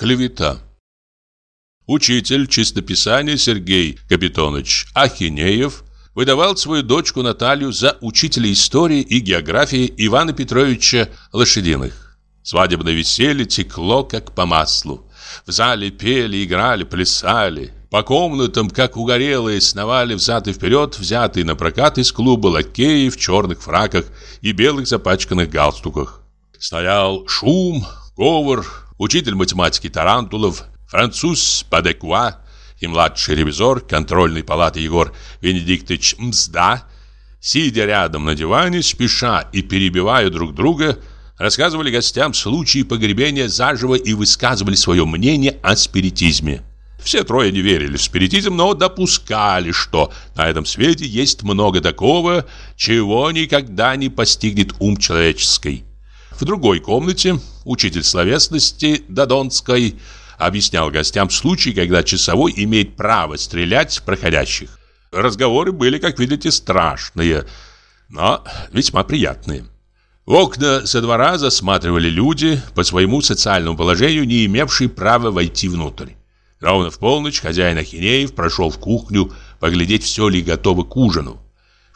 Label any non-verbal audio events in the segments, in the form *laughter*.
Клевета. Учитель чистописания Сергей Капитонович Ахинеев выдавал свою дочку Наталью за учителя истории и географии Ивана Петровича Лошадиных. Свадебное веселье текло, как по маслу. В зале пели, играли, плясали. По комнатам, как угорелые, сновали взад и вперед, взятые на прокат из клуба лакеи в черных фраках и белых запачканных галстуках. Стоял шум, говор, учитель математики Тарантулов, француз Падекуа и младший ревизор контрольной палаты Егор Венедиктович Мзда, сидя рядом на диване, спеша и перебивая друг друга, рассказывали гостям случаи погребения заживо и высказывали свое мнение о спиритизме. Все трое не верили в спиритизм, но допускали, что на этом свете есть много такого, чего никогда не постигнет ум человеческий. В другой комнате учитель словесности Додонской объяснял гостям случай, когда часовой имеет право стрелять проходящих. Разговоры были, как видите, страшные, но весьма приятные. В окна со двора засматривали люди, по своему социальному положению не имевшие права войти внутрь. Ровно в полночь хозяин Ахинеев прошел в кухню поглядеть, все ли готово к ужину.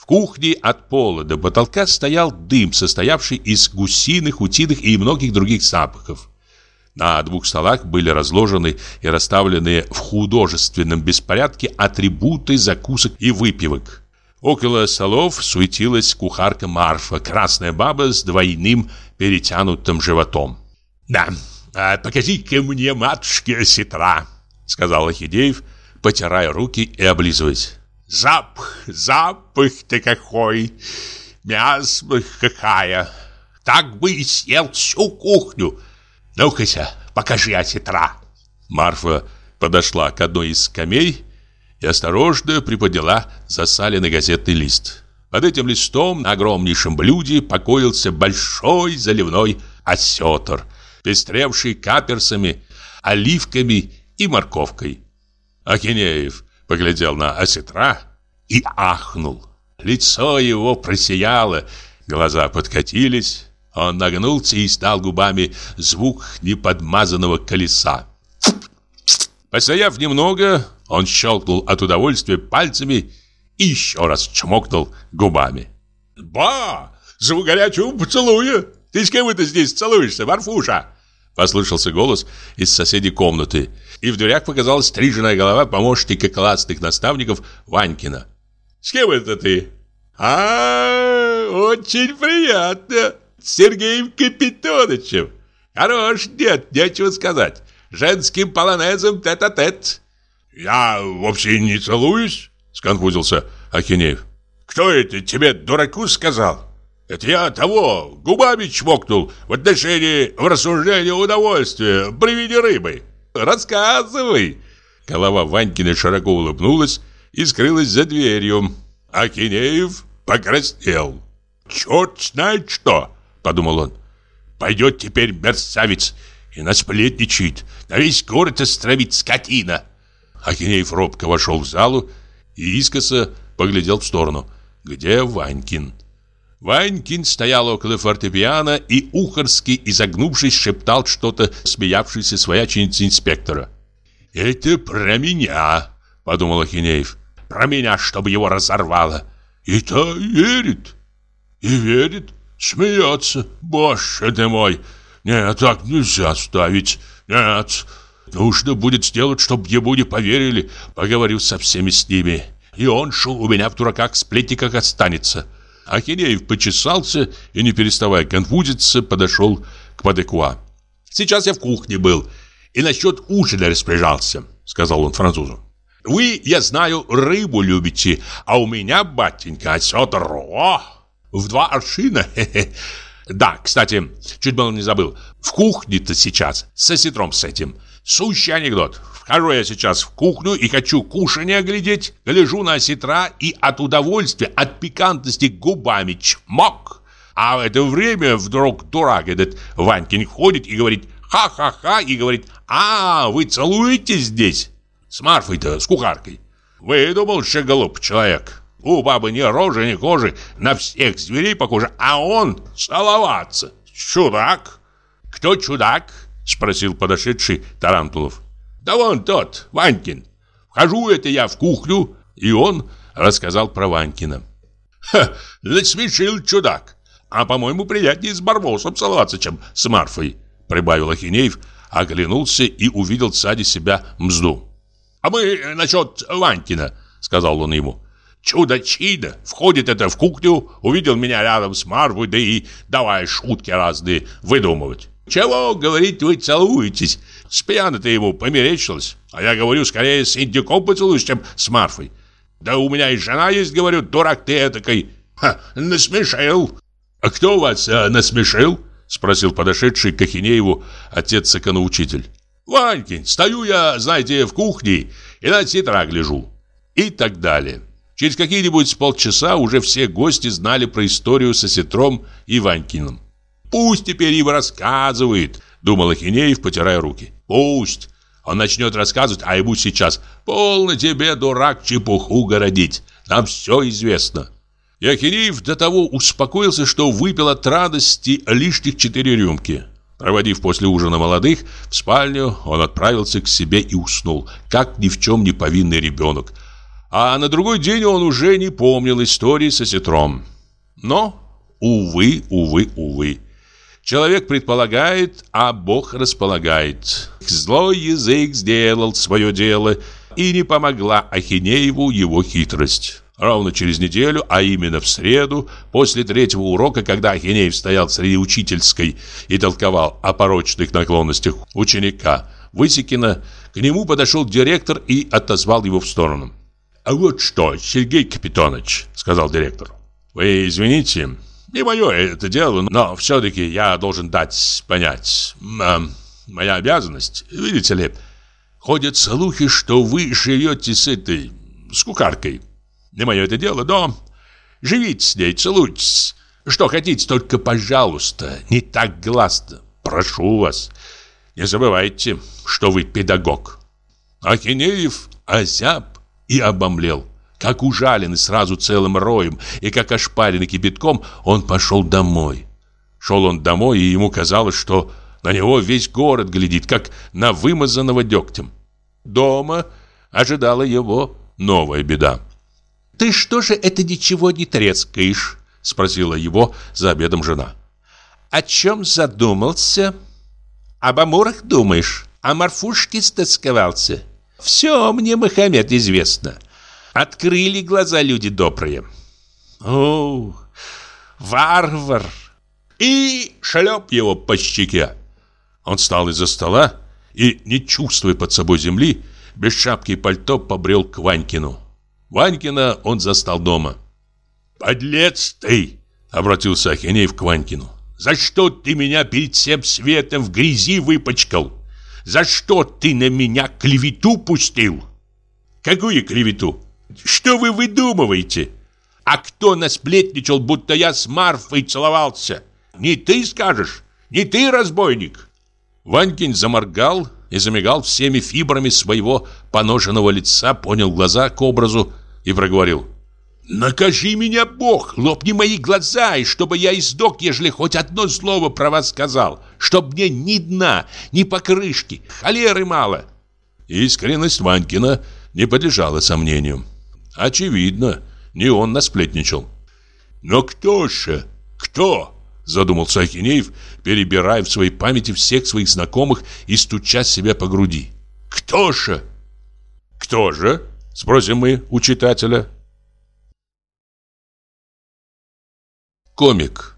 В кухне от пола до потолка стоял дым, состоявший из гусиных, утиных и многих других запахов. На двух столах были разложены и расставлены в художественном беспорядке атрибуты закусок и выпивок. Около столов суетилась кухарка Марфа, красная баба с двойным перетянутым животом. «Да, а покажи-ка мне, матушке, сетра», — сказал Ахидеев, потирая руки и облизываясь. «Запах, запах-то какой! Мясо какая! Так бы и съел всю кухню! Ну-ка, покажи осетра!» Марфа подошла к одной из скамей и осторожно приподняла засаленный газетный лист. Под этим листом на огромнейшем блюде покоился большой заливной осетр, пестревший каперсами, оливками и морковкой. Акинеев поглядел на осетра и ахнул. Лицо его просияло, глаза подкатились. Он нагнулся и стал губами звук неподмазанного колеса. Постояв немного, он щелкнул от удовольствия пальцами и еще раз чмокнул губами. «Ба! Живу горячего поцелуя! Ты с кем это здесь целуешься, Марфуша?» Послышался голос из соседней комнаты, и в дверях показалась стриженная голова помощника классных наставников Ванькина. «С кем это ты?» «А, очень приятно! С Сергеем Капитоновичем! Хорош, нет, нечего сказать. Женским полонезом тет-а-тет!» -тет. -а тет «Я вовсе не целуюсь», — сконфузился Акинеев. «Кто это тебе, дураку, сказал?» «Это я того, губами чмокнул в отношении в рассуждении удовольствия при виде рыбы. Рассказывай!» Голова Ванькина широко улыбнулась и скрылась за дверью. Акинеев покраснел. «Черт знает что!» — подумал он. «Пойдет теперь мерзавец и насплетничает, на весь город островит скотина!» Акинеев робко вошел в залу и искоса поглядел в сторону, где Ванькин. Ванькин стоял около фортепиано и ухарски, изогнувшись, шептал что-то смеявшейся свояченице инспектора. «Это про меня», — подумал Ахинеев. «Про меня, чтобы его разорвало». И-то верит. И верит. Смеется. Боже ты мой. Нет, так нельзя ставить. Нет. Нужно будет сделать, чтобы ему не поверили. Поговорю со всеми с ними. И он шел у меня в дураках сплетниках останется. Ахинеев почесался и, не переставая конфузиться, подошел к Падекуа. «Сейчас я в кухне был и насчет ужина распоряжался», — сказал он французу. «Вы, я знаю, рыбу любите, а у меня, батенька, осетр, о, в два аршина, хе-хе. *laughs* Да, кстати, чуть было не забыл, в кухне-то сейчас, со сетром с этим, Сущий анекдот. Вхожу я сейчас в кухню и хочу кушанье глядеть, гляжу на осетра и от удовольствия, от пикантности губами чмок. А в это время вдруг дурак этот Ванькин ходит и говорит «ха-ха-ха» и говорит «А, вы целуетесь здесь?» С Марфой-то, с кухаркой. Выдумал же голуб человек. У бабы ни рожи, ни кожи, на всех зверей похоже, а он целоваться. Чудак. Кто чудак? Спросил подошедший Тарантулов. Да вон тот, Ванькин. Вхожу это я в кухню, и он рассказал про Ванькина. Ха, насмешил чудак. А, по-моему, приятнее с Барбосом целоваться, чем с Марфой, прибавил Ахинеев, оглянулся и увидел сзади себя Мзду. А мы насчет Ванькина, сказал он ему. Чудачина, входит это в кухню, увидел меня рядом с Марфой, да и давай шутки разные выдумывать. Чего, говорит, вы целуетесь? С пьяно-то ему померещилось. А я говорю, скорее с индюком поцелуюсь, чем с Марфой. Да у меня и жена есть, говорю, дурак ты этакой. Ха, насмешил. А кто вас а, насмешил? Спросил подошедший к Ахинееву отец-законоучитель. Ванькин, стою я, знаете, в кухне и на тетрадь лежу. И так далее. Через какие-нибудь полчаса уже все гости знали про историю со Сетром и Ванькиным. «Пусть теперь им рассказывает», — думал Ахинеев, потирая руки. «Пусть. Он начнет рассказывать, а ему сейчас «Полно тебе, дурак, чепуху городить. Нам все известно». Ахинеев до того успокоился, что выпил от радости лишних четыре рюмки. Проводив после ужина молодых, в спальню он отправился к себе и уснул, как ни в чем не повинный ребенок. А на другой день он уже не помнил истории со Сетром. Но, увы, увы, увы. Человек предполагает, а Бог располагает. Злой язык сделал свое дело, и не помогла Ахинееву его хитрость. Ровно через неделю, а именно в среду, после третьего урока, когда Ахинеев стоял среди учительской и толковал о порочных наклонностях ученика Высекина, к нему подошел директор и отозвал его в сторону. «А вот что, Сергей Капитонович», — сказал директор, — «вы извините, не мое это дело, но все-таки я должен дать понять. Э, моя обязанность, видите ли, ходят слухи, что вы живете с этой, с кукаркой. Не мое это дело, но живите с ней, целуйтесь. Что хотите, только, пожалуйста, не так гласно. Прошу вас, не забывайте, что вы педагог. Ахинеев озяб и обомлел. Как ужаленный сразу целым роем и как ошпаренный кипятком, он пошел домой. Шел он домой, и ему казалось, что на него весь город глядит, как на вымазанного дегтем. Дома ожидала его новая беда. «Ты что же это ничего не трескаешь?» Спросила его за обедом жена. «О чем задумался?» «Об амурах думаешь? О Марфушке стосковался?» «Все мне, Мухаммед, известно. Открыли глаза люди добрые. О, варвар! И шлеп его по щеке. Он встал из-за стола и, не чувствуя под собой земли, без шапки и пальто побрел к Ванькину. Ванькина он застал дома. «Подлец ты!» — обратился Ахинеев к Ванькину. «За что ты меня перед всем светом в грязи выпачкал? За что ты на меня клевету пустил?» «Какую клевету?» Что вы выдумываете? А кто насплетничал, будто я с Марфой целовался? Не ты скажешь? Не ты, разбойник?» Ванькин заморгал и замигал всеми фибрами своего поноженного лица, понял глаза к образу и проговорил. «Накажи меня, Бог, лопни мои глаза, и чтобы я издох, ежели хоть одно слово про вас сказал, чтоб мне ни дна, ни покрышки, холеры мало». Искренность Ванькина не подлежала сомнению. Очевидно, не он насплетничал. Но кто же? Кто? Задумался Ахинеев, перебирая в своей памяти всех своих знакомых и стуча себя по груди. Кто же? Кто же? Спросим мы у читателя. Комик.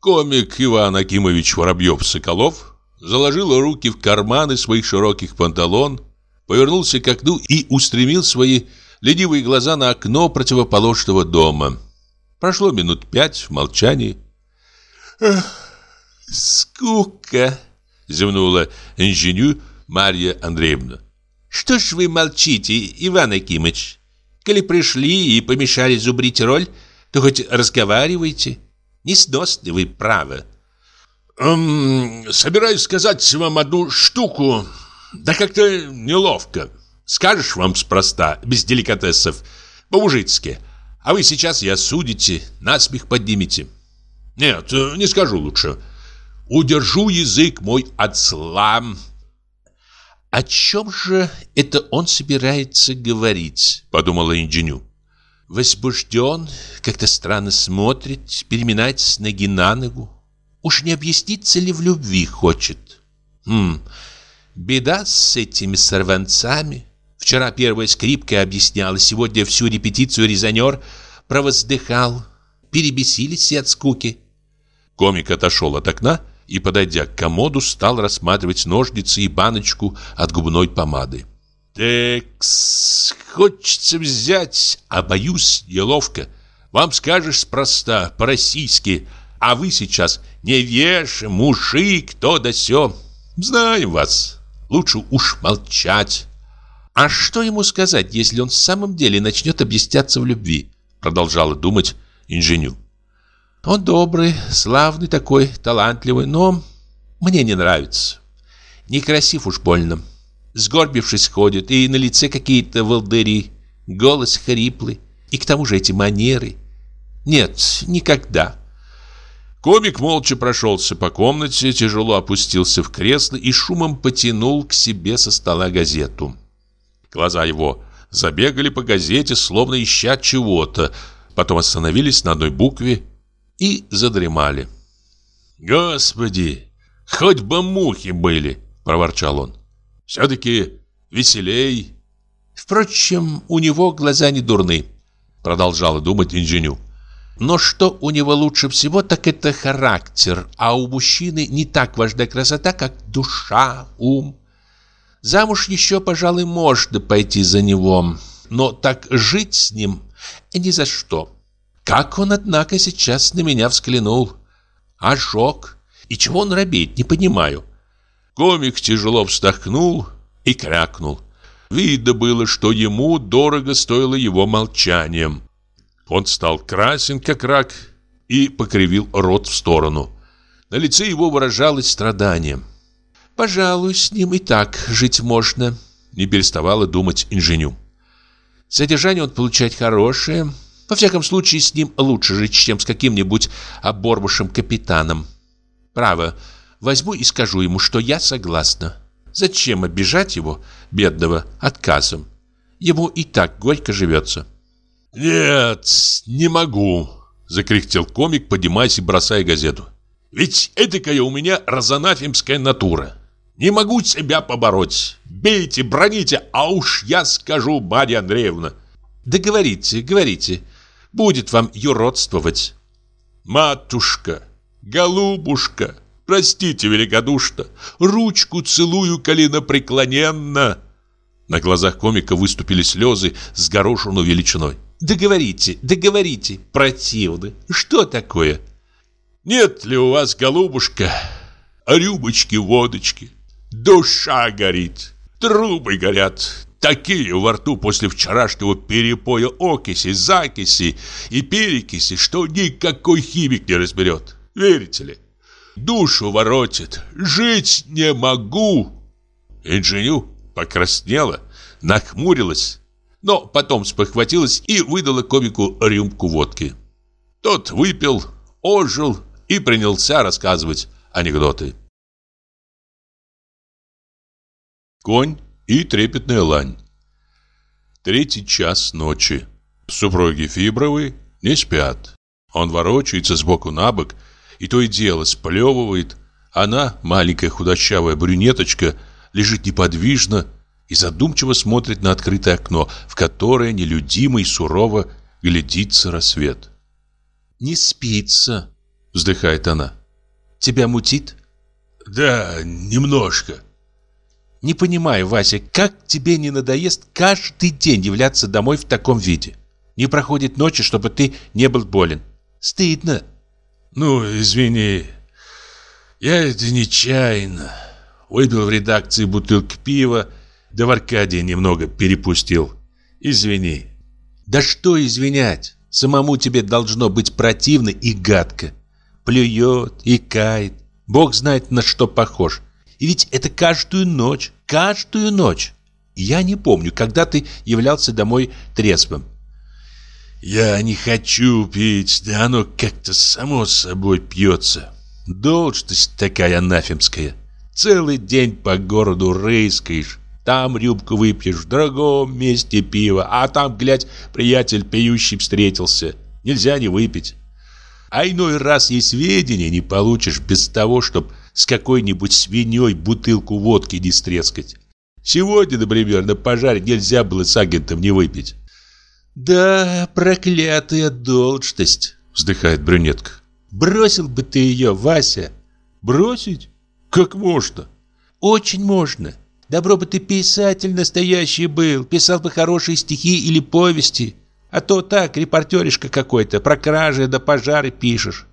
Комик Иван Акимович Воробьев-Соколов заложил руки в карманы своих широких панталон, повернулся к окну и устремил свои ленивые глаза на окно противоположного дома. Прошло минут пять в молчании. «Скука!» — зевнула инженю Марья Андреевна. «Что ж вы молчите, Иван Акимыч? Коли пришли и помешали зубрить роль, то хоть разговаривайте. Несносны вы, право». Эм, «Собираюсь сказать вам одну штуку, да как-то неловко. Скажешь вам спроста, без деликатесов, по-мужицки. А вы сейчас и осудите, насмех поднимете. Нет, не скажу лучше. удержу язык мой от зла. О чем же это он собирается говорить, подумала Инженю. Возбужден, как-то странно смотрит, переминается с ноги на ногу. Уж не объясниться ли в любви хочет? Хм, беда с этими сорванцами. Вчера первая скрипка объясняла, сегодня всю репетицию резонер провоздыхал. Перебесились все от скуки. Комик отошел от окна и, подойдя к комоду, стал рассматривать ножницы и баночку от губной помады. «Текс, хочется взять, а боюсь, неловко. Вам скажешь спроста, по-российски, а вы сейчас невеж, мужик, то да сё. Знаем вас, лучше уж молчать». «А что ему сказать, если он в самом деле начнет объясняться в любви?» Продолжала думать инженю. «Он добрый, славный такой, талантливый, но мне не нравится. Некрасив уж больно. Сгорбившись ходит, и на лице какие-то волдыри, голос хриплый, и к тому же эти манеры. Нет, никогда». Комик молча прошелся по комнате, тяжело опустился в кресло и шумом потянул к себе со стола газету. Глаза его забегали по газете, словно ища чего-то, потом остановились на одной букве и задремали. «Господи, хоть бы мухи были!» – проворчал он. «Все-таки веселей!» «Впрочем, у него глаза не дурны», – продолжала думать инженю. «Но что у него лучше всего, так это характер, а у мужчины не так важна красота, как душа, ум, Замуж еще, пожалуй, можно пойти за него, но так жить с ним ни за что. Как он, однако, сейчас на меня взглянул. Ожог. И чего он робеет, не понимаю. Комик тяжело вздохнул и крякнул. Видно было, что ему дорого стоило его молчанием. Он стал красен, как рак, и покривил рот в сторону. На лице его выражалось страдание. Пожалуй, с ним и так жить можно, не переставала думать инженю. Содержание он получает хорошее. Во всяком случае, с ним лучше жить, чем с каким-нибудь оборвавшим капитаном. Право, возьму и скажу ему, что я согласна. Зачем обижать его, бедного, отказом? Ему и так горько живется. «Нет, не могу», — закряхтел комик, поднимаясь и бросая газету. «Ведь этакая у меня разанафимская натура. Не могу себя побороть. Бейте, броните, а уж я скажу, Марья Андреевна. Да говорите, говорите. Будет вам юродствовать. Матушка, голубушка, простите великодушно, ручку целую коленопреклоненно. На глазах комика выступили слезы с горошину величиной. Договорите, договорите, противно. Что такое? Нет ли у вас, голубушка, рюмочки водочки? Душа горит, трубы горят. Такие во рту после вчерашнего перепоя окиси, закиси и перекиси, что никакой химик не разберет. Верите ли? Душу воротит, жить не могу. Инженю покраснела, нахмурилась, но потом спохватилась и выдала комику рюмку водки. Тот выпил, ожил и принялся рассказывать анекдоты. Конь и трепетная лань. Третий час ночи. Супруги Фибровы не спят. Он ворочается сбоку на бок и то и дело сплевывает. Она, маленькая худощавая брюнеточка, лежит неподвижно и задумчиво смотрит на открытое окно, в которое нелюдимо и сурово глядится рассвет. «Не спится», — вздыхает она. «Тебя мутит?» «Да, немножко», не понимаю, Вася, как тебе не надоест каждый день являться домой в таком виде? Не проходит ночи, чтобы ты не был болен. Стыдно. Ну, извини. Я это нечаянно. Выпил в редакции бутылку пива, да в Аркадия немного перепустил. Извини. Да что извинять? Самому тебе должно быть противно и гадко. Плюет и кает. Бог знает, на что похож. И ведь это каждую ночь, каждую ночь. Я не помню, когда ты являлся домой трезвым. Я не хочу пить, да оно как-то само собой пьется. Должность такая анафемская. Целый день по городу рыскаешь. Там рюмку выпьешь, в другом месте пиво, а там, глядь, приятель пьющий встретился. Нельзя не выпить. А иной раз и сведения не получишь без того, чтобы с какой-нибудь свиньей бутылку водки не стрескать. Сегодня, например, на пожаре нельзя было с агентом не выпить. «Да, проклятая должность», — вздыхает брюнетка. «Бросил бы ты ее, Вася». «Бросить? Как можно?» «Очень можно. Добро бы ты писатель настоящий был, писал бы хорошие стихи или повести. А то так, репортеришка какой-то, про кражи да пожары пишешь.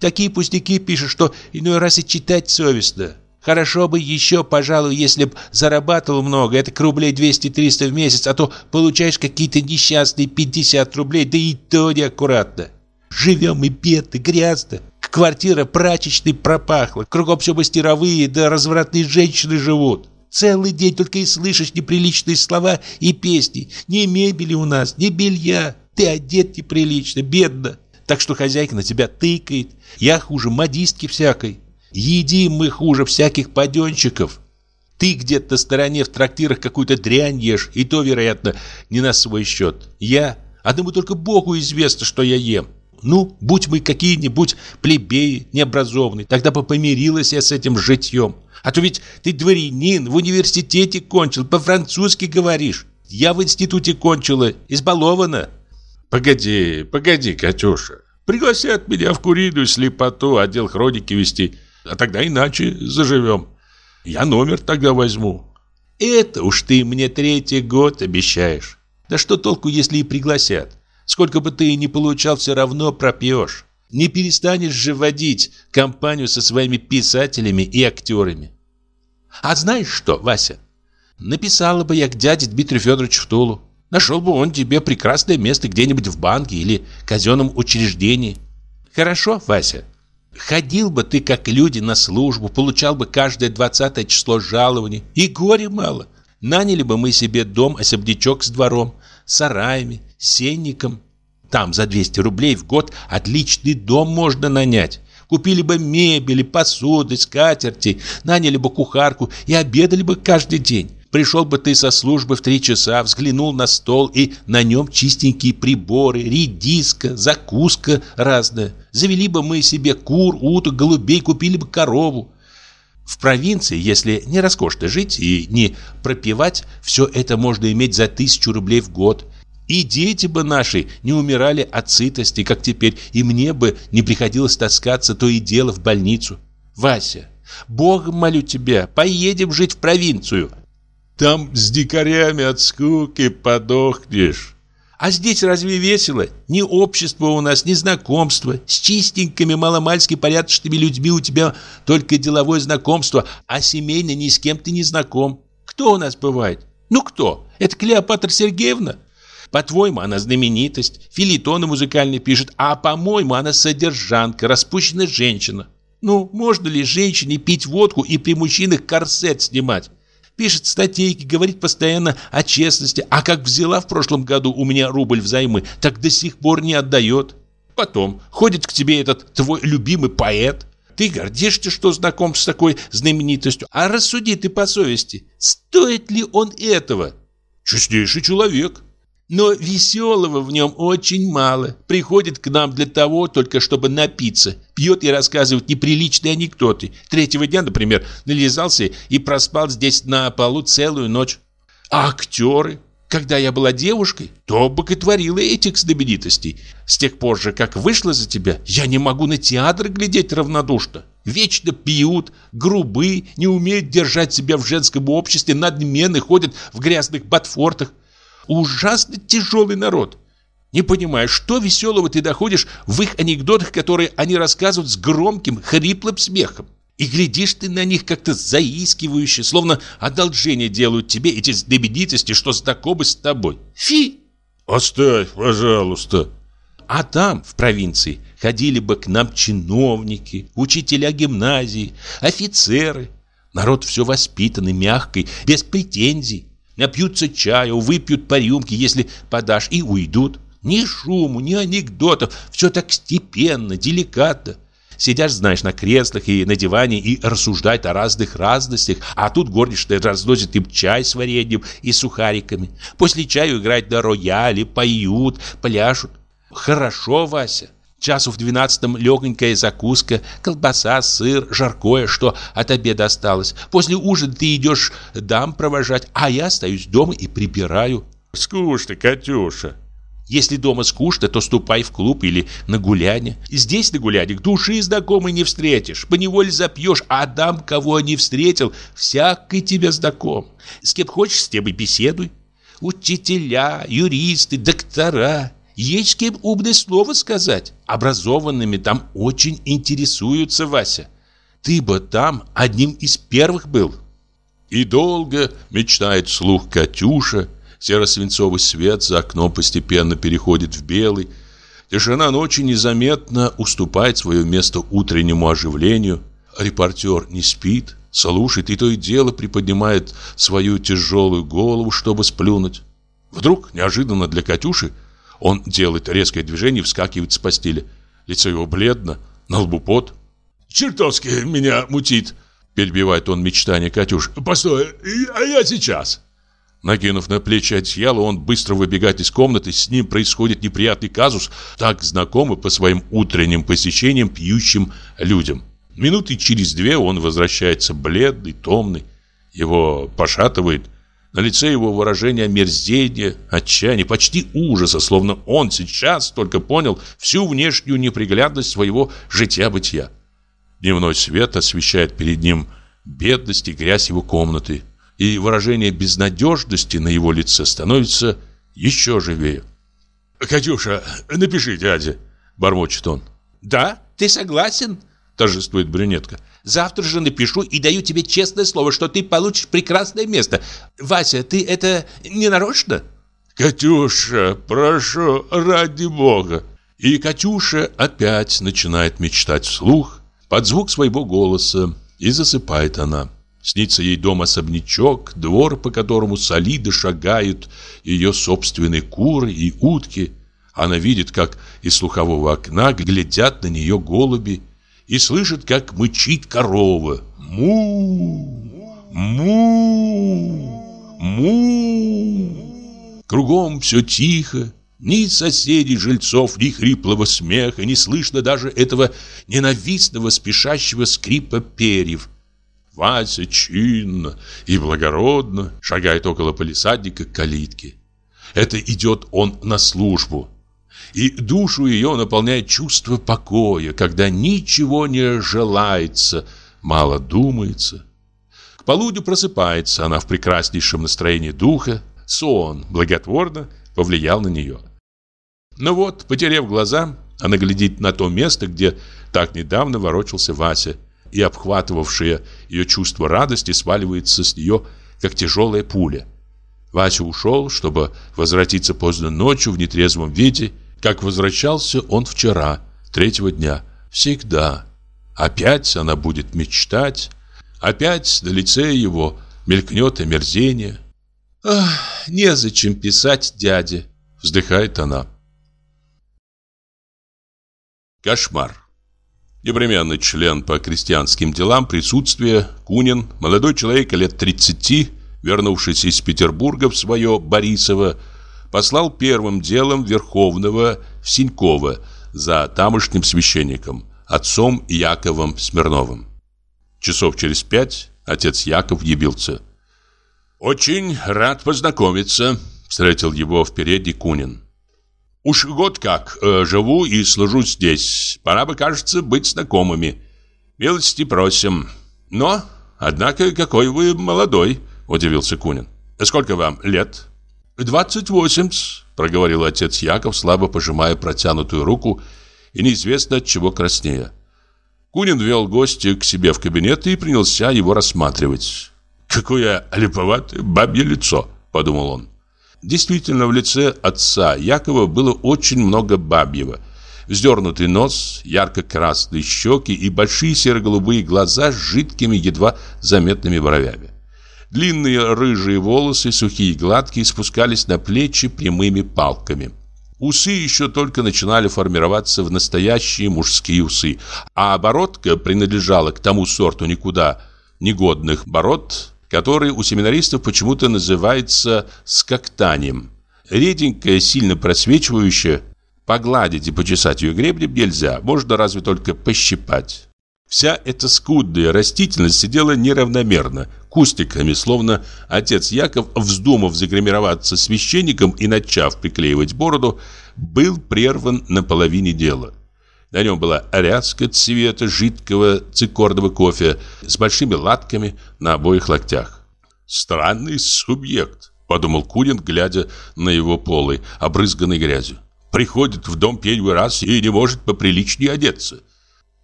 Такие пустяки пишешь, что иной раз и читать совестно. Хорошо бы еще, пожалуй, если б зарабатывал много, это к рублей 200-300 в месяц, а то получаешь какие-то несчастные 50 рублей, да и то неаккуратно. Живем и бедно, грязно. Квартира прачечной пропахла, кругом все мастеровые, да развратные женщины живут. Целый день только и слышишь неприличные слова и песни. Ни мебели у нас, ни белья. Ты одет неприлично, бедно. Так что хозяйка на тебя тыкает. Я хуже модистки всякой. Едим мы хуже всяких паденщиков. Ты где-то на стороне в трактирах какую-то дрянь ешь, и то, вероятно, не на свой счет. Я, одному только Богу известно, что я ем. Ну, будь мы какие-нибудь плебеи, необразованные, тогда бы помирилась я с этим житьем. А то ведь ты дворянин, в университете кончил, по-французски говоришь. Я в институте кончила, избалована. Погоди, погоди, Катюша. Пригласят меня в куриную слепоту, отдел хроники вести. А тогда иначе заживем. Я номер тогда возьму. Это уж ты мне третий год обещаешь. Да что толку, если и пригласят? Сколько бы ты ни получал, все равно пропьешь. Не перестанешь же водить компанию со своими писателями и актерами. А знаешь что, Вася? Написала бы я к дяде Дмитрию Федоровичу в Тулу. Нашел бы он тебе прекрасное место где-нибудь в банке или казенном учреждении. Хорошо, Вася? Ходил бы ты, как люди, на службу, получал бы каждое двадцатое число жалования. И горе мало. Наняли бы мы себе дом-особнячок с двором, сараями, сенником. Там за 200 рублей в год отличный дом можно нанять. Купили бы мебели, посуды, скатерти, наняли бы кухарку и обедали бы каждый день. Пришел бы ты со службы в три часа, взглянул на стол, и на нем чистенькие приборы, редиска, закуска разная. Завели бы мы себе кур, уток, голубей, купили бы корову. В провинции, если не роскошно жить и не пропивать, все это можно иметь за тысячу рублей в год. И дети бы наши не умирали от сытости, как теперь, и мне бы не приходилось таскаться то и дело в больницу. Вася, Богом молю тебя, поедем жить в провинцию. Там с дикарями от скуки подохнешь. А здесь разве весело? Ни общества у нас, ни знакомства. С чистенькими, маломальски порядочными людьми у тебя только деловое знакомство, а семейно ни с кем ты не знаком. Кто у нас бывает? Ну кто? Это Клеопатра Сергеевна? По-твоему, она знаменитость, филитоны музыкальные пишет, а по-моему, она содержанка, распущенная женщина. Ну, можно ли женщине пить водку и при мужчинах корсет снимать? Пишет статейки, говорит постоянно о честности, а как взяла в прошлом году у меня рубль взаймы, так до сих пор не отдает. Потом ходит к тебе этот твой любимый поэт. Ты гордишься, что знаком с такой знаменитостью, а рассуди ты по совести, стоит ли он этого? Честнейший человек. Но веселого в нем очень мало. Приходит к нам для того, только чтобы напиться. Пьет и рассказывает неприличные анекдоты. Третьего дня, например, нализался и проспал здесь на полу целую ночь. А актеры? Когда я была девушкой, то боготворила этих знаменитостей. С тех пор же, как вышла за тебя, я не могу на театр глядеть равнодушно. Вечно пьют, грубы, не умеют держать себя в женском обществе, надменны, ходят в грязных ботфортах ужасно тяжелый народ. Не понимаю, что веселого ты доходишь в их анекдотах, которые они рассказывают с громким, хриплым смехом. И глядишь ты на них как-то заискивающе, словно одолжение делают тебе эти знаменитости, что знакомы с тобой. Фи! Оставь, пожалуйста. А там, в провинции, ходили бы к нам чиновники, учителя гимназии, офицеры. Народ все воспитанный, мягкий, без претензий. Напьются чаю, выпьют по рюмке, если подашь, и уйдут. Ни шуму, ни анекдотов, все так степенно, деликатно. Сидишь, знаешь, на креслах и на диване и рассуждать о разных разностях, а тут горничная разносит им чай с вареньем и сухариками. После чаю играют на рояле, поют, пляшут. Хорошо, Вася. Часу в двенадцатом легонькая закуска, колбаса, сыр, жаркое, что от обеда осталось. После ужина ты идешь дам провожать, а я остаюсь дома и прибираю. Скучно, Катюша. Если дома скучно, то ступай в клуб или на гуляние. Здесь на гулянье души знакомой не встретишь, поневоле запьешь, а дам, кого не встретил, всякий тебе знаком. С кем хочешь, с тем и беседуй. Учителя, юристы, доктора, есть кем умное слово сказать. Образованными там очень интересуются, Вася. Ты бы там одним из первых был. И долго мечтает слух Катюша. Серо-свинцовый свет за окном постепенно переходит в белый. Тишина ночи незаметно уступает свое место утреннему оживлению. Репортер не спит, слушает и то и дело приподнимает свою тяжелую голову, чтобы сплюнуть. Вдруг, неожиданно для Катюши, он делает резкое движение и вскакивает с постели. Лицо его бледно, на лбу пот. «Чертовски меня мутит!» Перебивает он мечтание Катюш. «Постой, а я сейчас!» Накинув на плечи одеяло, он быстро выбегает из комнаты. С ним происходит неприятный казус, так знакомый по своим утренним посещениям пьющим людям. Минуты через две он возвращается бледный, томный. Его пошатывает – на лице его выражение омерзения, отчаяния, почти ужаса, словно он сейчас только понял всю внешнюю неприглядность своего жития-бытия. Дневной свет освещает перед ним бедность и грязь его комнаты, и выражение безнадежности на его лице становится еще живее. «Катюша, напиши дяде», — бормочет он. «Да? Ты согласен?» — торжествует брюнетка. Завтра же напишу и даю тебе честное слово, что ты получишь прекрасное место. Вася, ты это не нарочно?» «Катюша, прошу, ради бога!» И Катюша опять начинает мечтать вслух под звук своего голоса, и засыпает она. Снится ей дом особнячок, двор, по которому солидо шагают ее собственные куры и утки. Она видит, как из слухового окна глядят на нее голуби и слышит, как мычит корова. Му! Му! Му! Кругом все тихо, ни соседей, жильцов, ни хриплого смеха, не слышно даже этого ненавистного спешащего скрипа перьев. Вася чинно и благородно шагает около полисадника к калитке. Это идет он на службу и душу ее наполняет чувство покоя, когда ничего не желается, мало думается. К полудню просыпается она в прекраснейшем настроении духа, сон благотворно повлиял на нее. Но ну вот, потеряв глаза, она глядит на то место, где так недавно ворочался Вася, и обхватывавшее ее чувство радости сваливается с нее, как тяжелая пуля. Вася ушел, чтобы возвратиться поздно ночью в нетрезвом виде как возвращался он вчера, третьего дня. Всегда. Опять она будет мечтать. Опять на лице его мелькнет омерзение. «Ах, незачем писать дяде», — вздыхает она. Кошмар. Непременный член по крестьянским делам присутствия Кунин, молодой человек лет 30, вернувшийся из Петербурга в свое Борисово, послал первым делом Верховного в Синьково за тамошним священником, отцом Яковом Смирновым. Часов через пять отец Яков явился. «Очень рад познакомиться», — встретил его в передней Кунин. «Уж год как э, живу и служу здесь. Пора бы, кажется, быть знакомыми. Милости просим. Но, однако, какой вы молодой», — удивился Кунин. «Сколько вам лет?» «Двадцать восемь», — проговорил отец Яков, слабо пожимая протянутую руку и неизвестно от чего краснея. Кунин вел гостя к себе в кабинет и принялся его рассматривать. «Какое липоватое бабье лицо!» – подумал он. Действительно, в лице отца Якова было очень много бабьего. Вздернутый нос, ярко-красные щеки и большие серо-голубые глаза с жидкими, едва заметными бровями. Длинные рыжие волосы, сухие и гладкие, спускались на плечи прямыми палками. Усы еще только начинали формироваться в настоящие мужские усы, а бородка принадлежала к тому сорту никуда негодных бород, который у семинаристов почему-то называется скоктанием. Реденькая, сильно просвечивающая, погладить и почесать ее гребнем нельзя, можно разве только пощипать. Вся эта скудная растительность сидела неравномерно, кустиками, словно отец Яков, вздумав загримироваться священником и начав приклеивать бороду, был прерван на половине дела. На нем была ряска цвета жидкого цикорного кофе с большими латками на обоих локтях. «Странный субъект», — подумал Кунин, глядя на его полы, обрызганный грязью. «Приходит в дом первый раз и не может поприличнее одеться».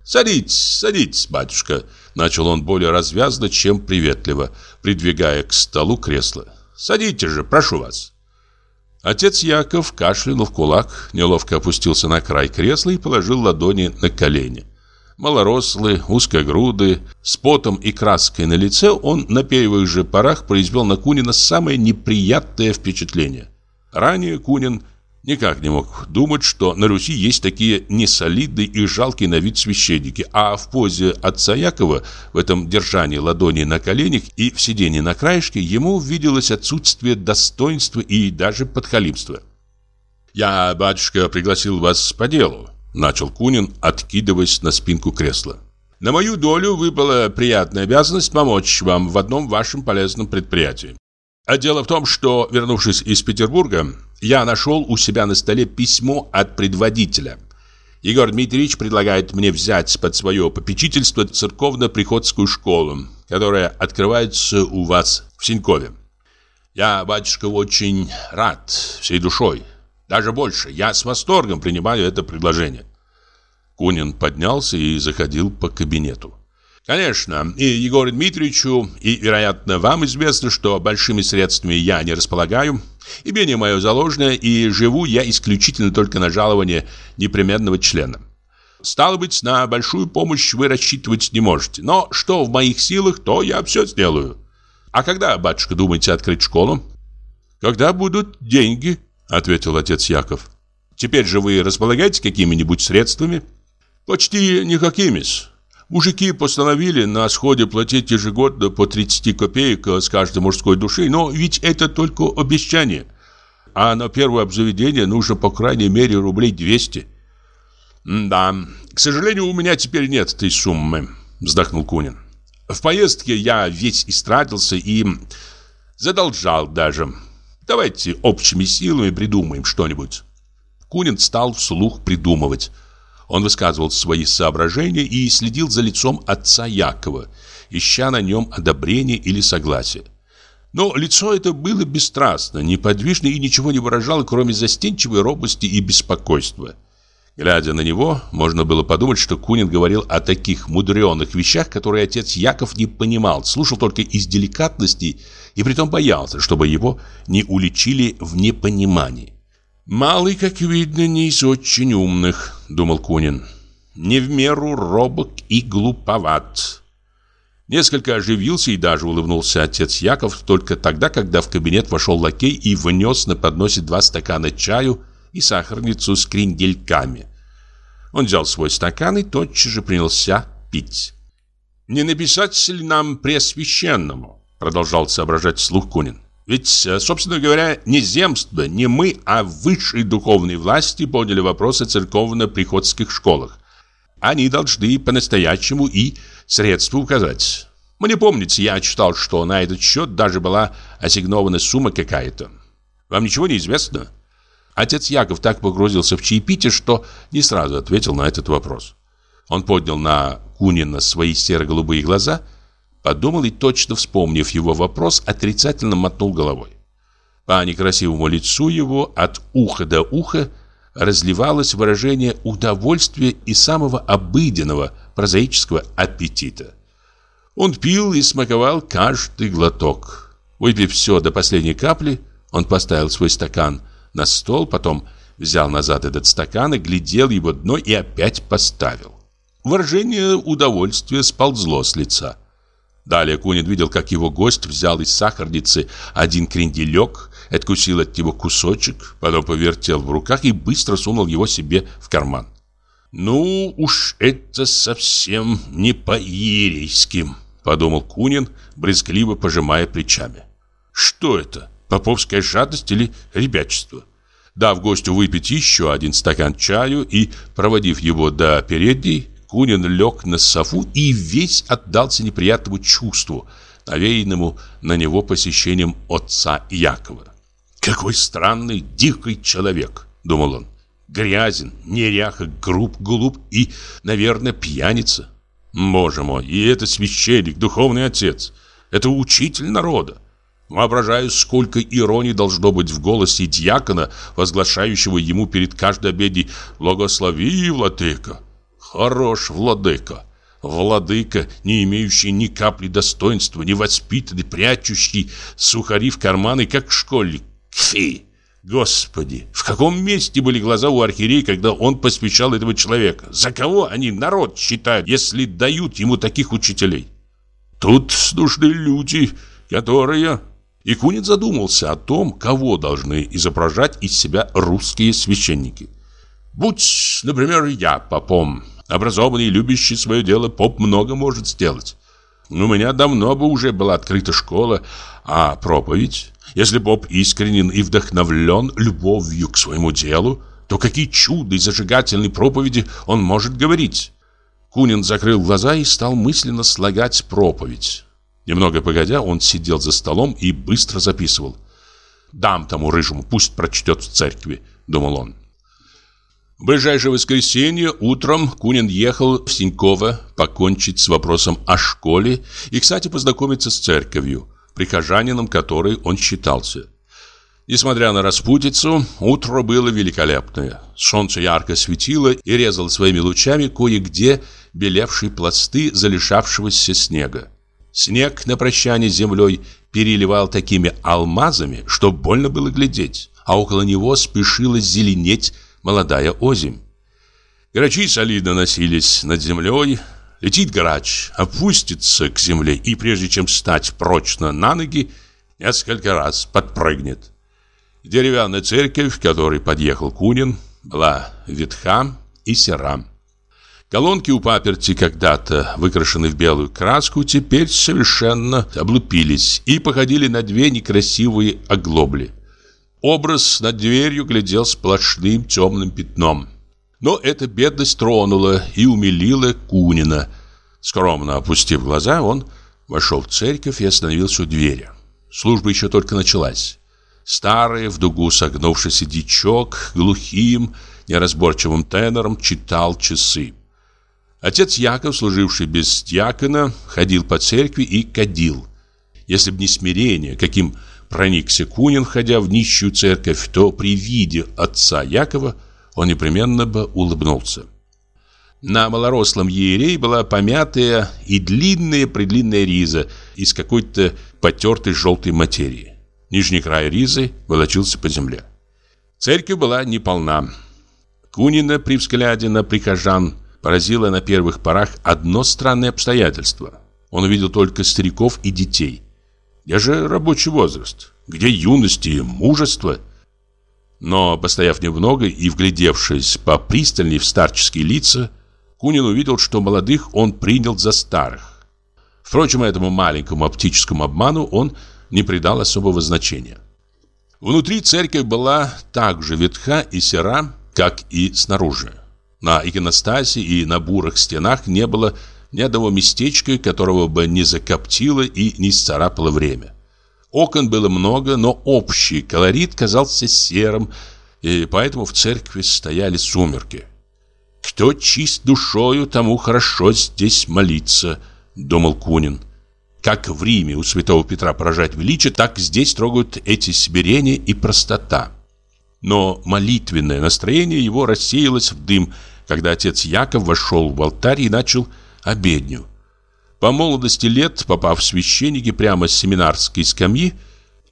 «Садитесь, садитесь, батюшка», — начал он более развязно, чем приветливо, придвигая к столу кресло. «Садитесь же, прошу вас». Отец Яков кашлянул в кулак, неловко опустился на край кресла и положил ладони на колени. Малорослый, узкогрудый, с потом и краской на лице, он на первых же порах произвел на Кунина самое неприятное впечатление. Ранее Кунин никак не мог думать, что на Руси есть такие несолидные и жалкие на вид священники, а в позе отца Якова, в этом держании ладони на коленях и в сидении на краешке, ему виделось отсутствие достоинства и даже подхалимства. «Я, батюшка, пригласил вас по делу», — начал Кунин, откидываясь на спинку кресла. «На мою долю выпала приятная обязанность помочь вам в одном вашем полезном предприятии. А дело в том, что, вернувшись из Петербурга, я нашел у себя на столе письмо от предводителя. Егор Дмитриевич предлагает мне взять под свое попечительство церковно-приходскую школу, которая открывается у вас в Синькове. Я, батюшка, очень рад всей душой. Даже больше, я с восторгом принимаю это предложение. Кунин поднялся и заходил по кабинету. Конечно, и Егору Дмитриевичу, и, вероятно, вам известно, что большими средствами я не располагаю. Имение мое заложено, и живу я исключительно только на жалование непременного члена. Стало быть, на большую помощь вы рассчитывать не можете. Но что в моих силах, то я все сделаю. А когда, батюшка, думаете открыть школу? Когда будут деньги, ответил отец Яков. Теперь же вы располагаете какими-нибудь средствами? Почти никакими-с. Мужики постановили на сходе платить ежегодно по 30 копеек с каждой мужской души, но ведь это только обещание. А на первое обзаведение нужно по крайней мере рублей 200. «Да, к сожалению, у меня теперь нет этой суммы», — вздохнул Кунин. «В поездке я весь истратился и задолжал даже. Давайте общими силами придумаем что-нибудь». Кунин стал вслух придумывать. Он высказывал свои соображения и следил за лицом отца Якова, ища на нем одобрение или согласие. Но лицо это было бесстрастно, неподвижно и ничего не выражало, кроме застенчивой робости и беспокойства. Глядя на него, можно было подумать, что Кунин говорил о таких мудреных вещах, которые отец Яков не понимал, слушал только из деликатности и притом боялся, чтобы его не уличили в непонимании. «Малый, как видно, не из очень умных», — думал Кунин. «Не в меру робок и глуповат». Несколько оживился и даже улыбнулся отец Яков только тогда, когда в кабинет вошел лакей и внес на подносе два стакана чаю и сахарницу с крендельками. Он взял свой стакан и тотчас же принялся пить. «Не написать ли нам Преосвященному?» Продолжал соображать вслух Кунин. Ведь, э, собственно говоря, не земство, не мы, а высшие духовные власти подняли вопрос о церковно-приходских школах. Они должны по-настоящему и средства указать. Мне помнится, я читал, что на этот счет даже была ассигнована сумма какая-то. Вам ничего не известно? Отец Яков так погрузился в чаепитие, что не сразу ответил на этот вопрос. Он поднял на Кунина свои серо-голубые глаза – Подумал и, точно вспомнив его вопрос, отрицательно мотнул головой. По некрасивому лицу его от уха до уха разливалось выражение удовольствия и самого обыденного прозаического аппетита. Он пил и смаковал каждый глоток. Выпив все до последней капли, он поставил свой стакан на стол, потом взял назад этот стакан и глядел его дно и опять поставил. Выражение удовольствия сползло с лица. Далее Кунин видел, как его гость взял из сахарницы один кренделек откусил от него кусочек, потом повертел в руках и быстро сунул его себе в карман. «Ну уж это совсем не по-ерейским», — подумал Кунин, брезгливо пожимая плечами. «Что это, поповская жадность или ребячество?» Дав гостю выпить еще один стакан чаю и проводив его до передней, Кунин лег на софу и весь отдался неприятному чувству, навеянному на него посещением отца Якова. «Какой странный, дикий человек!» — думал он. «Грязен, неряха, груб, глуп и, наверное, пьяница. Боже мой, и это священник, духовный отец. Это учитель народа. Воображаю, сколько иронии должно быть в голосе дьякона, возглашающего ему перед каждой обедней «Благослови, владыка!» Хорош владыка! Владыка, не имеющий ни капли достоинства, невоспитанный, прячущий сухари в карманы, как школьник. Фи! Господи, в каком месте были глаза у архиерея, когда он посвящал этого человека? За кого они народ считают, если дают ему таких учителей? Тут нужны люди, которые и Кунин задумался о том, кого должны изображать из себя русские священники. Будь, например, я попом, образованный и любящий свое дело, поп много может сделать. У меня давно бы уже была открыта школа, а проповедь, если поп искренен и вдохновлен любовью к своему делу, то какие чудные зажигательные проповеди он может говорить? Кунин закрыл глаза и стал мысленно слагать проповедь. Немного погодя, он сидел за столом и быстро записывал. «Дам тому рыжему, пусть прочтет в церкви», — думал он. В ближайшее воскресенье утром Кунин ехал в Синьково покончить с вопросом о школе и, кстати, познакомиться с церковью, прихожанином которой он считался. Несмотря на распутицу, утро было великолепное. Солнце ярко светило и резало своими лучами кое-где белевшие пласты залишавшегося снега. Снег на прощание с землей переливал такими алмазами, что больно было глядеть, а около него спешила зеленеть молодая озимь. Грачи солидно носились над землей, летит грач, опустится к земле и прежде чем встать прочно на ноги, несколько раз подпрыгнет. Деревянная церковь, в которой подъехал Кунин, была ветха и сера. Колонки у паперти, когда-то выкрашены в белую краску, теперь совершенно облупились и походили на две некрасивые оглобли. Образ над дверью глядел сплошным темным пятном. Но эта бедность тронула и умилила Кунина. Скромно опустив глаза, он вошел в церковь и остановился у двери. Служба еще только началась. Старый, в дугу согнувшийся дичок, глухим, неразборчивым тенором читал часы. Отец Яков, служивший без диакона, ходил по церкви и кадил. Если б не смирение, каким проникся Кунин, входя в нищую церковь, то при виде отца Якова он непременно бы улыбнулся. На малорослом еерей была помятая и длинная-предлинная риза из какой-то потертой желтой материи. Нижний край ризы волочился по земле. Церковь была неполна. Кунина при взгляде на прихожан поразило на первых порах одно странное обстоятельство. Он увидел только стариков и детей. Где же рабочий возраст? Где юность и мужество? Но, постояв немного и вглядевшись попристальней в старческие лица, Кунин увидел, что молодых он принял за старых. Впрочем, этому маленькому оптическому обману он не придал особого значения. Внутри церковь была так же ветха и сера, как и снаружи. На иконостасе и на бурых стенах не было ни одного местечка, которого бы не закоптило и не сцарапало время. Окон было много, но общий колорит казался серым, и поэтому в церкви стояли сумерки. «Кто чист душою, тому хорошо здесь молиться», — думал Кунин. Как в Риме у святого Петра поражать величие, так здесь трогают эти смирения и простота. Но молитвенное настроение его рассеялось в дым, когда отец Яков вошел в алтарь и начал обедню. По молодости лет, попав в священники прямо с семинарской скамьи,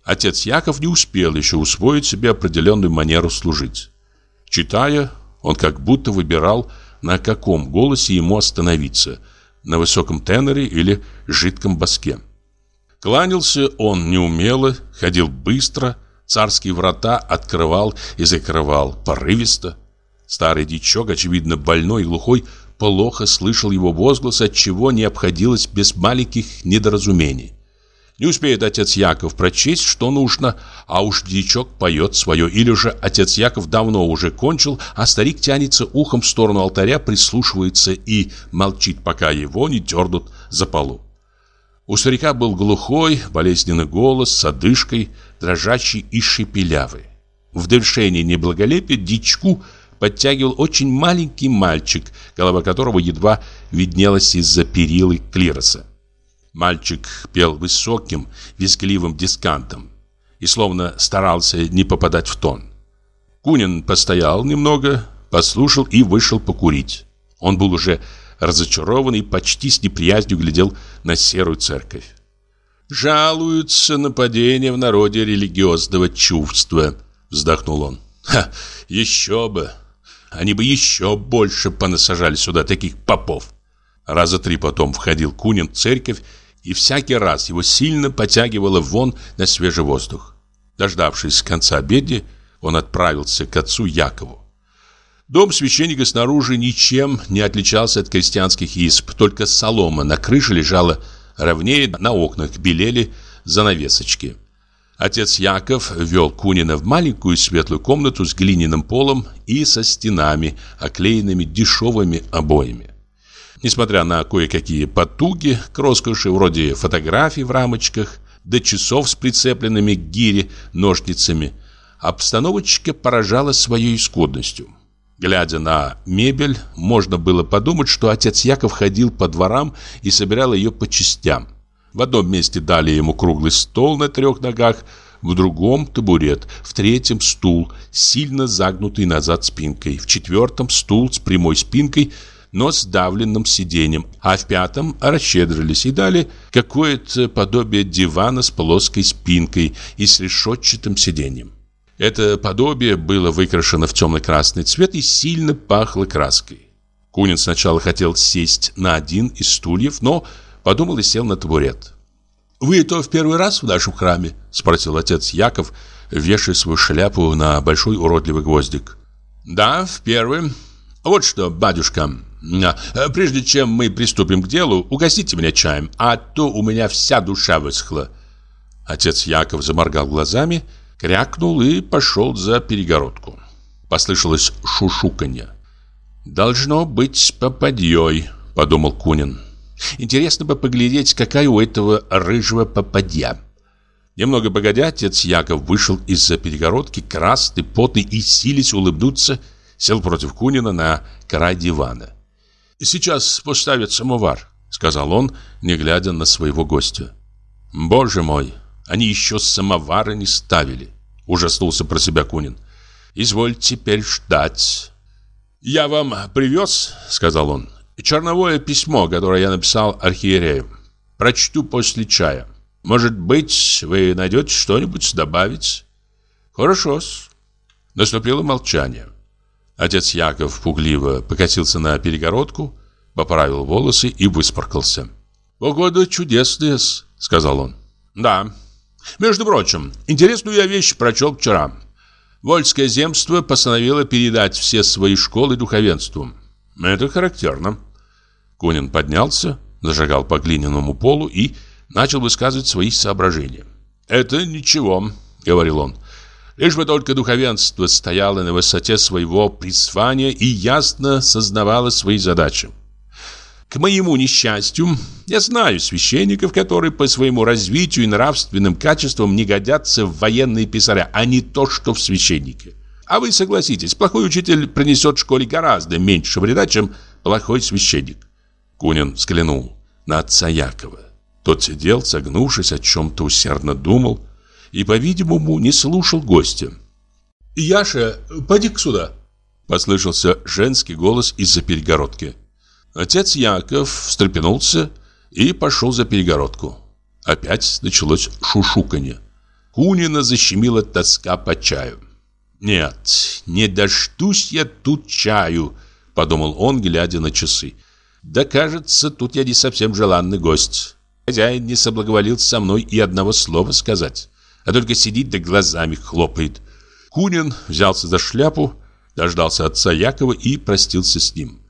отец Яков не успел еще усвоить себе определенную манеру служить. Читая, он как будто выбирал, на каком голосе ему остановиться – на высоком теноре или жидком баске. Кланялся он неумело, ходил быстро, Царские врата открывал и закрывал порывисто. Старый дичок, очевидно больной и глухой, плохо слышал его возглас, отчего не обходилось без маленьких недоразумений. Не успеет отец Яков прочесть, что нужно, а уж дичок поет свое. Или же отец Яков давно уже кончил, а старик тянется ухом в сторону алтаря, прислушивается и молчит, пока его не дернут за полу. У старика был глухой, болезненный голос с одышкой, дрожащий и шепелявый. В довершении неблаголепия дичку подтягивал очень маленький мальчик, голова которого едва виднелась из-за перилы клироса. Мальчик пел высоким, визгливым дискантом и словно старался не попадать в тон. Кунин постоял немного, послушал и вышел покурить. Он был уже разочарован и почти с неприязнью глядел на серую церковь. «Жалуются на падение в народе религиозного чувства», — вздохнул он. «Ха, еще бы! Они бы еще больше понасажали сюда таких попов!» Раза три потом входил Кунин в церковь и всякий раз его сильно потягивало вон на свежий воздух. Дождавшись конца обеда, он отправился к отцу Якову. Дом священника снаружи ничем не отличался от крестьянских изб, только солома на крыше лежала ровнее, на окнах белели занавесочки. Отец Яков вел Кунина в маленькую светлую комнату с глиняным полом и со стенами, оклеенными дешевыми обоями. Несмотря на кое-какие потуги к роскоши, вроде фотографий в рамочках, до часов с прицепленными к гире ножницами, обстановочка поражала своей исходностью. Глядя на мебель, можно было подумать, что отец Яков ходил по дворам и собирал ее по частям. В одном месте дали ему круглый стол на трех ногах, в другом табурет, в третьем стул, сильно загнутый назад спинкой, в четвертом стул с прямой спинкой – но с давленным сиденьем, а в пятом расщедрились и дали какое-то подобие дивана с плоской спинкой и с решетчатым сиденьем. Это подобие было выкрашено в темно-красный цвет и сильно пахло краской. Кунин сначала хотел сесть на один из стульев, но подумал и сел на табурет. «Вы это в первый раз в нашем храме?» – спросил отец Яков, вешая свою шляпу на большой уродливый гвоздик. «Да, в первый. Вот что, батюшка, Э, прежде чем мы приступим к делу, угостите меня чаем, а то у меня вся душа высохла. Отец Яков заморгал глазами, крякнул и пошел за перегородку. Послышалось шушуканье. «Должно быть попадьей», — подумал Кунин. «Интересно бы поглядеть, какая у этого рыжего попадья». Немного погодя, отец Яков вышел из-за перегородки, красный, потный и сились улыбнуться, сел против Кунина на край дивана. «Сейчас поставят самовар», — сказал он, не глядя на своего гостя. «Боже мой, они еще самовара не ставили», — ужаснулся про себя Кунин. «Изволь теперь ждать». «Я вам привез», — сказал он, — «черновое письмо, которое я написал архиерею. Прочту после чая. Может быть, вы найдете что-нибудь добавить?» «Хорошо-с». Наступило молчание. Отец Яков пугливо покатился на перегородку, поправил волосы и выспоркался. «Погода чудесная», — сказал он. «Да. Между прочим, интересную я вещь прочел вчера. Вольское земство постановило передать все свои школы духовенству. Это характерно». Конин поднялся, зажигал по глиняному полу и начал высказывать свои соображения. «Это ничего», — говорил он. Лишь бы только духовенство стояло на высоте своего призвания и ясно сознавало свои задачи. К моему несчастью, я знаю священников, которые по своему развитию и нравственным качествам не годятся в военные писаря, а не то, что в священники. А вы согласитесь, плохой учитель принесет школе гораздо меньше вреда, чем плохой священник. Кунин взглянул на отца Якова. Тот сидел, согнувшись, о чем-то усердно думал и, по-видимому, не слушал гостя. «Яша, поди-ка сюда!» Послышался женский голос из-за перегородки. Отец Яков встрепенулся и пошел за перегородку. Опять началось шушуканье. Кунина защемила тоска по чаю. «Нет, не дождусь я тут чаю», — подумал он, глядя на часы. «Да кажется, тут я не совсем желанный гость. Хозяин не соблаговолил со мной и одного слова сказать. а только сидит да глазами хлопает. Кунин взялся за шляпу, дождался отца Якова и простился с ним.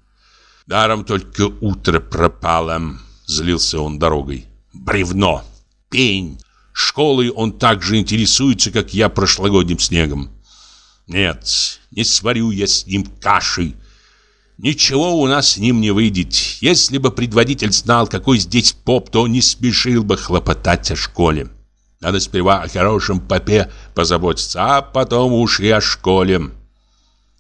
Даром только утро пропало, злился он дорогой. Бревно, пень, школой он так же интересуется, как я прошлогодним снегом. Нет, не сварю я с ним каши. Ничего у нас с ним не выйдет. Если бы предводитель знал, какой здесь поп, то не спешил бы хлопотать о школе. Надо сперва о хорошем попе позаботиться, а потом уж и о школе.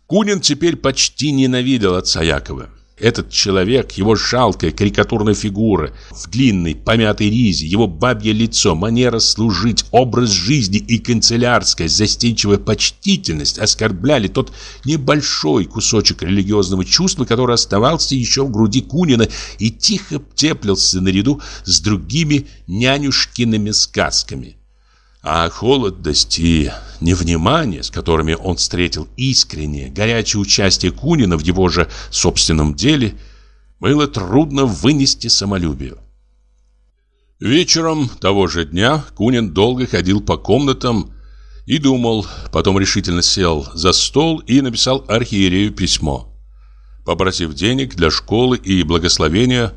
Кунин теперь почти ненавидел отца Якова. Этот человек, его жалкая карикатурная фигура в длинной помятой ризе, его бабье лицо, манера служить, образ жизни и канцелярская застенчивая почтительность оскорбляли тот небольшой кусочек религиозного чувства, который оставался еще в груди Кунина и тихо теплился наряду с другими нянюшкиными сказками. А холодность и невнимание, с которыми он встретил искреннее, горячее участие Кунина в его же собственном деле, было трудно вынести самолюбию. Вечером того же дня Кунин долго ходил по комнатам и думал, потом решительно сел за стол и написал архиерею письмо. Попросив денег для школы и благословения,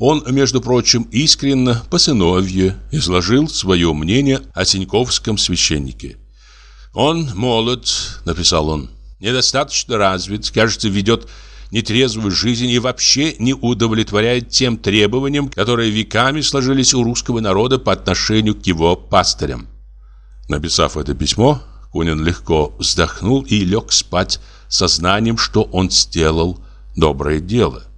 он, между прочим, искренне по сыновье изложил свое мнение о Синьковском священнике. «Он молод», — написал он, — «недостаточно развит, кажется, ведет нетрезвую жизнь и вообще не удовлетворяет тем требованиям, которые веками сложились у русского народа по отношению к его пастырям». Написав это письмо, Кунин легко вздохнул и лег спать сознанием, что он сделал доброе дело.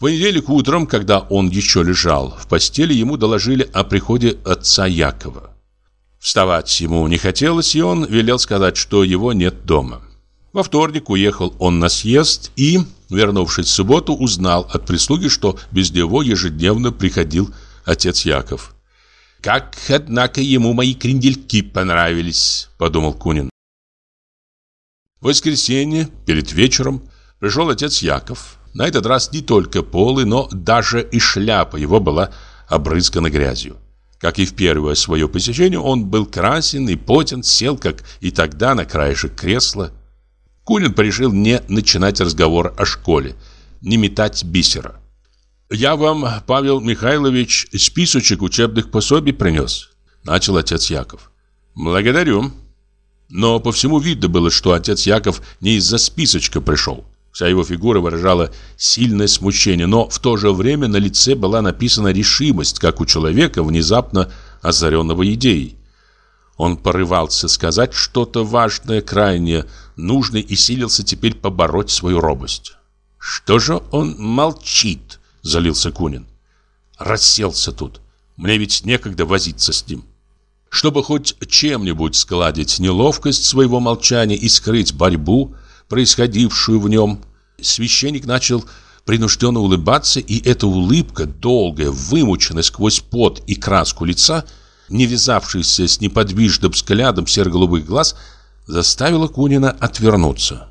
Понедельник утром, когда он еще лежал в постели, ему доложили о приходе отца Якова. Вставать ему не хотелось, и он велел сказать, что его нет дома. Во вторник уехал он на съезд и, вернувшись в субботу, узнал от прислуги, что без него ежедневно приходил отец Яков. «Как, однако, ему мои крендельки понравились», — подумал Кунин. В воскресенье, перед вечером, пришел отец Яков. На этот раз не только полы, но даже и шляпа его была обрызгана грязью. Как и в первое свое посещение, он был красен и потен, сел, как и тогда, на краешек кресла. Кунин решил не начинать разговор о школе, не метать бисера. «Я вам, Павел Михайлович, списочек учебных пособий принес», — начал отец Яков. «Благодарю». Но по всему видно было, что отец Яков не из-за списочка пришел. Вся его фигура выражала сильное смущение, но в то же время на лице была написана решимость, как у человека, внезапно озаренного идеей. Он порывался сказать что-то важное, крайне нужное и силился теперь побороть свою робость. «Что же он молчит?» – залился Кунин. «Расселся тут. Мне ведь некогда возиться с ним». Чтобы хоть чем-нибудь складить неловкость своего молчания и скрыть борьбу – происходившую в нем, священник начал принужденно улыбаться, и эта улыбка, долгая, вымученная сквозь пот и краску лица, не вязавшаяся с неподвижным взглядом серо-голубых глаз, заставила Кунина отвернуться.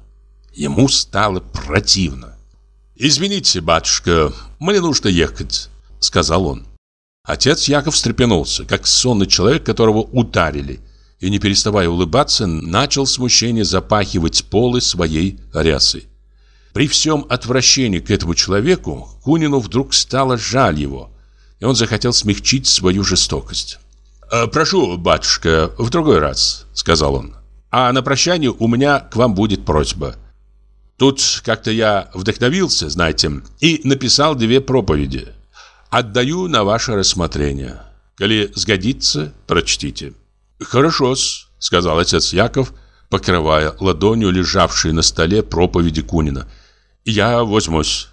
Ему стало противно. «Извините, батюшка, мне нужно ехать», — сказал он. Отец Яков встрепенулся, как сонный человек, которого ударили, и, не переставая улыбаться, начал смущение запахивать полы своей рясы. При всем отвращении к этому человеку Кунину вдруг стало жаль его, и он захотел смягчить свою жестокость. «Э, «Прошу, батюшка, в другой раз», — сказал он. «А на прощание у меня к вам будет просьба. Тут как-то я вдохновился, знаете, и написал две проповеди. Отдаю на ваше рассмотрение. Коли сгодится, прочтите». «Хорошо-с», — сказал отец Яков, покрывая ладонью лежавшие на столе проповеди Кунина. «Я возьмусь».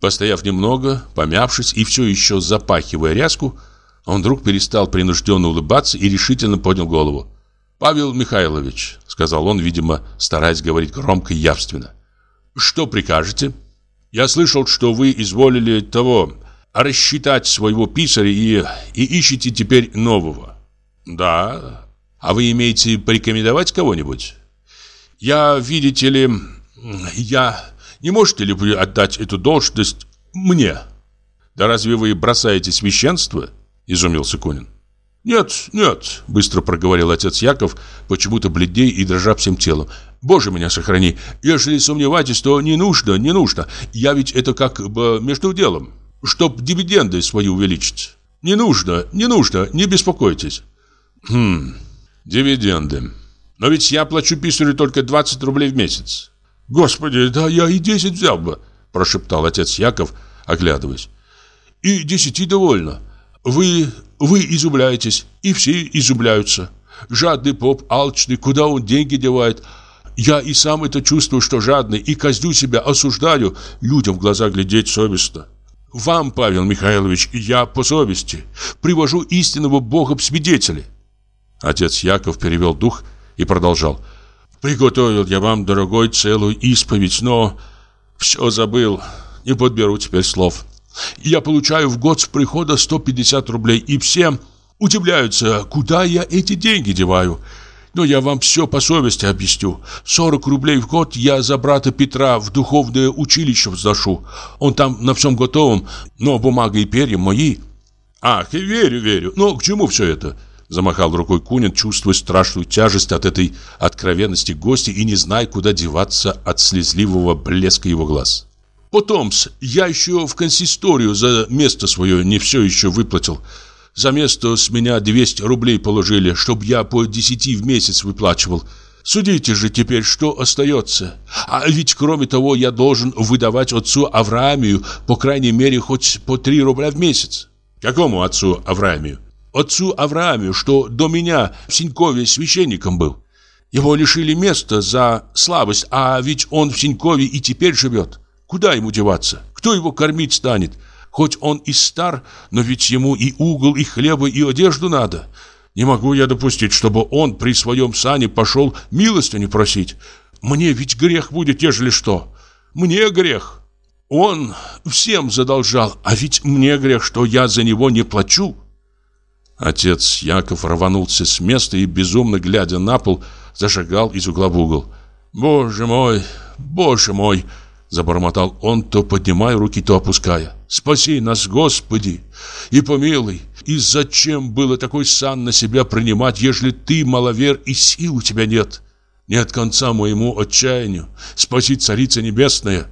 Постояв немного, помявшись и все еще запахивая ряску, он вдруг перестал принужденно улыбаться и решительно поднял голову. «Павел Михайлович», — сказал он, видимо, стараясь говорить громко и явственно, — «что прикажете? Я слышал, что вы изволили того, рассчитать своего писаря и, и ищете теперь нового. Да. А вы имеете порекомендовать кого-нибудь? Я, видите ли, я... Не можете ли вы отдать эту должность мне? Да разве вы бросаете священство? Изумился Кунин. «Нет, нет», — быстро проговорил отец Яков, почему-то бледней и дрожа всем телом. «Боже меня сохрани! Если сомневаетесь, то не нужно, не нужно. Я ведь это как бы между делом, чтоб дивиденды свои увеличить. Не нужно, не нужно, не беспокойтесь». «Хм, дивиденды. Но ведь я плачу писарю только 20 рублей в месяц». «Господи, да я и 10 взял бы», — прошептал отец Яков, оглядываясь. «И десяти довольно. Вы вы изумляетесь, и все изумляются. Жадный поп, алчный, куда он деньги девает? Я и сам это чувствую, что жадный, и казню себя, осуждаю. Людям в глаза глядеть совестно. Вам, Павел Михайлович, я по совести. Привожу истинного Бога в свидетели. Отец Яков перевел дух и продолжал. Приготовил я вам, дорогой, целую исповедь, но все забыл, не подберу теперь слов. Я получаю в год с прихода 150 рублей, и все удивляются, куда я эти деньги деваю. Но я вам все по совести объясню. 40 рублей в год я за брата Петра в духовное училище взношу. Он там на всем готовом, но бумага и перья мои. Ах, верю, верю. Но к чему все это? Замахал рукой Кунин, чувствуя страшную тяжесть от этой откровенности гостя и не зная, куда деваться от слезливого блеска его глаз. Потомс, я еще в консисторию за место свое не все еще выплатил. За место с меня 200 рублей положили, чтобы я по 10 в месяц выплачивал. Судите же теперь, что остается. А ведь кроме того я должен выдавать отцу Авраамию по крайней мере хоть по 3 рубля в месяц. Какому отцу Авраамию? Отцу Авраамию, что до меня в Синькове священником был. Его лишили места за слабость, а ведь он в Синькове и теперь живет. Куда ему деваться? Кто его кормить станет? Хоть он и стар, но ведь ему и угол, и хлеба, и одежду надо. Не могу я допустить, чтобы он при своем сане пошел милостыню просить. Мне ведь грех будет, ежели что. Мне грех. Он всем задолжал, а ведь мне грех, что я за него не плачу. Отец Яков рванулся с места и, безумно глядя на пол, зашагал из угла в угол. «Боже мой, боже мой!» Забормотал он, то поднимая руки, то опуская. «Спаси нас, Господи, и помилуй! И зачем было такой сан на себя принимать, ежели ты маловер и сил у тебя нет? Нет конца моему отчаянию. Спаси, Царица Небесная!»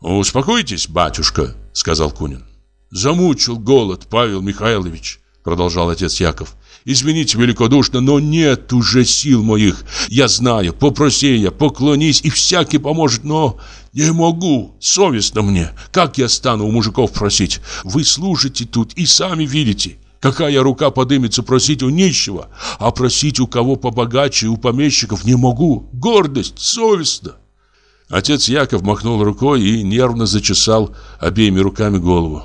«Успокойтесь, батюшка», — сказал Кунин. «Замучил голод, Павел Михайлович», — продолжал отец Яков. Извините великодушно, но нет уже сил моих. Я знаю, попроси я, поклонись, и всякий поможет, но не могу, совестно мне. Как я стану у мужиков просить? Вы служите тут и сами видите. Какая рука подымется просить у нищего, а просить у кого побогаче, у помещиков не могу. Гордость, совестно. Отец Яков махнул рукой и нервно зачесал обеими руками голову.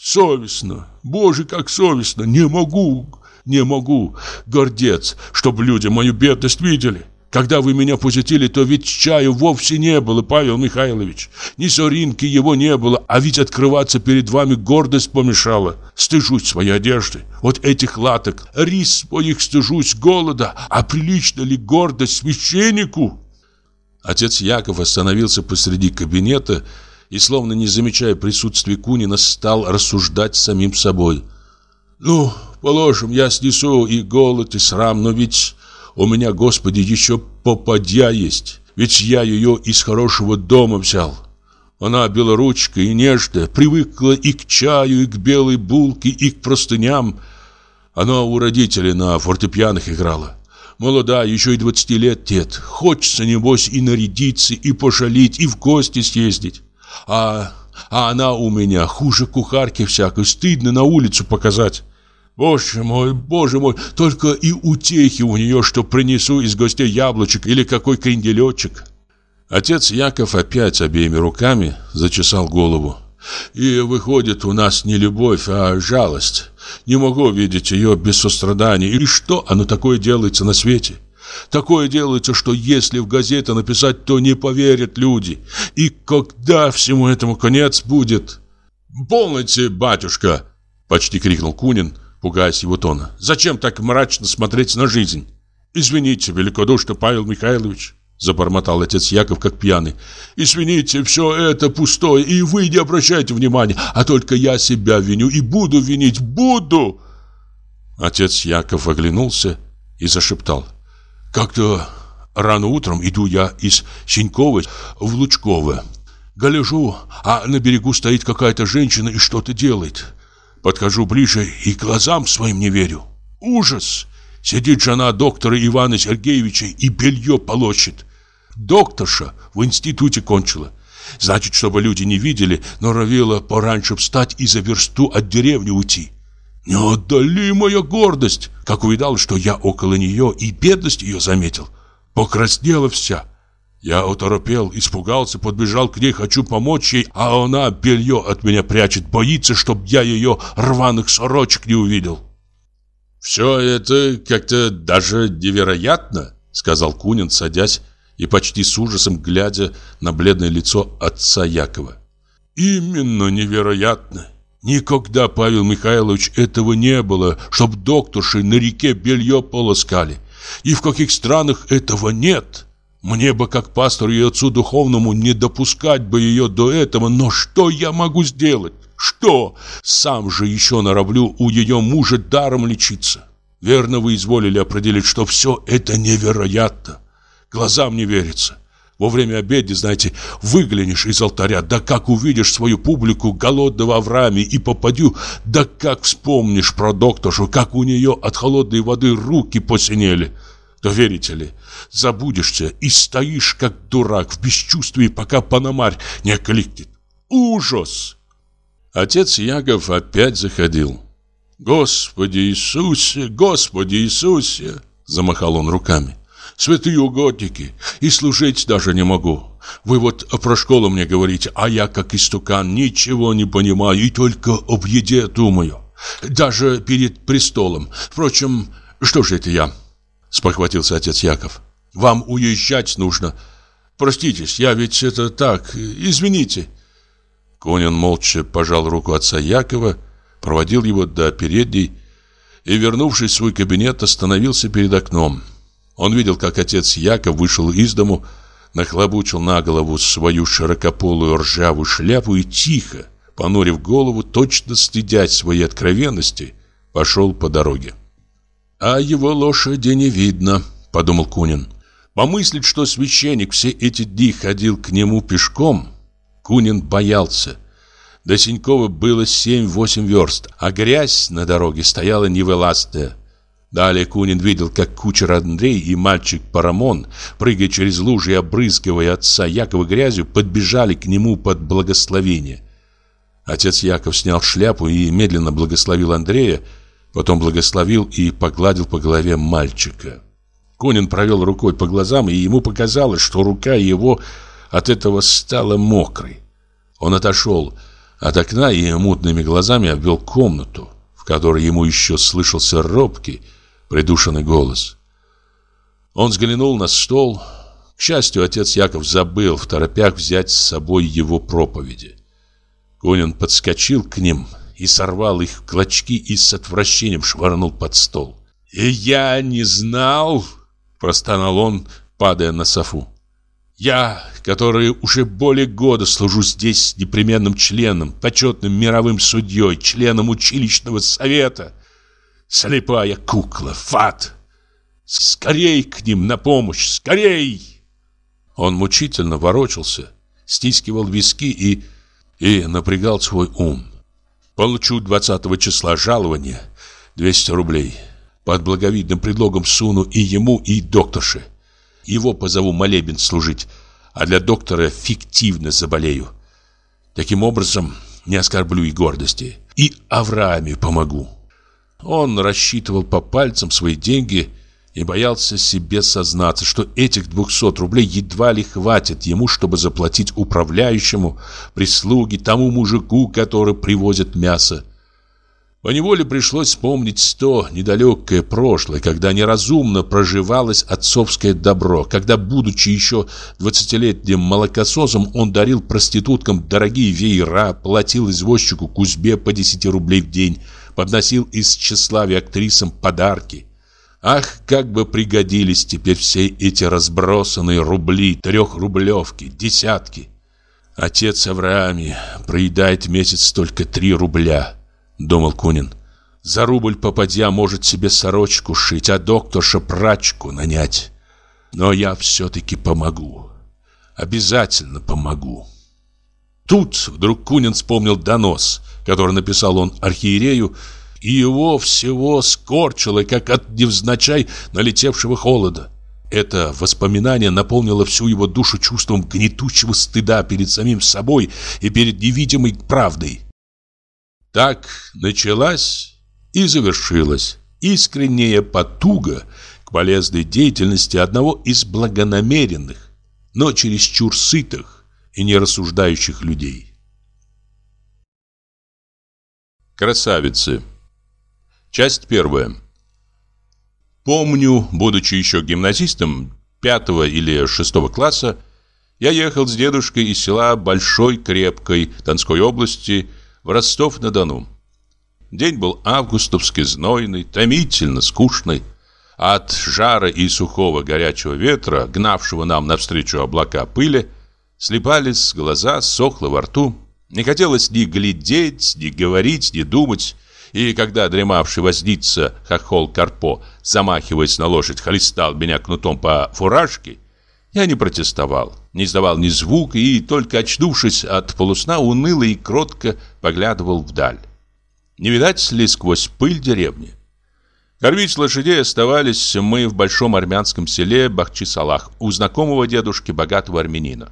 Совестно, боже, как совестно, не могу, не могу, гордец, чтобы люди мою бедность видели. Когда вы меня посетили, то ведь чаю вовсе не было, Павел Михайлович. Ни соринки его не было, а ведь открываться перед вами гордость помешала. Стыжусь своей одежды, вот этих латок, рис своих стыжусь голода. А прилично ли гордость священнику? Отец Яков остановился посреди кабинета и, словно не замечая присутствия Кунина, стал рассуждать самим собой. «Ну, Положим, я снесу и голод, и срам, но ведь у меня, Господи, еще попадья есть. Ведь я ее из хорошего дома взял. Она белоручка и нежная, привыкла и к чаю, и к белой булке, и к простыням. Она у родителей на фортепианах играла. Молода, еще и 20 лет нет. Хочется, небось, и нарядиться, и пошалить, и в гости съездить. А, а она у меня хуже кухарки всякой, стыдно на улицу показать. Боже мой, боже мой, только и утехи у нее, что принесу из гостей яблочек или какой кренделечек. Отец Яков опять обеими руками зачесал голову. И выходит у нас не любовь, а жалость. Не могу видеть ее без сострадания. И что оно такое делается на свете? Такое делается, что если в газеты написать, то не поверят люди. И когда всему этому конец будет? «Полноте, батюшка!» — почти крикнул Кунин, пугаясь его тона. «Зачем так мрачно смотреть на жизнь?» «Извините, великодушно, Павел Михайлович», — забормотал отец Яков, как пьяный. «Извините, все это пустое, и вы не обращайте внимания, а только я себя виню и буду винить, буду!» Отец Яков оглянулся и зашептал. «Как-то рано утром иду я из Синькова в Лучково. Гляжу, а на берегу стоит какая-то женщина и что-то делает. Подхожу ближе и глазам своим не верю. Ужас! Сидит жена доктора Ивана Сергеевича и белье полощет. Докторша в институте кончила. Значит, чтобы люди не видели, норовила пораньше встать и за версту от деревни уйти. Неотдалимая гордость, как увидал, что я около нее и бедность ее заметил. Покраснела вся. Я оторопел, испугался, подбежал к ней, хочу помочь ей, а она белье от меня прячет, боится, чтоб я ее рваных сорочек не увидел. «Все это как-то даже невероятно», — сказал Кунин, садясь и почти с ужасом глядя на бледное лицо отца Якова. «Именно невероятно. Никогда, Павел Михайлович, этого не было, чтоб докторши на реке белье полоскали. И в каких странах этого нет. Мне бы, как пастору и отцу духовному, не допускать бы ее до этого, но что я могу сделать? Что? Сам же еще нароблю у ее мужа даром лечиться. Верно вы изволили определить, что все это невероятно. Глазам не верится. Во время обеда, знаете, выглянешь из алтаря, да как увидишь свою публику голодного Аврааме и попадю, да как вспомнишь про докторшу, как у нее от холодной воды руки посинели. То верите ли, забудешься и стоишь как дурак в бесчувствии, пока Панамарь не окликнет. Ужас! Отец Яков опять заходил. «Господи Иисусе, Господи Иисусе!» Замахал он руками святые угодники, и служить даже не могу. Вы вот про школу мне говорите, а я, как истукан, ничего не понимаю и только об еде думаю. Даже перед престолом. Впрочем, что же это я?» Спохватился отец Яков. «Вам уезжать нужно. Проститесь, я ведь это так, извините». Конин молча пожал руку отца Якова, проводил его до передней и, вернувшись в свой кабинет, остановился перед окном. Он видел, как отец Яков вышел из дому, нахлобучил на голову свою широкополую ржавую шляпу и тихо, понурив голову, точно стыдясь своей откровенности, пошел по дороге. «А его лошади не видно», — подумал Кунин. Помыслить, что священник все эти дни ходил к нему пешком, Кунин боялся. До Синькова было семь-восемь верст, а грязь на дороге стояла невылазная. Далее Кунин видел, как кучер Андрей и мальчик Парамон, прыгая через лужи и обрызгивая отца Якова грязью, подбежали к нему под благословение. Отец Яков снял шляпу и медленно благословил Андрея, потом благословил и погладил по голове мальчика. Кунин провел рукой по глазам, и ему показалось, что рука его от этого стала мокрой. Он отошел от окна и мутными глазами обвел комнату, в которой ему еще слышался робкий, придушенный голос. Он взглянул на стол. К счастью, отец Яков забыл в торопях взять с собой его проповеди. Конин подскочил к ним и сорвал их в клочки и с отвращением швырнул под стол. «И я не знал!» – простонал он, падая на софу. «Я, который уже более года служу здесь непременным членом, почетным мировым судьей, членом училищного совета, Слепая кукла, фат! Скорей к ним на помощь, скорей!» Он мучительно ворочался, стискивал виски и, и напрягал свой ум. «Получу 20 числа жалование, 200 рублей. Под благовидным предлогом суну и ему, и докторше. Его позову молебен служить, а для доктора фиктивно заболею. Таким образом, не оскорблю и гордости. И Аврааме помогу. Он рассчитывал по пальцам свои деньги и боялся себе сознаться, что этих 200 рублей едва ли хватит ему, чтобы заплатить управляющему, прислуге, тому мужику, который привозит мясо. Поневоле пришлось вспомнить то недалекое прошлое, когда неразумно проживалось отцовское добро, когда, будучи еще двадцатилетним молокососом, он дарил проституткам дорогие веера, платил извозчику Кузьбе по 10 рублей в день, подносил из тщеславия актрисам подарки. Ах, как бы пригодились теперь все эти разбросанные рубли, трехрублевки, десятки. Отец Авраами проедает месяц только три рубля, думал Кунин. За рубль попадья может себе сорочку шить, а докторша прачку нанять. Но я все-таки помогу. Обязательно помогу. Тут вдруг Кунин вспомнил донос, который написал он архиерею, и его всего скорчило, как от невзначай налетевшего холода. Это воспоминание наполнило всю его душу чувством гнетущего стыда перед самим собой и перед невидимой правдой. Так началась и завершилась искренняя потуга к полезной деятельности одного из благонамеренных, но чересчур сытых и нерассуждающих людей. Красавицы Часть первая Помню, будучи еще гимназистом пятого или шестого класса, я ехал с дедушкой из села Большой Крепкой Донской области в Ростов-на-Дону. День был августовский, знойный, томительно скучный. От жара и сухого горячего ветра, гнавшего нам навстречу облака пыли, слепались глаза, сохло во рту. Не хотелось ни глядеть, ни говорить, ни думать. И когда дремавший возница хохол Карпо, замахиваясь на лошадь, хлестал меня кнутом по фуражке, я не протестовал, не издавал ни звука и, только очнувшись от полусна, уныло и кротко поглядывал вдаль. Не видать ли сквозь пыль деревни? Кормить лошадей оставались мы в большом армянском селе Бахчисалах у знакомого дедушки богатого армянина.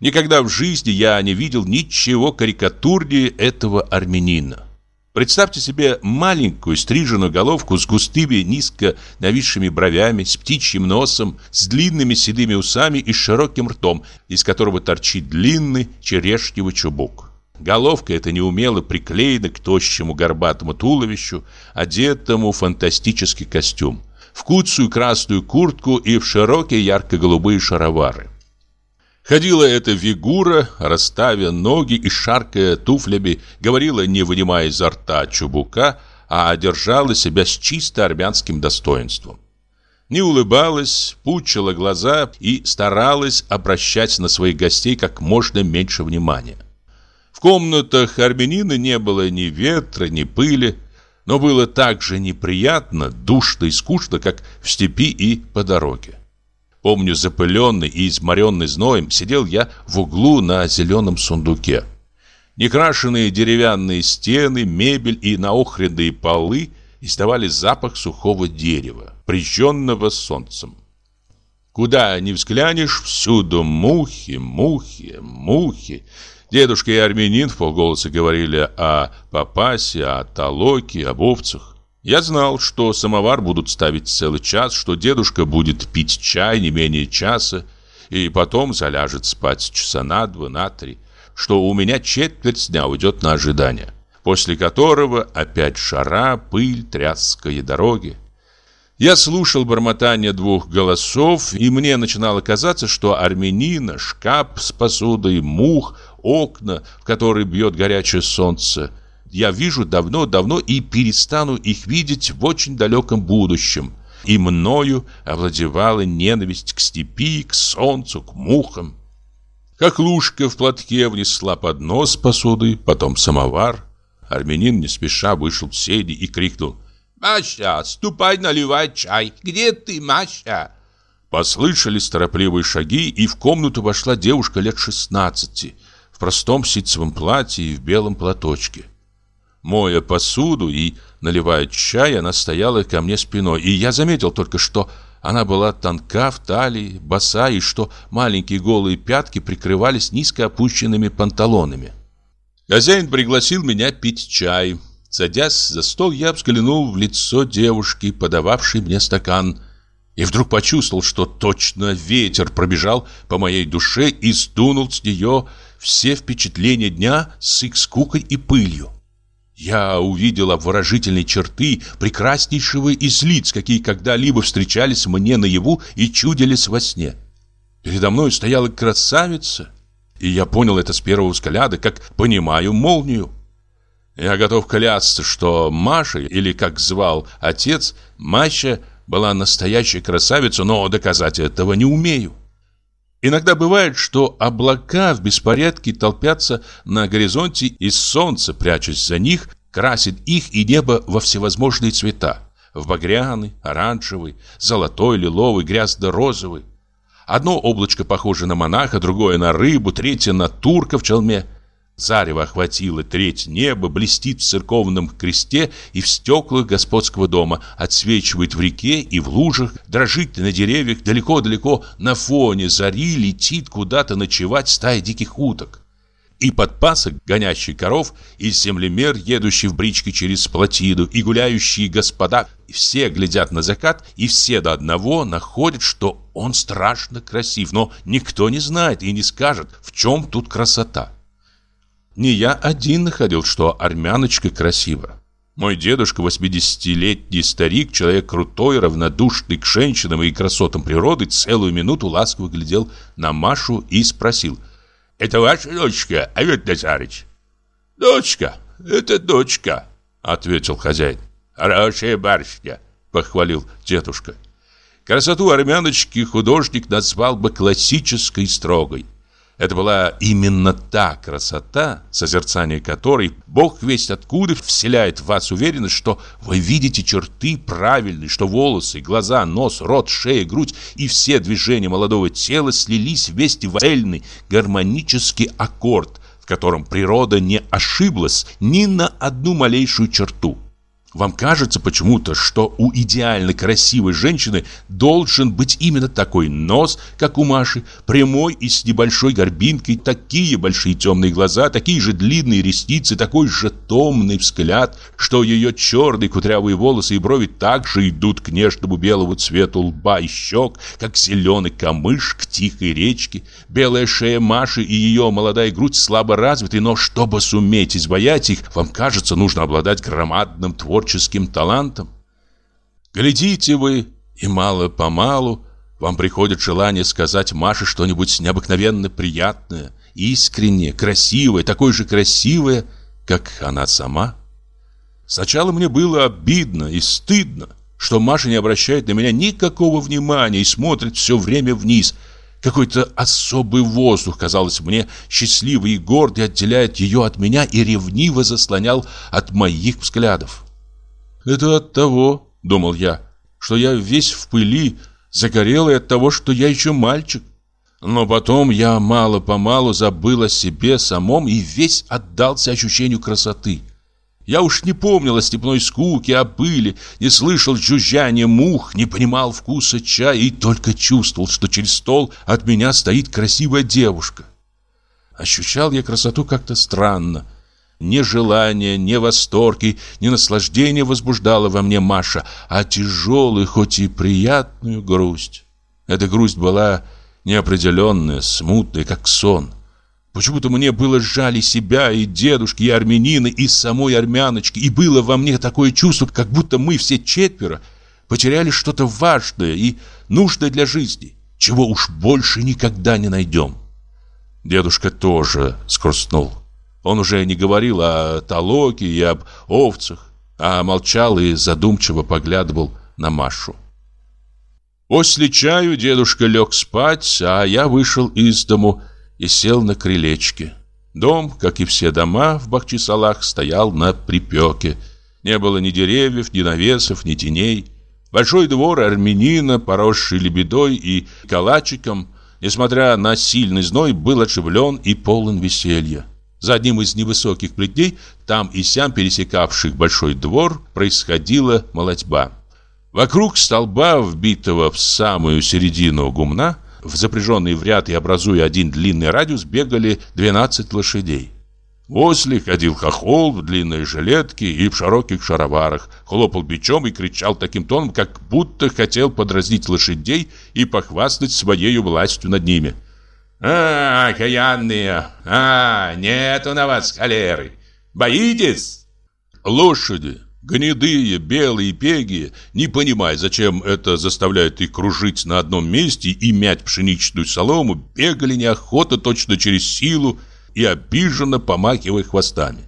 Никогда в жизни я не видел ничего карикатурнее этого армянина. Представьте себе маленькую стриженную головку с густыми, низко нависшими бровями, с птичьим носом, с длинными седыми усами и широким ртом, из которого торчит длинный черешневый чубук. Головка эта неумело приклеена к тощему горбатому туловищу, одетому в фантастический костюм, в куцую красную куртку и в широкие ярко-голубые шаровары. Ходила эта фигура, расставя ноги и шаркая туфлями, говорила, не вынимая изо рта чубука, а держала себя с чисто армянским достоинством. Не улыбалась, пучила глаза и старалась обращать на своих гостей как можно меньше внимания. В комнатах армянина не было ни ветра, ни пыли, но было так же неприятно, душно и скучно, как в степи и по дороге. Помню, запыленный и изморенный зноем, сидел я в углу на зеленом сундуке. Некрашенные деревянные стены, мебель и наохренные полы издавали запах сухого дерева, прижженного солнцем. Куда ни взглянешь, всюду мухи, мухи, мухи. Дедушка и армянин в полголоса говорили о папасе, о толоке, об овцах. Я знал, что самовар будут ставить целый час, что дедушка будет пить чай не менее часа, и потом заляжет спать часа на два, на три, что у меня четверть дня уйдет на ожидание, после которого опять шара, пыль, тряская дороги. Я слушал бормотание двух голосов, и мне начинало казаться, что армянина, шкаф с посудой, мух, окна, в которые бьет горячее солнце – я вижу давно-давно и перестану их видеть в очень далеком будущем. И мною овладевала ненависть к степи, к солнцу, к мухам. Как лужка в платке внесла поднос с посудой, потом самовар. Армянин не спеша вышел в сени и крикнул «Маша, ступай наливай чай! Где ты, Маша?» Послышались торопливые шаги, и в комнату вошла девушка лет шестнадцати в простом ситцевом платье и в белом платочке. Моя посуду и наливая чай, она стояла ко мне спиной, и я заметил только, что она была тонка в талии, боса, и что маленькие голые пятки прикрывались низко опущенными панталонами. Хозяин пригласил меня пить чай. Садясь за стол, я взглянул в лицо девушки, подававшей мне стакан, и вдруг почувствовал, что точно ветер пробежал по моей душе и сдунул с нее все впечатления дня с их скукой и пылью. Я увидел обворожительные черты прекраснейшего из лиц, какие когда-либо встречались мне наяву и чудились во сне. Передо мной стояла красавица, и я понял это с первого взгляда, как понимаю молнию. Я готов клясться, что Маша, или как звал отец, Маша была настоящей красавицей, но доказать этого не умею. Иногда бывает, что облака в беспорядке толпятся на горизонте, и солнце, прячась за них, красит их и небо во всевозможные цвета. В багряный, оранжевый, золотой, лиловый, грязно-розовый. Одно облачко похоже на монаха, другое на рыбу, третье на турка в челме – Зарево охватило треть неба, блестит в церковном кресте и в стеклах господского дома, отсвечивает в реке и в лужах, дрожит на деревьях, далеко-далеко на фоне зари летит куда-то ночевать стая диких уток. И подпасок, гонящий коров, и землемер, едущий в бричке через плотину, и гуляющие господа, все глядят на закат, и все до одного находят, что он страшно красив, но никто не знает и не скажет, в чем тут красота. Не я один находил, что армяночка красива. Мой дедушка, 80-летний старик, человек крутой, равнодушный к женщинам и красотам природы, целую минуту ласково глядел на Машу и спросил. «Это ваша дочка, Авет Назарыч?» «Дочка, это дочка», — ответил хозяин. «Хорошая барышня», — похвалил дедушка. Красоту армяночки художник назвал бы классической строгой. Это была именно та красота, созерцание которой Бог весть откуда вселяет в вас уверенность, что вы видите черты правильные, что волосы, глаза, нос, рот, шея, грудь и все движения молодого тела слились вместе в цельный гармонический аккорд, в котором природа не ошиблась ни на одну малейшую черту. Вам кажется почему-то, что у идеально красивой женщины должен быть именно такой нос, как у Маши, прямой и с небольшой горбинкой, такие большие темные глаза, такие же длинные ресницы, такой же томный взгляд, что ее черные кудрявые волосы и брови также идут к нежному белому цвету лба и щек, как зеленый камыш к тихой речке. Белая шея Маши и ее молодая грудь слабо развиты, но чтобы суметь избавить их, вам кажется, нужно обладать громадным творчеством творческим талантом. Глядите вы, и мало-помалу вам приходит желание сказать Маше что-нибудь необыкновенно приятное, искреннее, красивое, такое же красивое, как она сама. Сначала мне было обидно и стыдно, что Маша не обращает на меня никакого внимания и смотрит все время вниз. Какой-то особый воздух, казалось мне, счастливый и гордый, отделяет ее от меня и ревниво заслонял от моих взглядов. Это от того, думал я, что я весь в пыли, загорелый от того, что я еще мальчик. Но потом я мало-помалу забыл о себе самом и весь отдался ощущению красоты. Я уж не помнил о степной скуке, о пыли, не слышал жужжания мух, не понимал вкуса чая и только чувствовал, что через стол от меня стоит красивая девушка. Ощущал я красоту как-то странно, ни желание, ни восторги, ни наслаждение возбуждала во мне Маша, а тяжелую, хоть и приятную грусть. Эта грусть была неопределенная, смутная, как сон. Почему-то мне было жаль и себя, и дедушки, и армянина, и самой армяночки, и было во мне такое чувство, как будто мы все четверо потеряли что-то важное и нужное для жизни, чего уж больше никогда не найдем. Дедушка тоже скрустнул. Он уже не говорил о толоке и об овцах, а молчал и задумчиво поглядывал на Машу. После чаю дедушка лег спать, а я вышел из дому и сел на крылечке. Дом, как и все дома в Бахчисалах, стоял на припеке. Не было ни деревьев, ни навесов, ни теней. Большой двор армянина, поросший лебедой и калачиком, несмотря на сильный зной, был оживлен и полон веселья. За одним из невысоких плетней, там и сям пересекавших большой двор, происходила молотьба. Вокруг столба, вбитого в самую середину гумна, в запряженный в ряд и образуя один длинный радиус, бегали 12 лошадей. Возле ходил хохол в длинной жилетке и в широких шароварах, хлопал бичом и кричал таким тоном, как будто хотел подразнить лошадей и похвастать своей властью над ними – «А, окаянные! А, нету на вас холеры! Боитесь?» Лошади, гнедые, белые, пеги, не понимая, зачем это заставляет их кружить на одном месте и мять пшеничную солому, бегали неохотно, точно через силу и обиженно помахивая хвостами.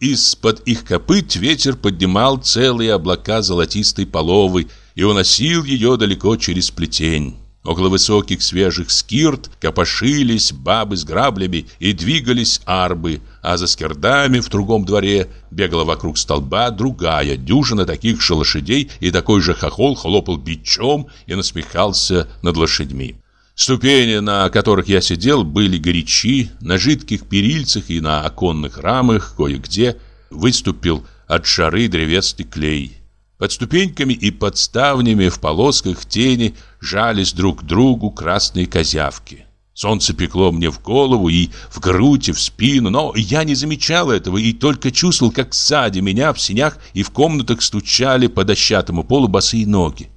Из-под их копыт ветер поднимал целые облака золотистой половы и уносил ее далеко через плетень. Около высоких свежих скирт копошились бабы с граблями и двигались арбы, а за скирдами в другом дворе бегала вокруг столба другая дюжина таких же лошадей, и такой же хохол хлопал бичом и насмехался над лошадьми. Ступени, на которых я сидел, были горячи, на жидких перильцах и на оконных рамах кое-где выступил от шары древесный клей. Под ступеньками и под ставнями в полосках тени жались друг к другу красные козявки. Солнце пекло мне в голову и в грудь, и в спину, но я не замечал этого и только чувствовал, как сзади меня в синях и в комнатах стучали по дощатому полу босые ноги.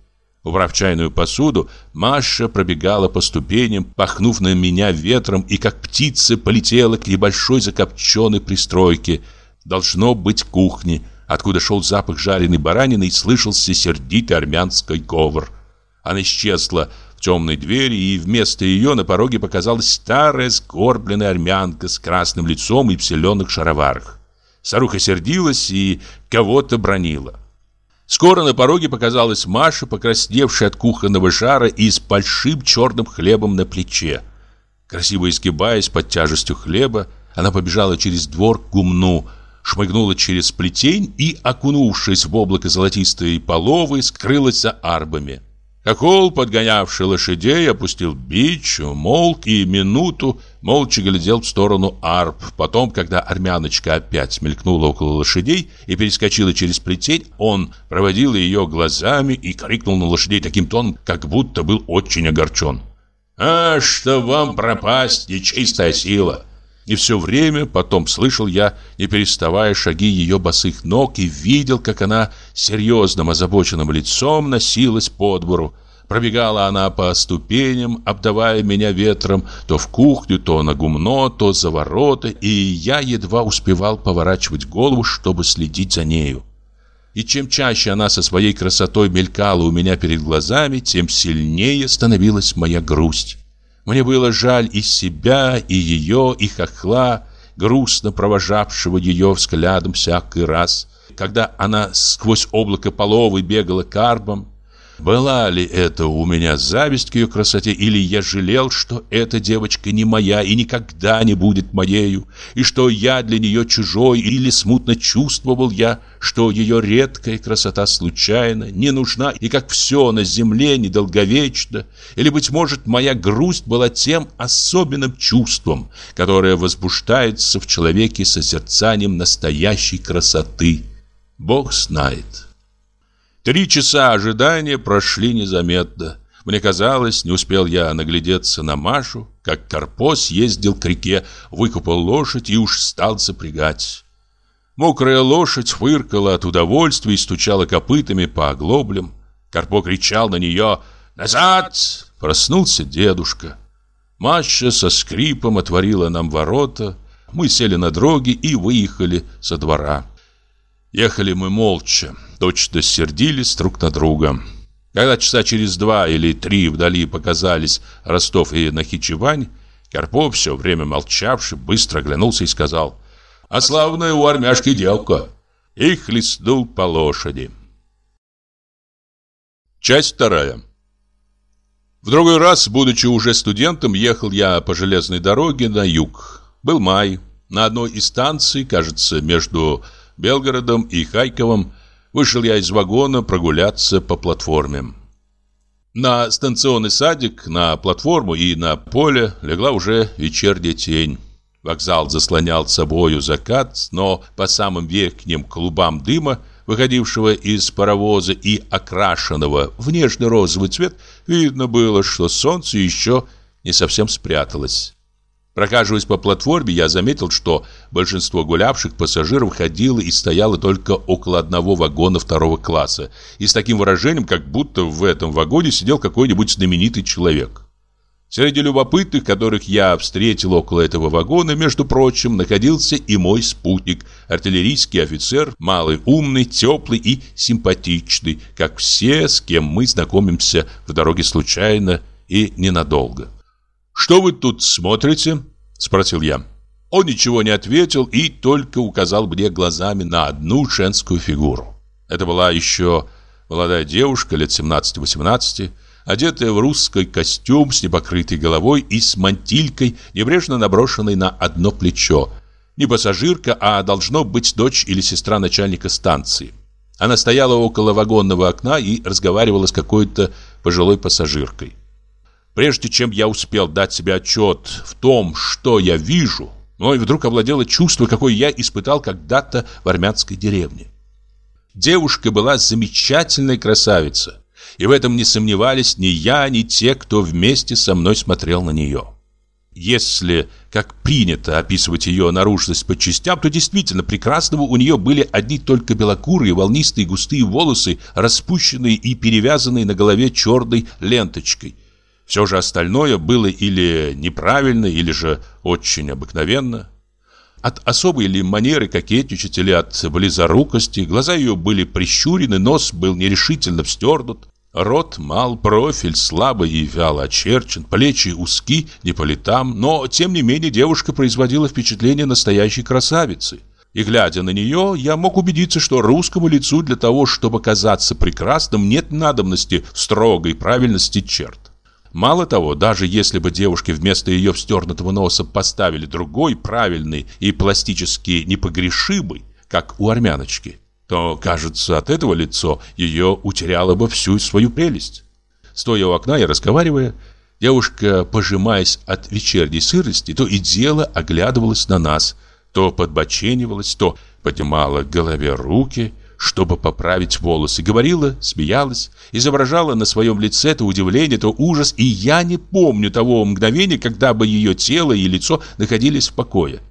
Убрав чайную посуду, Маша пробегала по ступеням, пахнув на меня ветром, и как птица полетела к небольшой закопченной пристройке. Должно быть кухни, откуда шел запах жареной баранины и слышался сердитый армянский говор. Она исчезла в темной двери, и вместо ее на пороге показалась старая сгорбленная армянка с красным лицом и в зеленых шароварах. Старуха сердилась и кого-то бронила. Скоро на пороге показалась Маша, покрасневшая от кухонного жара и с большим черным хлебом на плече. Красиво изгибаясь под тяжестью хлеба, она побежала через двор к гумну, шмыгнула через плетень и, окунувшись в облако золотистой половы, скрылась за арбами. Хохол, подгонявший лошадей, опустил бич, молк и минуту молча глядел в сторону арб. Потом, когда армяночка опять мелькнула около лошадей и перескочила через плетень, он проводил ее глазами и крикнул на лошадей таким тоном, как будто был очень огорчен. «А что вам пропасть, нечистая сила!» И все время потом слышал я, не переставая, шаги ее босых ног и видел, как она серьезным озабоченным лицом носилась по двору. Пробегала она по ступеням, обдавая меня ветром, то в кухню, то на гумно, то за ворота, и я едва успевал поворачивать голову, чтобы следить за нею. И чем чаще она со своей красотой мелькала у меня перед глазами, тем сильнее становилась моя грусть. Мне было жаль и себя, и ее, и хохла, грустно провожавшего ее взглядом всякий раз, когда она сквозь облако половы бегала карбом, была ли это у меня зависть к ее красоте, или я жалел, что эта девочка не моя и никогда не будет моею, и что я для нее чужой, или смутно чувствовал я, что ее редкая красота случайна, не нужна, и как все на земле недолговечно, или, быть может, моя грусть была тем особенным чувством, которое возбуждается в человеке созерцанием настоящей красоты. Бог знает. Три часа ожидания прошли незаметно. Мне казалось, не успел я наглядеться на Машу, как Карпо ездил к реке, выкупал лошадь и уж стал запрягать. Мокрая лошадь фыркала от удовольствия и стучала копытами по оглоблям. Карпо кричал на нее «Назад!» Проснулся дедушка. Маша со скрипом отворила нам ворота. Мы сели на дроги и выехали со двора. Ехали мы молча, точно сердились друг на друга. Когда часа через два или три вдали показались Ростов и Нахичевань, Карпов, все время молчавший, быстро оглянулся и сказал «А славная у армяшки девка!» и хлестнул по лошади. Часть вторая. В другой раз, будучи уже студентом, ехал я по железной дороге на юг. Был май. На одной из станций, кажется, между Белгородом и Хайковом, вышел я из вагона прогуляться по платформе. На станционный садик, на платформу и на поле легла уже вечерняя тень. Вокзал заслонял собою закат, но по самым верхним клубам дыма, выходившего из паровоза и окрашенного в нежно-розовый цвет, видно было, что солнце еще не совсем спряталось. Прокаживаясь по платформе, я заметил, что большинство гулявших пассажиров ходило и стояло только около одного вагона второго класса, и с таким выражением, как будто в этом вагоне сидел какой-нибудь знаменитый человек. Среди любопытных, которых я встретил около этого вагона, между прочим, находился и мой спутник, артиллерийский офицер, малый, умный, теплый и симпатичный, как все, с кем мы знакомимся в дороге случайно и ненадолго. «Что вы тут смотрите?» – спросил я. Он ничего не ответил и только указал мне глазами на одну женскую фигуру. Это была еще молодая девушка лет 17-18, одетая в русский костюм с непокрытой головой и с мантилькой, небрежно наброшенной на одно плечо. Не пассажирка, а должно быть дочь или сестра начальника станции. Она стояла около вагонного окна и разговаривала с какой-то пожилой пассажиркой. Прежде чем я успел дать себе отчет в том, что я вижу, мной вдруг овладело чувство, какое я испытал когда-то в армянской деревне. Девушка была замечательная красавица, и в этом не сомневались ни я, ни те, кто вместе со мной смотрел на нее. Если, как принято описывать ее наружность по частям, то действительно прекрасного у нее были одни только белокурые, волнистые, густые волосы, распущенные и перевязанные на голове черной ленточкой. Все же остальное было или неправильно, или же очень обыкновенно. От особой ли манеры кокетничать или от близорукости глаза ее были прищурены, нос был нерешительно вздернут, рот мал, профиль слабо и вяло очерчен, плечи узки, не по летам, но, тем не менее, девушка производила впечатление настоящей красавицы. И глядя на нее, я мог убедиться, что русскому лицу для того, чтобы казаться прекрасным, нет надобности строгой правильности черт. Мало того, даже если бы девушке вместо ее встернутого носа поставили другой, правильный и пластически непогрешимый, как у армяночки, то, кажется, от этого лицо ее утеряло бы всю свою прелесть. Стоя у окна и разговаривая, девушка, пожимаясь от вечерней сырости, то и дело оглядывалась на нас, то подбоченивалась, то поднимала к голове руки – чтобы поправить волосы. Говорила, смеялась, изображала на своем лице то удивление, то ужас, и я не помню того мгновения, когда бы ее тело и лицо находились в покое.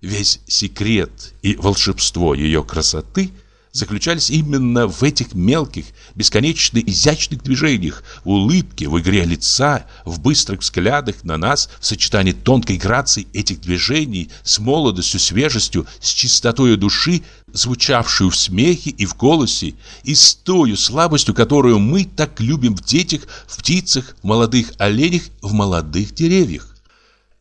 Весь секрет и волшебство ее красоты – заключались именно в этих мелких, бесконечно изящных движениях, в улыбке, в игре лица, в быстрых взглядах на нас, в сочетании тонкой грации этих движений с молодостью, свежестью, с чистотой души, звучавшую в смехе и в голосе, и с той слабостью, которую мы так любим в детях, в птицах, в молодых оленях, в молодых деревьях.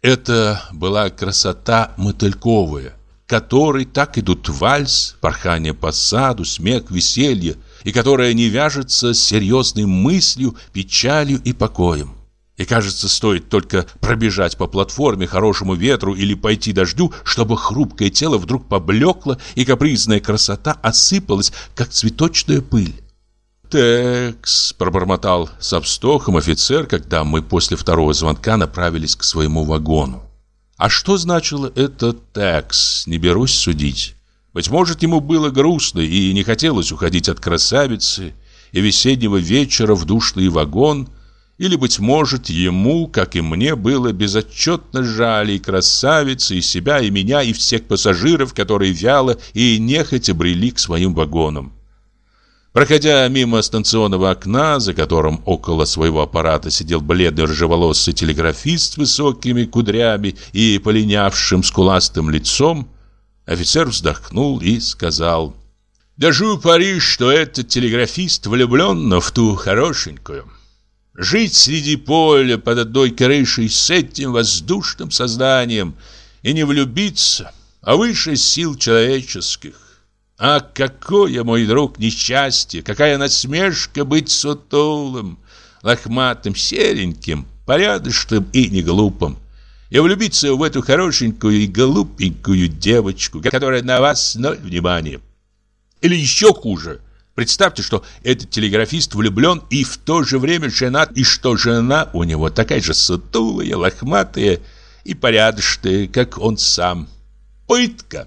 Это была красота мотыльковая, которой так идут вальс, порхание по саду, смех, веселье, и которая не вяжется с серьезной мыслью, печалью и покоем. И кажется, стоит только пробежать по платформе хорошему ветру или пойти дождю, чтобы хрупкое тело вдруг поблекло, и капризная красота осыпалась, как цветочная пыль. «Текс», — пробормотал со вздохом офицер, когда мы после второго звонка направились к своему вагону. А что значило это «такс», не берусь судить. Быть может, ему было грустно и не хотелось уходить от красавицы и весеннего вечера в душный вагон, или, быть может, ему, как и мне, было безотчетно жаль и красавицы, и себя, и меня, и всех пассажиров, которые вяло и нехотя брели к своим вагонам. Проходя мимо станционного окна, за которым около своего аппарата сидел бледный рыжеволосый телеграфист с высокими кудрями и полинявшим скуластым лицом, офицер вздохнул и сказал «Держу пари, что этот телеграфист влюблен в ту хорошенькую. Жить среди поля под одной крышей с этим воздушным созданием и не влюбиться, а выше сил человеческих. А какое, мой друг, несчастье, какая насмешка быть сутулым, лохматым, сереньким, порядочным и неглупым. И влюбиться в эту хорошенькую и глупенькую девочку, которая на вас ноль внимания. Или еще хуже. Представьте, что этот телеграфист влюблен и в то же время женат, и что жена у него такая же сутулая, лохматая и порядочная, как он сам. Пытка.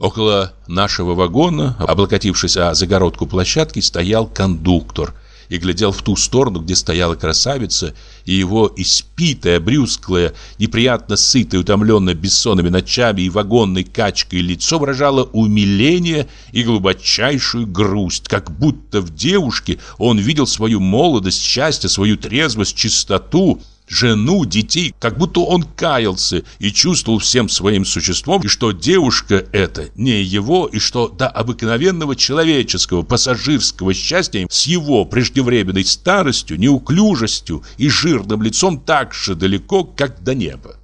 Около нашего вагона, облокотившись о загородку площадки, стоял кондуктор и глядел в ту сторону, где стояла красавица, и его испитое, брюсклое, неприятно сытое, утомленное бессонными ночами и вагонной качкой лицо выражало умиление и глубочайшую грусть, как будто в девушке он видел свою молодость, счастье, свою трезвость, чистоту, жену, детей, как будто он каялся и чувствовал всем своим существом, и что девушка эта не его, и что до обыкновенного человеческого пассажирского счастья с его преждевременной старостью, неуклюжестью и жирным лицом так же далеко, как до неба.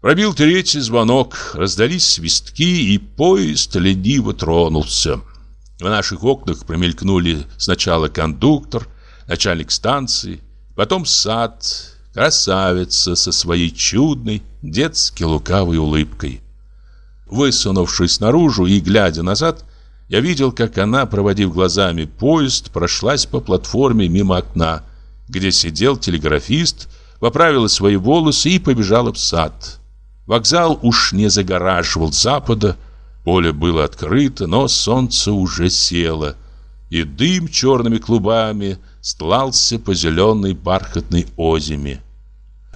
Пробил третий звонок, раздались свистки, и поезд лениво тронулся. В наших окнах промелькнули сначала кондуктор, начальник станции, потом сад, красавица со своей чудной, детски лукавой улыбкой. Высунувшись наружу и глядя назад, я видел, как она, проводив глазами поезд, прошлась по платформе мимо окна, где сидел телеграфист, поправила свои волосы и побежала в сад. Вокзал уж не загораживал запада, поле было открыто, но солнце уже село, и дым черными клубами стлался по зеленой бархатной озиме.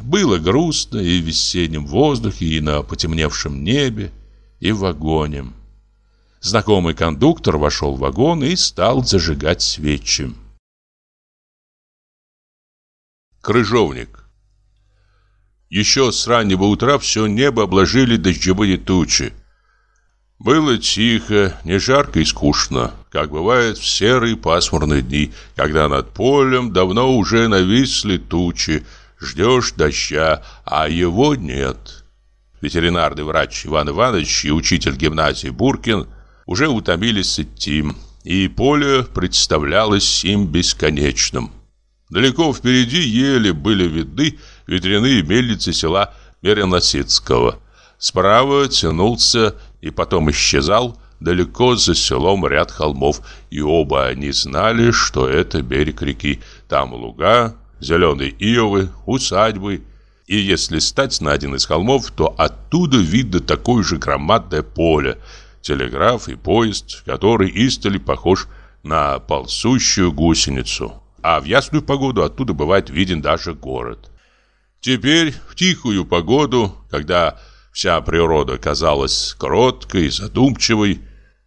Было грустно и в весеннем воздухе, и на потемневшем небе, и в вагоне. Знакомый кондуктор вошел в вагон и стал зажигать свечи. Крыжовник Еще с раннего утра все небо обложили дождевые тучи. Было тихо, не жарко и скучно, как бывает в серые пасмурные дни, когда над полем давно уже нависли тучи, ждешь дождя, а его нет ветеринарный врач Иван Иванович и учитель гимназии Буркин уже утомились идти, и поле представлялось им бесконечным. Далеко впереди еле были видны ветряные мельницы села Мереносицкого. Справа тянулся и потом исчезал далеко за селом ряд холмов, и оба они знали, что это берег реки. Там луга, зеленые ивы, усадьбы и если стать на один из холмов, то оттуда видно такое же громадное поле, телеграф и поезд, который истали похож на ползущую гусеницу. А в ясную погоду оттуда бывает виден даже город. Теперь, в тихую погоду, когда вся природа казалась кроткой и задумчивой,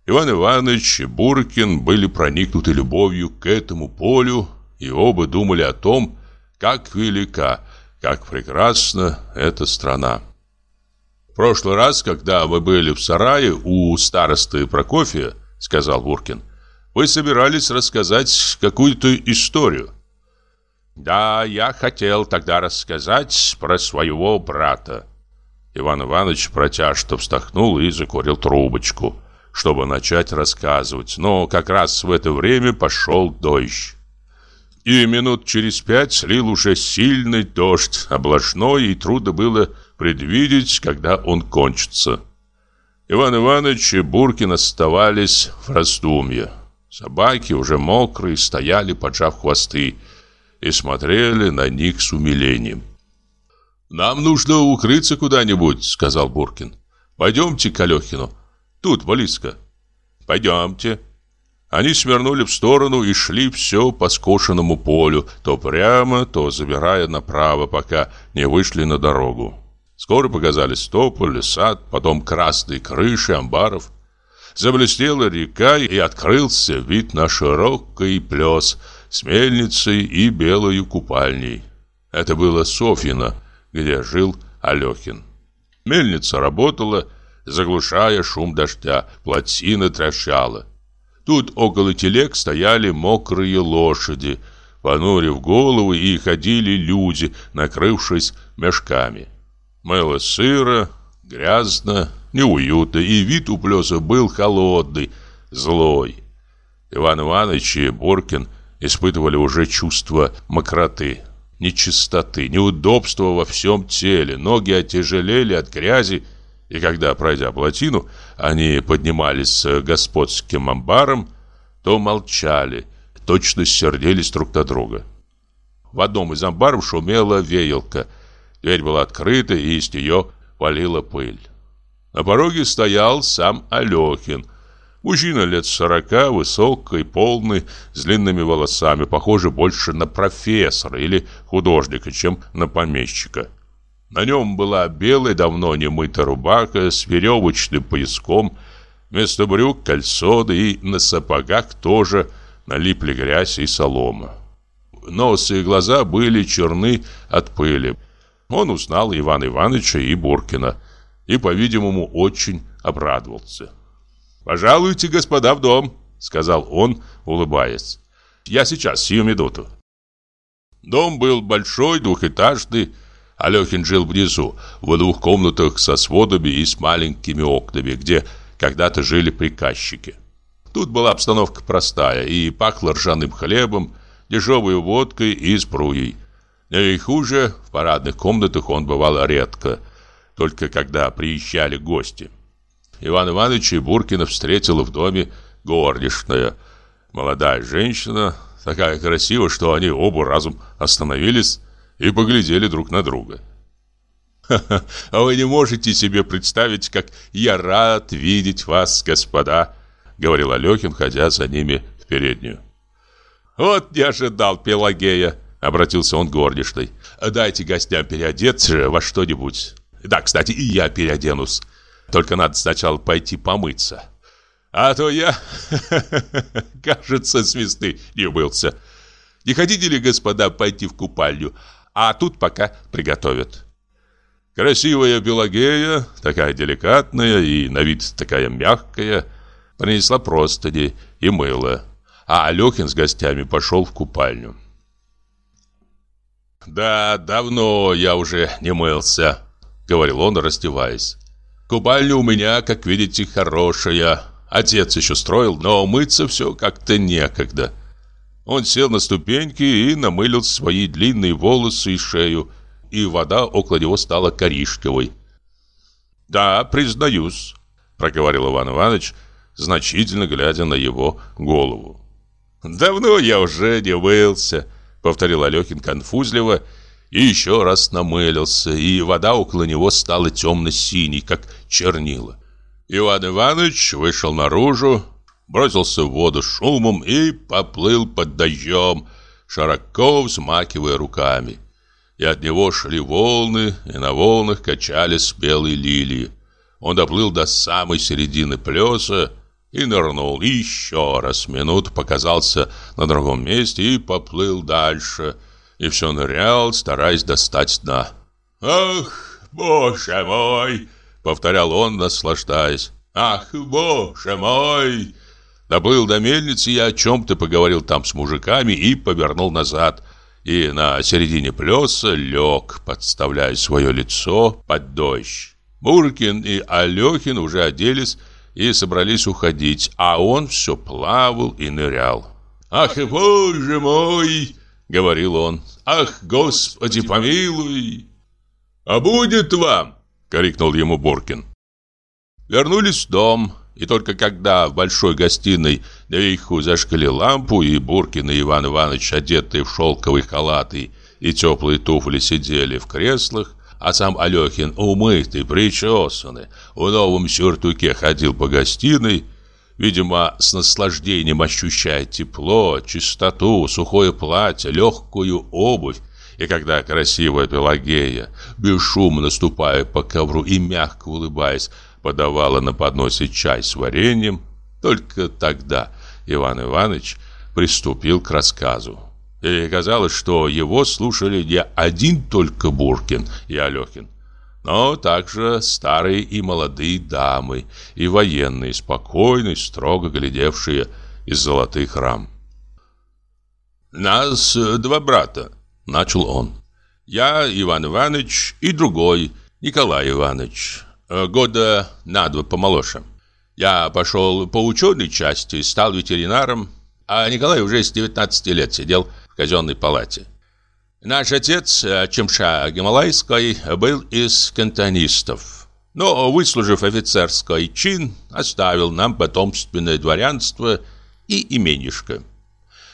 Иван Иванович и Буркин были проникнуты любовью к этому полю, и оба думали о том, как велика как прекрасна эта страна. В прошлый раз, когда вы были в сарае у старосты Прокофия, сказал Буркин, вы собирались рассказать какую-то историю. Да, я хотел тогда рассказать про своего брата. Иван Иванович протяжно вздохнул и закурил трубочку, чтобы начать рассказывать. Но как раз в это время пошел дождь и минут через пять слил уже сильный дождь, облажной, и трудно было предвидеть, когда он кончится. Иван Иванович и Буркин оставались в раздумье. Собаки, уже мокрые, стояли, поджав хвосты, и смотрели на них с умилением. «Нам нужно укрыться куда-нибудь», — сказал Буркин. «Пойдемте к Алехину. Тут, близко». «Пойдемте», они свернули в сторону и шли все по скошенному полю, то прямо, то забирая направо, пока не вышли на дорогу. Скоро показались тополь, сад, потом красные крыши амбаров. Заблестела река и открылся вид на широкий плес с мельницей и белою купальней. Это было Софьино, где жил Алехин. Мельница работала, заглушая шум дождя, плотина трещала. Тут около телег стояли мокрые лошади, понурив головы, и ходили люди, накрывшись мешками. Мыло сыро, грязно, неуютно, и вид у плеса был холодный, злой. Иван Иванович и Боркин испытывали уже чувство мокроты, нечистоты, неудобства во всем теле. Ноги отяжелели от грязи, и когда, пройдя плотину, они поднимались с господским амбаром, то молчали, точно сердились друг на друга. В одном из амбаров шумела веялка. Дверь была открыта, и из нее валила пыль. На пороге стоял сам Алехин. Мужчина лет сорока, высокий, полный, с длинными волосами, похожий больше на профессора или художника, чем на помещика. На нем была белая, давно не мытая рубаха с веревочным пояском, вместо брюк кальсоны и на сапогах тоже налипли грязь и солома. Нос и глаза были черны от пыли. Он узнал Ивана Ивановича и Буркина и, по-видимому, очень обрадовался. «Пожалуйте, господа, в дом», — сказал он, улыбаясь. «Я сейчас, сию минуту». Дом был большой, двухэтажный, Алехин жил внизу, в двух комнатах со сводами и с маленькими окнами, где когда-то жили приказчики. Тут была обстановка простая и пахло ржаным хлебом, дешевой водкой и спруей. Наверху же, в парадных комнатах он бывал редко, только когда приезжали гости. Иван Иванович и Буркина встретила в доме горничная, молодая женщина, такая красивая, что они оба разом остановились и поглядели друг на друга. «Ха-ха, а вы не можете себе представить, как я рад видеть вас, господа», — говорил Алехин, ходя за ними в переднюю. «Вот не ожидал Пелагея», — обратился он к горничной. «Дайте гостям переодеться во что-нибудь. Да, кстати, и я переоденусь. Только надо сначала пойти помыться. А то я, *laughs* кажется, с весны не умылся. Не хотите ли, господа, пойти в купальню? А тут пока приготовят». Красивая Пелагея, такая деликатная и на вид такая мягкая, принесла простыни и мыло, а Алехин с гостями пошел в купальню. «Да, давно я уже не мылся», — говорил он, раздеваясь. «Купальня у меня, как видите, хорошая. Отец еще строил, но мыться все как-то некогда». Он сел на ступеньки и намылил свои длинные волосы и шею, и вода около него стала коричневой. «Да, признаюсь», — проговорил Иван Иванович, значительно глядя на его голову. «Давно я уже не мылся», — повторил Алехин конфузливо, и еще раз намылился, и вода около него стала темно-синей, как чернила. Иван Иванович вышел наружу, бросился в воду шумом и поплыл под дождем, широко взмакивая руками и от него шли волны, и на волнах качались белые лилии. Он доплыл до самой середины плеса и нырнул еще раз. Минут показался на другом месте и поплыл дальше. И все нырял, стараясь достать дна. «Ах, боже мой!» — повторял он, наслаждаясь. «Ах, боже мой!» Доплыл до мельницы и о чем-то поговорил там с мужиками и повернул назад — и на середине плеса лег, подставляя свое лицо под дождь. Буркин и Алехин уже оделись и собрались уходить, а он все плавал и нырял. «Ах, боже мой!» — говорил он. «Ах, Господи, помилуй!» «А будет вам!» — крикнул ему Буркин. Вернулись в дом. И только когда в большой гостиной наверху зажгли лампу, и Буркин и Иван Иванович, одетые в шелковые халаты и теплые туфли, сидели в креслах, а сам Алехин, умытый, причесанный, в новом сюртуке ходил по гостиной, видимо, с наслаждением ощущая тепло, чистоту, сухое платье, легкую обувь, и когда красивая Пелагея, бесшумно ступая по ковру и мягко улыбаясь, подавала на подносе чай с вареньем, только тогда Иван Иванович приступил к рассказу. И казалось, что его слушали не один только Буркин и Алехин, но также старые и молодые дамы, и военные, спокойные, строго глядевшие из золотых рам. «Нас два брата», — начал он. «Я, Иван Иванович, и другой, Николай Иванович. Э, года на два помоложе. Я пошел по ученой части, стал ветеринаром, а Николай уже с 19 лет сидел в казенной палате. Наш отец, э, Чемша Гималайской, был из кантонистов. Но, выслужив офицерский чин, оставил нам потомственное дворянство и именишко.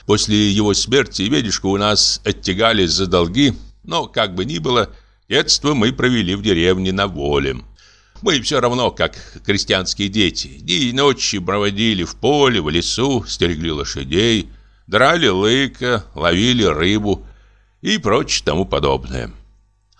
После его смерти именишко у нас оттягали за долги, но, как бы ни было, детство мы провели в деревне на воле. Мы все равно, как крестьянские дети, дни и ночи проводили в поле, в лесу, стерегли лошадей, драли лыка, ловили рыбу и прочее тому подобное.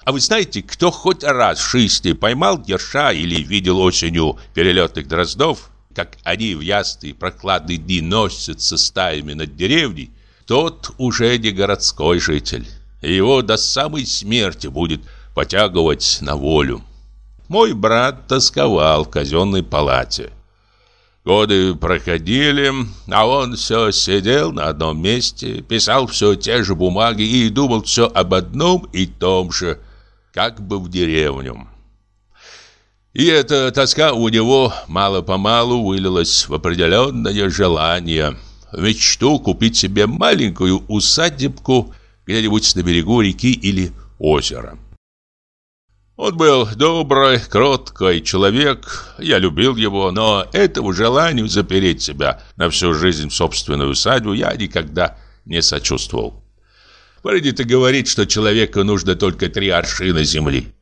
А вы знаете, кто хоть раз в жизни поймал ерша или видел осенью перелетных дроздов, как они в ясные прохладные дни носятся стаями над деревней, тот уже не городской житель. Его до самой смерти будет потягивать на волю. Мой брат тосковал в казенной палате. Годы проходили, а он все сидел на одном месте, писал все те же бумаги и думал все об одном и том же, как бы в деревню. И эта тоска у него мало-помалу вылилась в определенное желание в мечту купить себе маленькую усадебку где-нибудь на берегу реки или озера. Он был добрый, кроткий человек, я любил его, но этому желанию запереть себя на всю жизнь в собственную усадьбу я никогда не сочувствовал. Принято говорить, что человеку нужно только три аршина земли.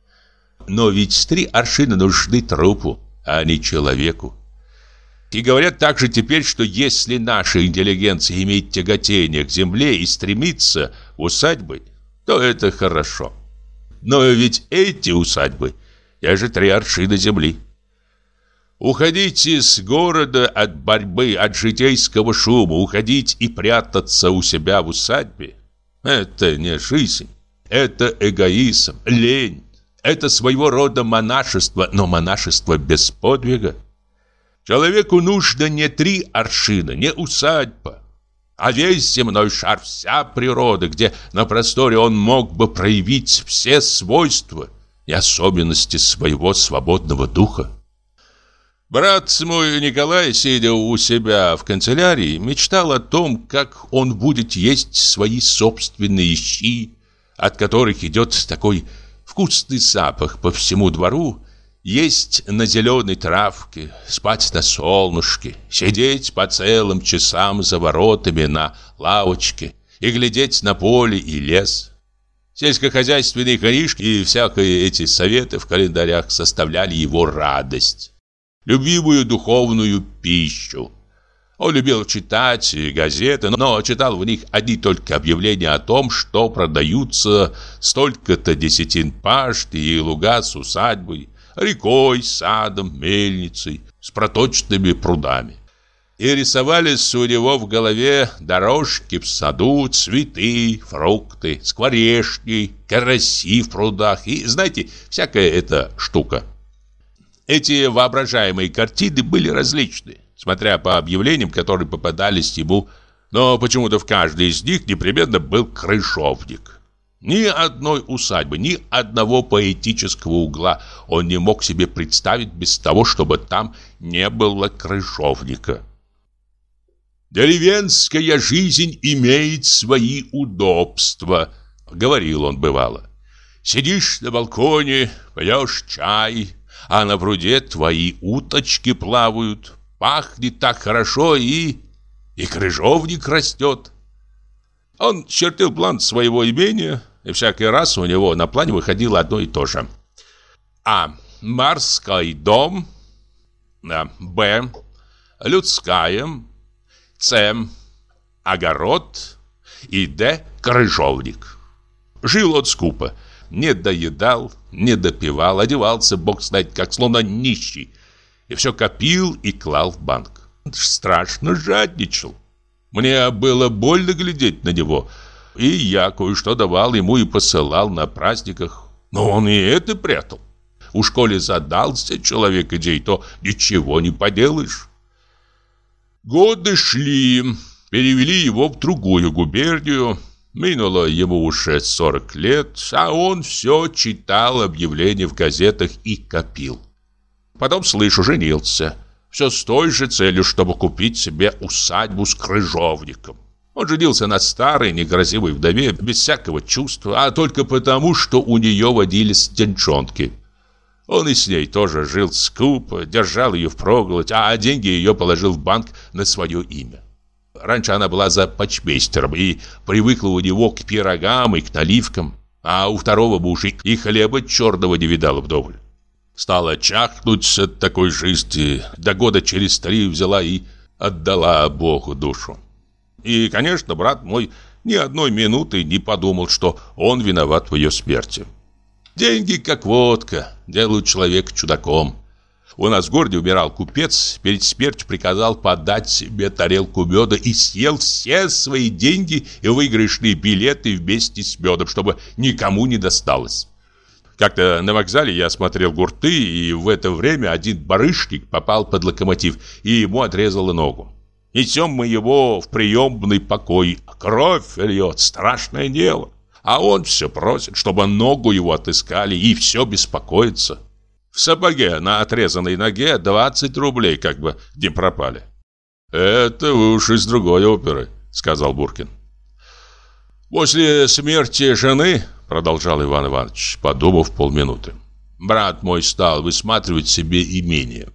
Но ведь три аршина нужны трупу, а не человеку. И говорят также теперь, что если наша интеллигенция имеет тяготение к земле и стремится усадьбы, то это хорошо. Но ведь эти усадьбы, я же три аршина земли. Уходить из города от борьбы, от житейского шума, уходить и прятаться у себя в усадьбе – это не жизнь, это эгоизм, лень, это своего рода монашество, но монашество без подвига. Человеку нужно не три аршина, не усадьба, а весь земной шар, вся природа, где на просторе он мог бы проявить все свойства и особенности своего свободного духа. Брат мой Николай, сидя у себя в канцелярии, мечтал о том, как он будет есть свои собственные щи, от которых идет такой вкусный запах по всему двору, есть на зеленой травке, спать на солнышке, сидеть по целым часам за воротами на лавочке и глядеть на поле и лес. Сельскохозяйственные книжки и всякие эти советы в календарях составляли его радость, любимую духовную пищу. Он любил читать газеты, но читал в них одни только объявления о том, что продаются столько-то десятин пашт и луга с усадьбой, рекой, садом, мельницей, с проточными прудами. И рисовались у него в голове дорожки в саду, цветы, фрукты, скворечни, караси в прудах и, знаете, всякая эта штука. Эти воображаемые картины были различны, смотря по объявлениям, которые попадались ему, но почему-то в каждой из них непременно был крышовник. Ни одной усадьбы, ни одного поэтического угла он не мог себе представить без того, чтобы там не было крышовника. «Деревенская жизнь имеет свои удобства», — говорил он бывало. «Сидишь на балконе, пьешь чай, а на пруде твои уточки плавают, пахнет так хорошо и... и крыжовник растет». Он чертил план своего имения, и всякий раз у него на плане выходило одно и то же. А. Морской дом. Б. Людская. С. Огород. И Д. Крыжовник. Жил он скупо. Не доедал, не допивал, одевался, бог знает как, словно нищий. И все копил и клал в банк. Страшно жадничал. Мне было больно глядеть на него – и я кое-что давал ему и посылал на праздниках. Но он и это прятал. У школе задался человек идей, то ничего не поделаешь. Годы шли, перевели его в другую губернию. Минуло ему уже 40 лет, а он все читал объявления в газетах и копил. Потом, слышу, женился. Все с той же целью, чтобы купить себе усадьбу с крыжовником. Он женился на старой, некрасивой вдове, без всякого чувства, а только потому, что у нее водились деньчонки. Он и с ней тоже жил скупо, держал ее впроголодь, а деньги ее положил в банк на свое имя. Раньше она была за почмейстером и привыкла у него к пирогам и к наливкам, а у второго мужа и хлеба черного не видала вдоволь. Стала чахнуть от такой жизни, до года через три взяла и отдала Богу душу. И, конечно, брат мой ни одной минуты не подумал, что он виноват в ее смерти. Деньги, как водка, делают человека чудаком. У нас в городе умирал купец, перед смертью приказал подать себе тарелку меда и съел все свои деньги и выигрышные билеты вместе с медом, чтобы никому не досталось. Как-то на вокзале я смотрел гурты, и в это время один барышник попал под локомотив, и ему отрезало ногу. Несем мы его в приемный покой. Кровь льет, страшное дело. А он все просит, чтобы ногу его отыскали, и все беспокоится. В сапоге на отрезанной ноге 20 рублей как бы не пропали. «Это вы уж из другой оперы», — сказал Буркин. «После смерти жены, — продолжал Иван Иванович, подумав полминуты, — брат мой стал высматривать себе имение.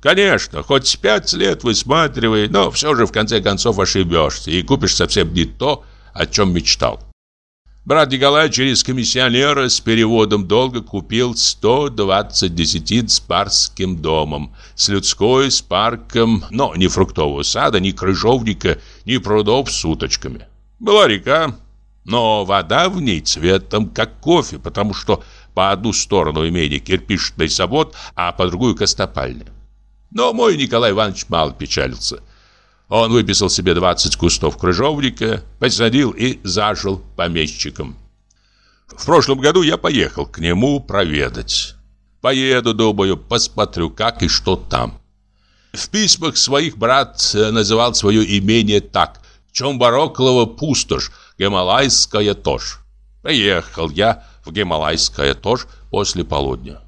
Конечно, хоть пять лет высматривай, но все же в конце концов ошибешься и купишь совсем не то, о чем мечтал. Брат Николай через комиссионера с переводом долга купил 120 десятин с барским домом, с людской, с парком, но ни фруктового сада, ни крыжовника, ни прудов с уточками. Была река, но вода в ней цветом, как кофе, потому что по одну сторону имели кирпичный завод, а по другую костопальня. Но мой Николай Иванович мало печалился – он выписал себе 20 кустов крыжовника, посадил и зажил помещиком. В прошлом году я поехал к нему проведать. Поеду, думаю, посмотрю, как и что там. В письмах своих брат называл свое имение так Чомбароклова пустошь, Гималайская тож. Приехал я в Гималайская тож после полудня.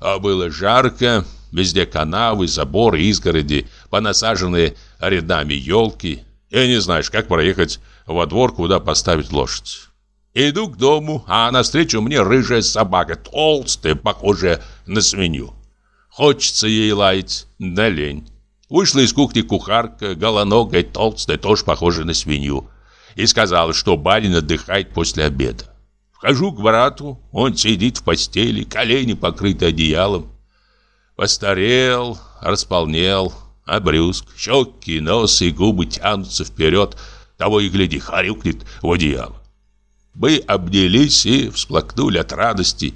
А было жарко, везде канавы, заборы, изгороди, понасаженные рядами елки. И не знаешь, как проехать во двор, куда поставить лошадь. Иду к дому, а навстречу мне рыжая собака, толстая, похожая на свинью. Хочется ей лаять, да лень. Вышла из кухни кухарка, голоногая, толстая, тоже похожая на свинью. И сказала, что барин отдыхает после обеда. Вхожу к брату, он сидит в постели, колени покрыты одеялом. Постарел, располнел, обрюзг, щеки, нос и губы тянутся вперед, того и гляди, харюкнет в одеяло. Мы обнялись и всплакнули от радости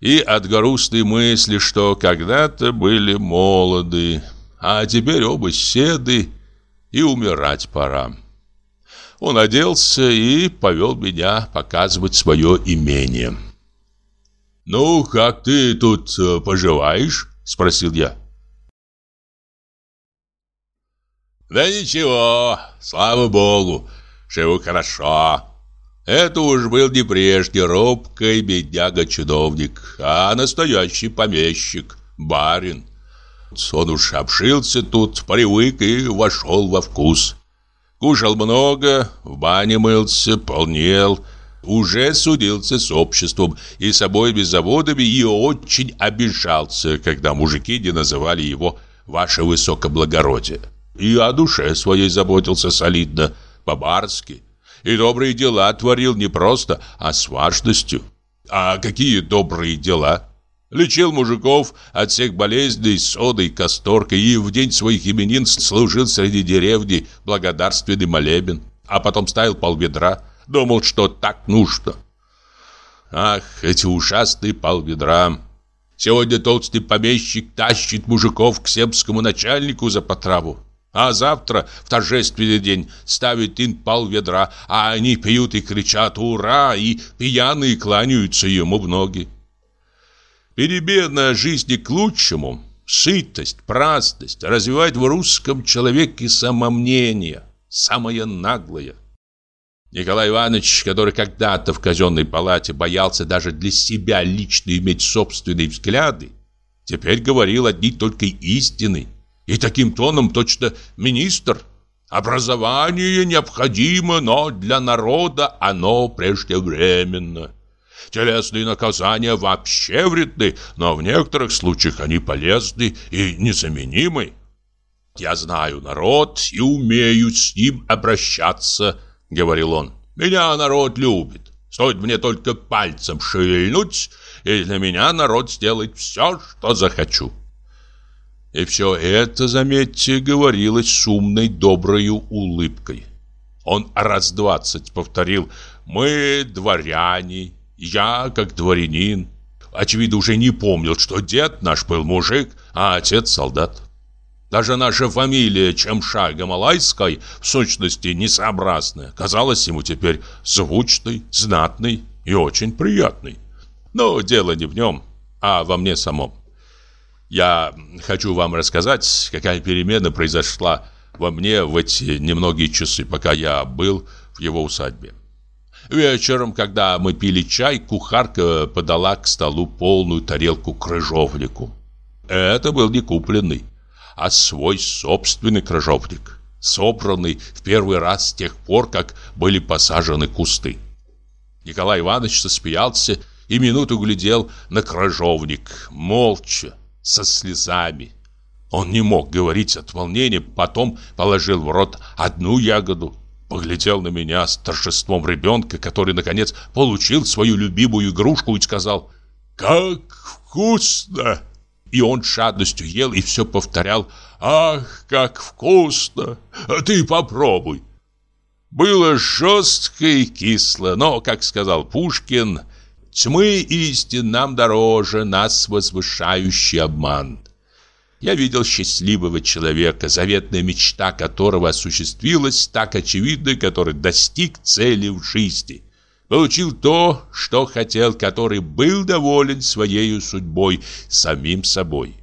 и от грустной мысли, что когда-то были молоды, а теперь оба седы и умирать пора. Он оделся и повел меня показывать свое имение. «Ну, как ты тут э, поживаешь?» – спросил я. Да ничего, слава богу, живу хорошо. Это уж был не прежний робкий бедняга-чиновник, а настоящий помещик, барин. Он уж обшился тут, привык и вошел во вкус. Кушал много, в бане мылся, полнел, уже судился с обществом и с обоими заводами и очень обижался, когда мужики не называли его «ваше высокоблагородие». И о душе своей заботился солидно, по-барски. И добрые дела творил не просто, а с важностью. А какие добрые дела? Лечил мужиков от всех болезней содой, касторкой и в день своих именин служил среди деревни благодарственный молебен. А потом ставил полведра, думал, что так нужно. Ах, эти ужасные полведра! Сегодня толстый помещик тащит мужиков к семскому начальнику за потраву. А завтра, в торжественный день, ставят им пол ведра, а они пьют и кричат «Ура!» и пьяные кланяются ему в ноги. Перебедная жизни к лучшему, сытость, праздность развивает в русском человеке самомнение, самое наглое. Николай Иванович, который когда-то в казенной палате боялся даже для себя лично иметь собственные взгляды, теперь говорил одни только истины – и таким тоном точно министр. Образование необходимо, но для народа оно преждевременно. Телесные наказания вообще вредны, но в некоторых случаях они полезны и незаменимы. «Я знаю народ и умею с ним обращаться», — говорил он. «Меня народ любит. Стоит мне только пальцем шевельнуть, и для меня народ сделает все, что захочу». И все это, заметьте, говорилось с умной, доброю улыбкой. Он раз двадцать повторил «Мы дворяне, я как дворянин». Очевидно, уже не помнил, что дед наш был мужик, а отец солдат. Даже наша фамилия Чемша Гамалайской в сущности несообразная, казалась ему теперь звучной, знатной и очень приятной. Но дело не в нем, а во мне самом. Я хочу вам рассказать, какая перемена произошла во мне в эти немногие часы, пока я был в его усадьбе. Вечером, когда мы пили чай, кухарка подала к столу полную тарелку крыжовнику. Это был не купленный, а свой собственный крыжовник. собранный в первый раз с тех пор, как были посажены кусты. Николай Иванович засмеялся и минуту глядел на крыжовник, молча, со слезами. Он не мог говорить от волнения, потом положил в рот одну ягоду, поглядел на меня с торжеством ребенка, который, наконец, получил свою любимую игрушку и сказал «Как вкусно!» И он жадностью ел и все повторял «Ах, как вкусно! А ты попробуй!» Было жестко и кисло, но, как сказал Пушкин, «Тьмы истин нам дороже, нас возвышающий обман». Я видел счастливого человека, заветная мечта которого осуществилась, так очевидно, который достиг цели в жизни. Получил то, что хотел, который был доволен своей судьбой, самим собой.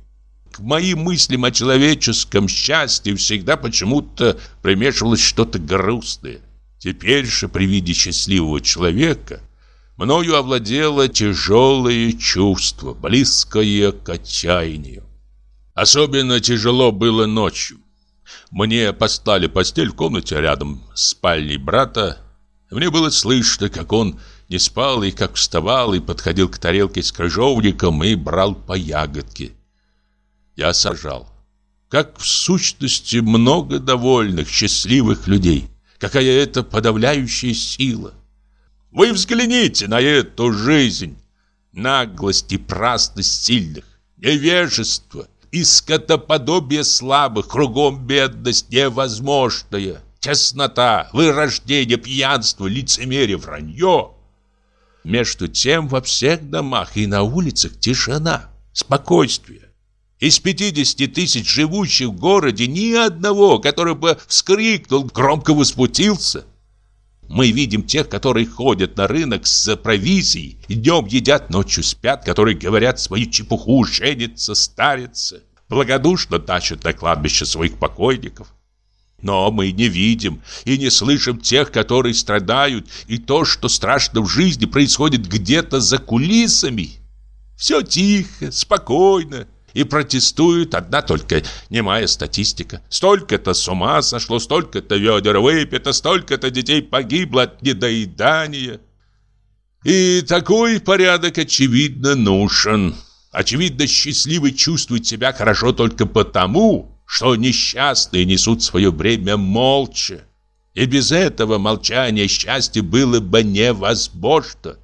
К моим мыслям о человеческом счастье всегда почему-то примешивалось что-то грустное. Теперь же при виде счастливого человека мною овладело тяжелое чувство, близкое к отчаянию. Особенно тяжело было ночью. Мне поставили постель в комнате рядом с спальней брата. Мне было слышно, как он не спал и как вставал и подходил к тарелке с крыжовником и брал по ягодке. Я сажал. Как в сущности много довольных, счастливых людей. Какая это подавляющая сила. Вы взгляните на эту жизнь. Наглость и праздность сильных, невежество – и скотоподобие слабых, кругом бедность невозможная, теснота, вырождение, пьянство, лицемерие, вранье. Между тем во всех домах и на улицах тишина, спокойствие. Из 50 тысяч живущих в городе ни одного, который бы вскрикнул, громко возмутился. Мы видим тех, которые ходят на рынок с провизией, днем едят, ночью спят, которые говорят свою чепуху, женятся, старятся, благодушно тащат на кладбище своих покойников. Но мы не видим и не слышим тех, которые страдают, и то, что страшно в жизни, происходит где-то за кулисами. Все тихо, спокойно, и протестует одна только немая статистика. Столько-то с ума сошло, столько-то ведер выпито, столько-то детей погибло от недоедания. И такой порядок, очевидно, нужен. Очевидно, счастливый чувствует себя хорошо только потому, что несчастные несут свое бремя молча. И без этого молчания счастье было бы невозможно.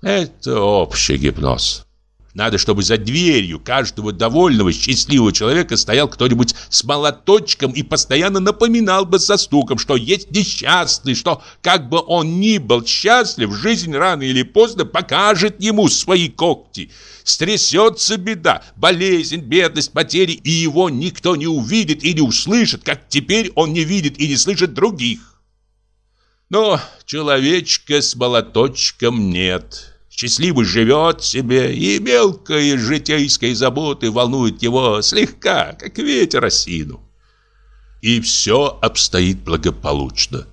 Это общий гипноз. Надо, чтобы за дверью каждого довольного, счастливого человека стоял кто-нибудь с молоточком и постоянно напоминал бы со стуком, что есть несчастный, что, как бы он ни был счастлив, жизнь рано или поздно покажет ему свои когти. Стрясется беда, болезнь, бедность, потери, и его никто не увидит и не услышит, как теперь он не видит и не слышит других. Но человечка с молоточком нет счастливо живет себе, и мелкие житейские заботы волнуют его слегка, как ветер осину. И все обстоит благополучно.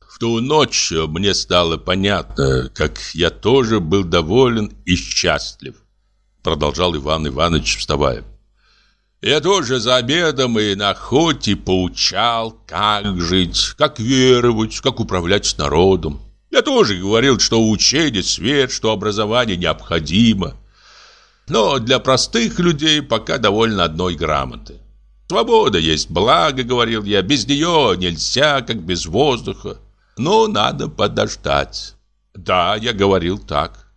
В ту ночь мне стало понятно, как я тоже был доволен и счастлив, продолжал Иван Иванович, вставая. Я тоже за обедом и на охоте поучал, как жить, как веровать, как управлять народом. Я тоже говорил, что учение свет, что образование необходимо. Но для простых людей пока довольно одной грамоты. Свобода есть благо, говорил я, без нее нельзя, как без воздуха. Но надо подождать. Да, я говорил так.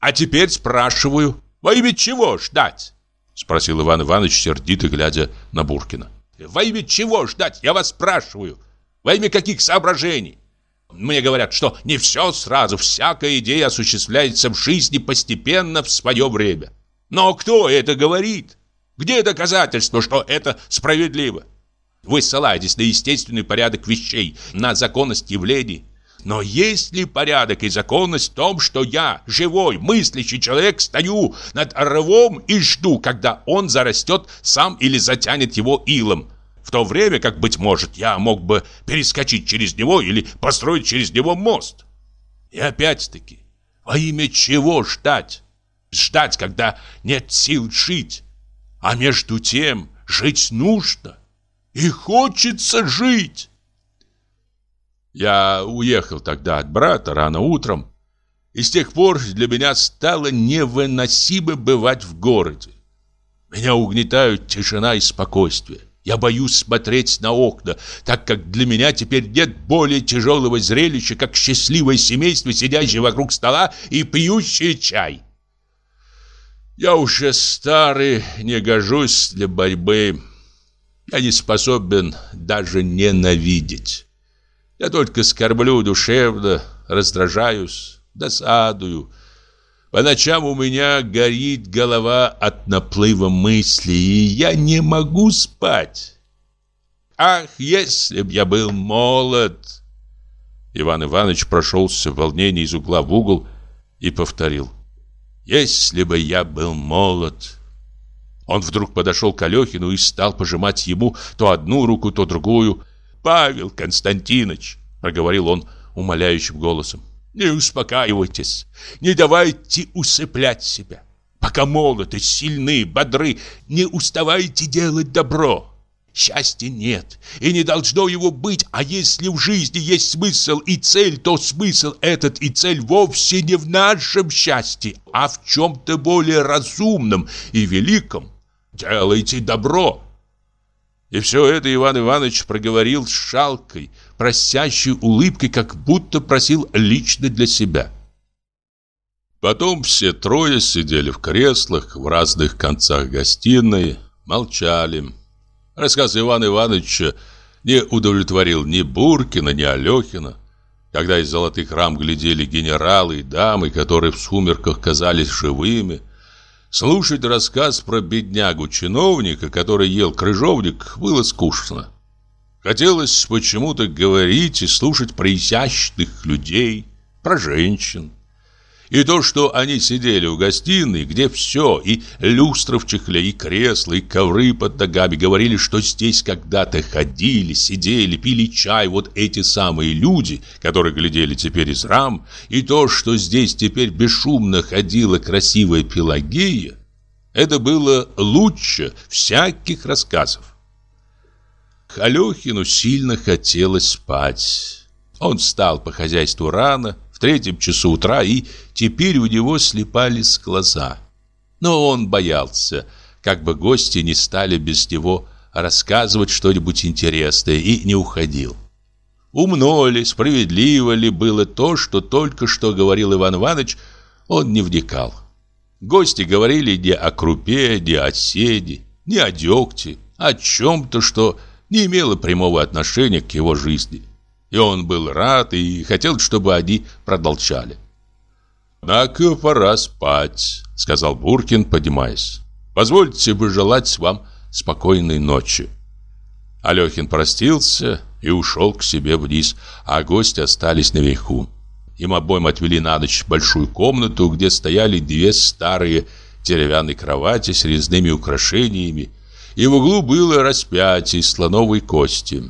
А теперь спрашиваю, во имя чего ждать? Спросил Иван Иванович, сердито глядя на Буркина. Во имя чего ждать, я вас спрашиваю? Во имя каких соображений? Мне говорят, что не все сразу, всякая идея осуществляется в жизни постепенно в свое время. Но кто это говорит? Где доказательство, что это справедливо? Вы ссылаетесь на естественный порядок вещей, на законность явлений. Но есть ли порядок и законность в том, что я, живой, мыслящий человек, стою над рвом и жду, когда он зарастет сам или затянет его илом? В то время, как, быть может, я мог бы перескочить через него или построить через него мост. И опять-таки, во имя чего ждать? Ждать, когда нет сил жить. А между тем, Жить нужно. И хочется жить. Я уехал тогда от брата рано утром, и с тех пор для меня стало невыносимо бывать в городе. Меня угнетают тишина и спокойствие. Я боюсь смотреть на окна, так как для меня теперь нет более тяжелого зрелища, как счастливое семейство, сидящее вокруг стола и пьющее чай. Я уже старый, не гожусь для борьбы. Я не способен даже ненавидеть. Я только скорблю душевно, раздражаюсь, досадую. По ночам у меня горит голова от наплыва мыслей, и я не могу спать. Ах, если б я был молод! Иван Иванович прошелся в волнении из угла в угол и повторил. Если бы я был молод. Он вдруг подошел к Алехину и стал пожимать ему то одну руку, то другую. «Павел Константинович!» — проговорил он умоляющим голосом. «Не успокаивайтесь, не давайте усыплять себя. Пока молоды, сильны, бодры, не уставайте делать добро. Счастья нет, и не должно его быть, а если в жизни есть смысл и цель, то смысл этот и цель вовсе не в нашем счастье, а в чем-то более разумном и великом. Делайте добро. И все это Иван Иванович проговорил с шалкой, просящей улыбкой, как будто просил лично для себя. Потом все трое сидели в креслах в разных концах гостиной, молчали, Рассказ Ивана Ивановича не удовлетворил ни Буркина, ни Алехина. Когда из золотых рам глядели генералы и дамы, которые в сумерках казались живыми, слушать рассказ про беднягу-чиновника, который ел крыжовник, было скучно. Хотелось почему-то говорить и слушать про изящных людей, про женщин. И то, что они сидели в гостиной, где все, и люстра в чехле, и кресла, и ковры под ногами, говорили, что здесь когда-то ходили, сидели, пили чай вот эти самые люди, которые глядели теперь из рам, и то, что здесь теперь бесшумно ходила красивая Пелагея, это было лучше всяких рассказов. Алехину сильно хотелось спать. Он встал по хозяйству рано, в третьем часу утра, и теперь у него слепались глаза. Но он боялся, как бы гости не стали без него рассказывать что-нибудь интересное, и не уходил. Умно ли, справедливо ли было то, что только что говорил Иван Иванович, он не вникал. Гости говорили не о крупе, не о седе, не о дегте, о чем-то, что не имело прямого отношения к его жизни. И он был рад и хотел, чтобы они продолжали. «Однако пора спать», — сказал Буркин, поднимаясь. «Позвольте пожелать вам спокойной ночи». Алехин простился и ушел к себе вниз, а гости остались наверху. Им обоим отвели на ночь большую комнату, где стояли две старые деревянные кровати с резными украшениями, и в углу было распятие из слоновой кости.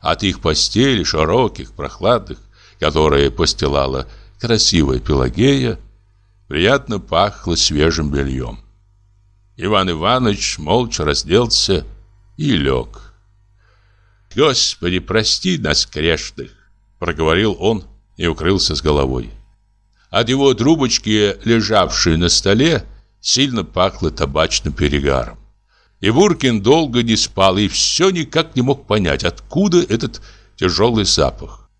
От их постели, широких, прохладных, которые постилала красивая Пелагея, приятно пахло свежим бельем. Иван Иванович молча разделся и лег. «Господи, прости нас, грешных!» — проговорил он и укрылся с головой. От его трубочки, лежавшей на столе, сильно пахло табачным перегаром. И Буркин долго не спал и все никак не мог понять, откуда этот тяжелый запах.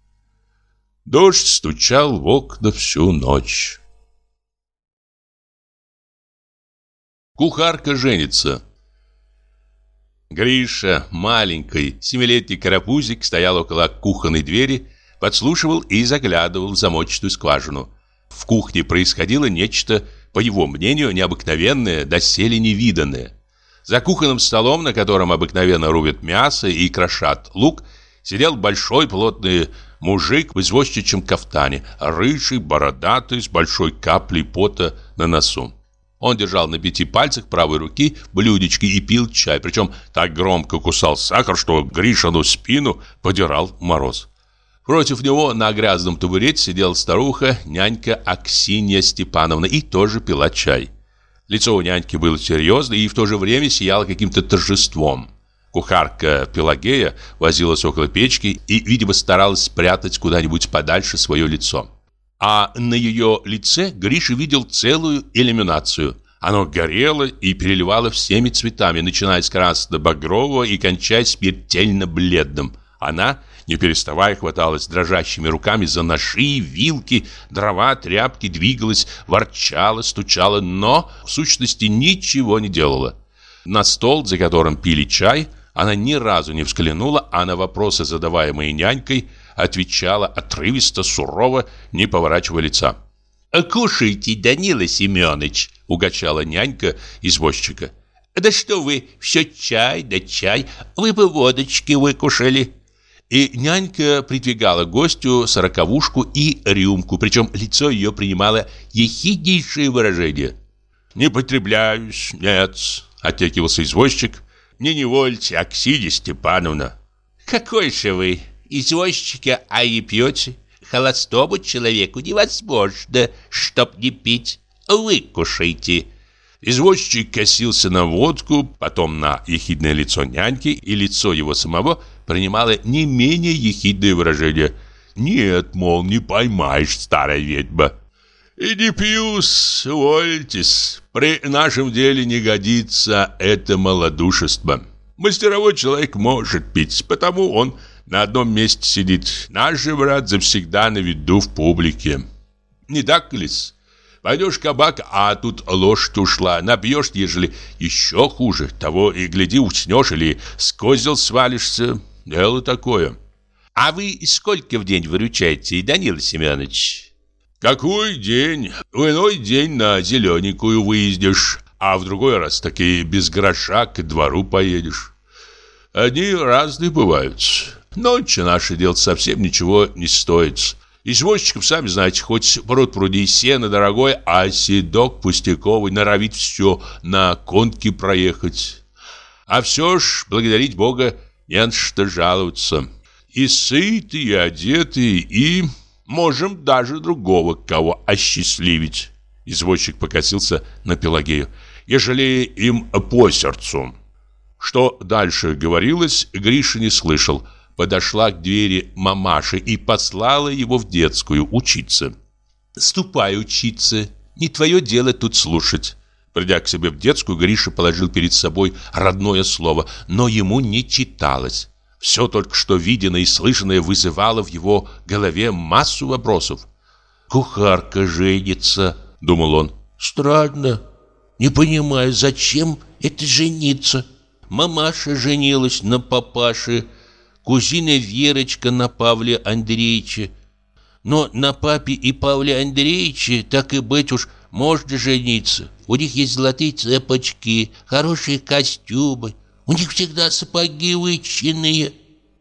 Дождь стучал в окна всю ночь. Кухарка женится. Гриша, маленький, семилетний карапузик, стоял около кухонной двери, подслушивал и заглядывал в замочную скважину. В кухне происходило нечто, по его мнению, необыкновенное, доселе невиданное. За кухонным столом, на котором обыкновенно рубят мясо и крошат лук, сидел большой плотный мужик в извозчичьем кафтане, рыжий, бородатый, с большой каплей пота на носу. Он держал на пяти пальцах правой руки блюдечки и пил чай, причем так громко кусал сахар, что Гришину спину подирал мороз. Против него на грязном табурете сидела старуха, нянька Аксинья Степановна, и тоже пила чай. Лицо у няньки было серьезно и в то же время сияло каким-то торжеством. Кухарка Пелагея возилась около печки и, видимо, старалась спрятать куда-нибудь подальше свое лицо. А на ее лице Гриша видел целую иллюминацию. Оно горело и переливало всеми цветами, начиная с красно-багрового и кончая смертельно бледным. Она, не переставая, хваталась дрожащими руками за ножи, вилки, дрова, тряпки, двигалась, ворчала, стучала, но, в сущности, ничего не делала. На стол, за которым пили чай, она ни разу не взглянула, а на вопросы, задаваемые нянькой, отвечала отрывисто, сурово, не поворачивая лица. «Кушайте, Данила Семенович!» — угощала нянька извозчика. «Да что вы, все чай да чай, вы бы водочки выкушали!» И нянька придвигала гостю сороковушку и рюмку, причем лицо ее принимало ехиднейшее выражение. «Не потребляюсь, нет», — отекивался извозчик, не невольте, Аксинья Степановна. Какой же вы, извозчики, а и пьете? Холостому человеку невозможно, чтоб не пить. Вы кушайте. Извозчик косился на водку, потом на ехидное лицо няньки, и лицо его самого принимало не менее ехидное выражение. «Нет, мол, не поймаешь, старая ведьма». «И не пью-с, увольтесь. При нашем деле не годится это малодушество. Мастеровой человек может пить, потому он на одном месте сидит. Наш же брат завсегда на виду в публике. Не так ли? Пойдешь кабак, а тут лошадь ушла. Набьешь, ежели еще хуже. Того и гляди, уснешь или с свалишься. Дело такое. А вы сколько в день выручаете, Данила Семенович? Какой день? В иной день на зелененькую выездишь, а в другой раз таки без гроша к двору поедешь. Одни разные бывают. Ночи наше дело совсем ничего не стоит. Извозчиков, сами знаете, хоть пруд пруди сено дорогой, а седок пустяковый норовит все на конке проехать. А все ж, благодарить Бога, не на что жаловаться. И сытый, и одетый, и Можем даже другого кого осчастливить. Извозчик покосился на Пелагею. Ежели им по сердцу. Что дальше говорилось, Гриша не слышал. Подошла к двери мамаши и послала его в детскую учиться. «Ступай учиться, не твое дело тут слушать». Придя к себе в детскую, Гриша положил перед собой родное слово, но ему не читалось. Все только что виденное и слышанное вызывало в его голове массу вопросов. «Кухарка женится», — думал он. «Странно. Не понимаю, зачем это жениться? Мамаша женилась на папаше, кузина Верочка на Павле Андреевиче. Но на папе и Павле Андреевиче, так и быть уж, можно жениться. У них есть золотые цепочки, хорошие костюмы, у них всегда сапоги вычищенные.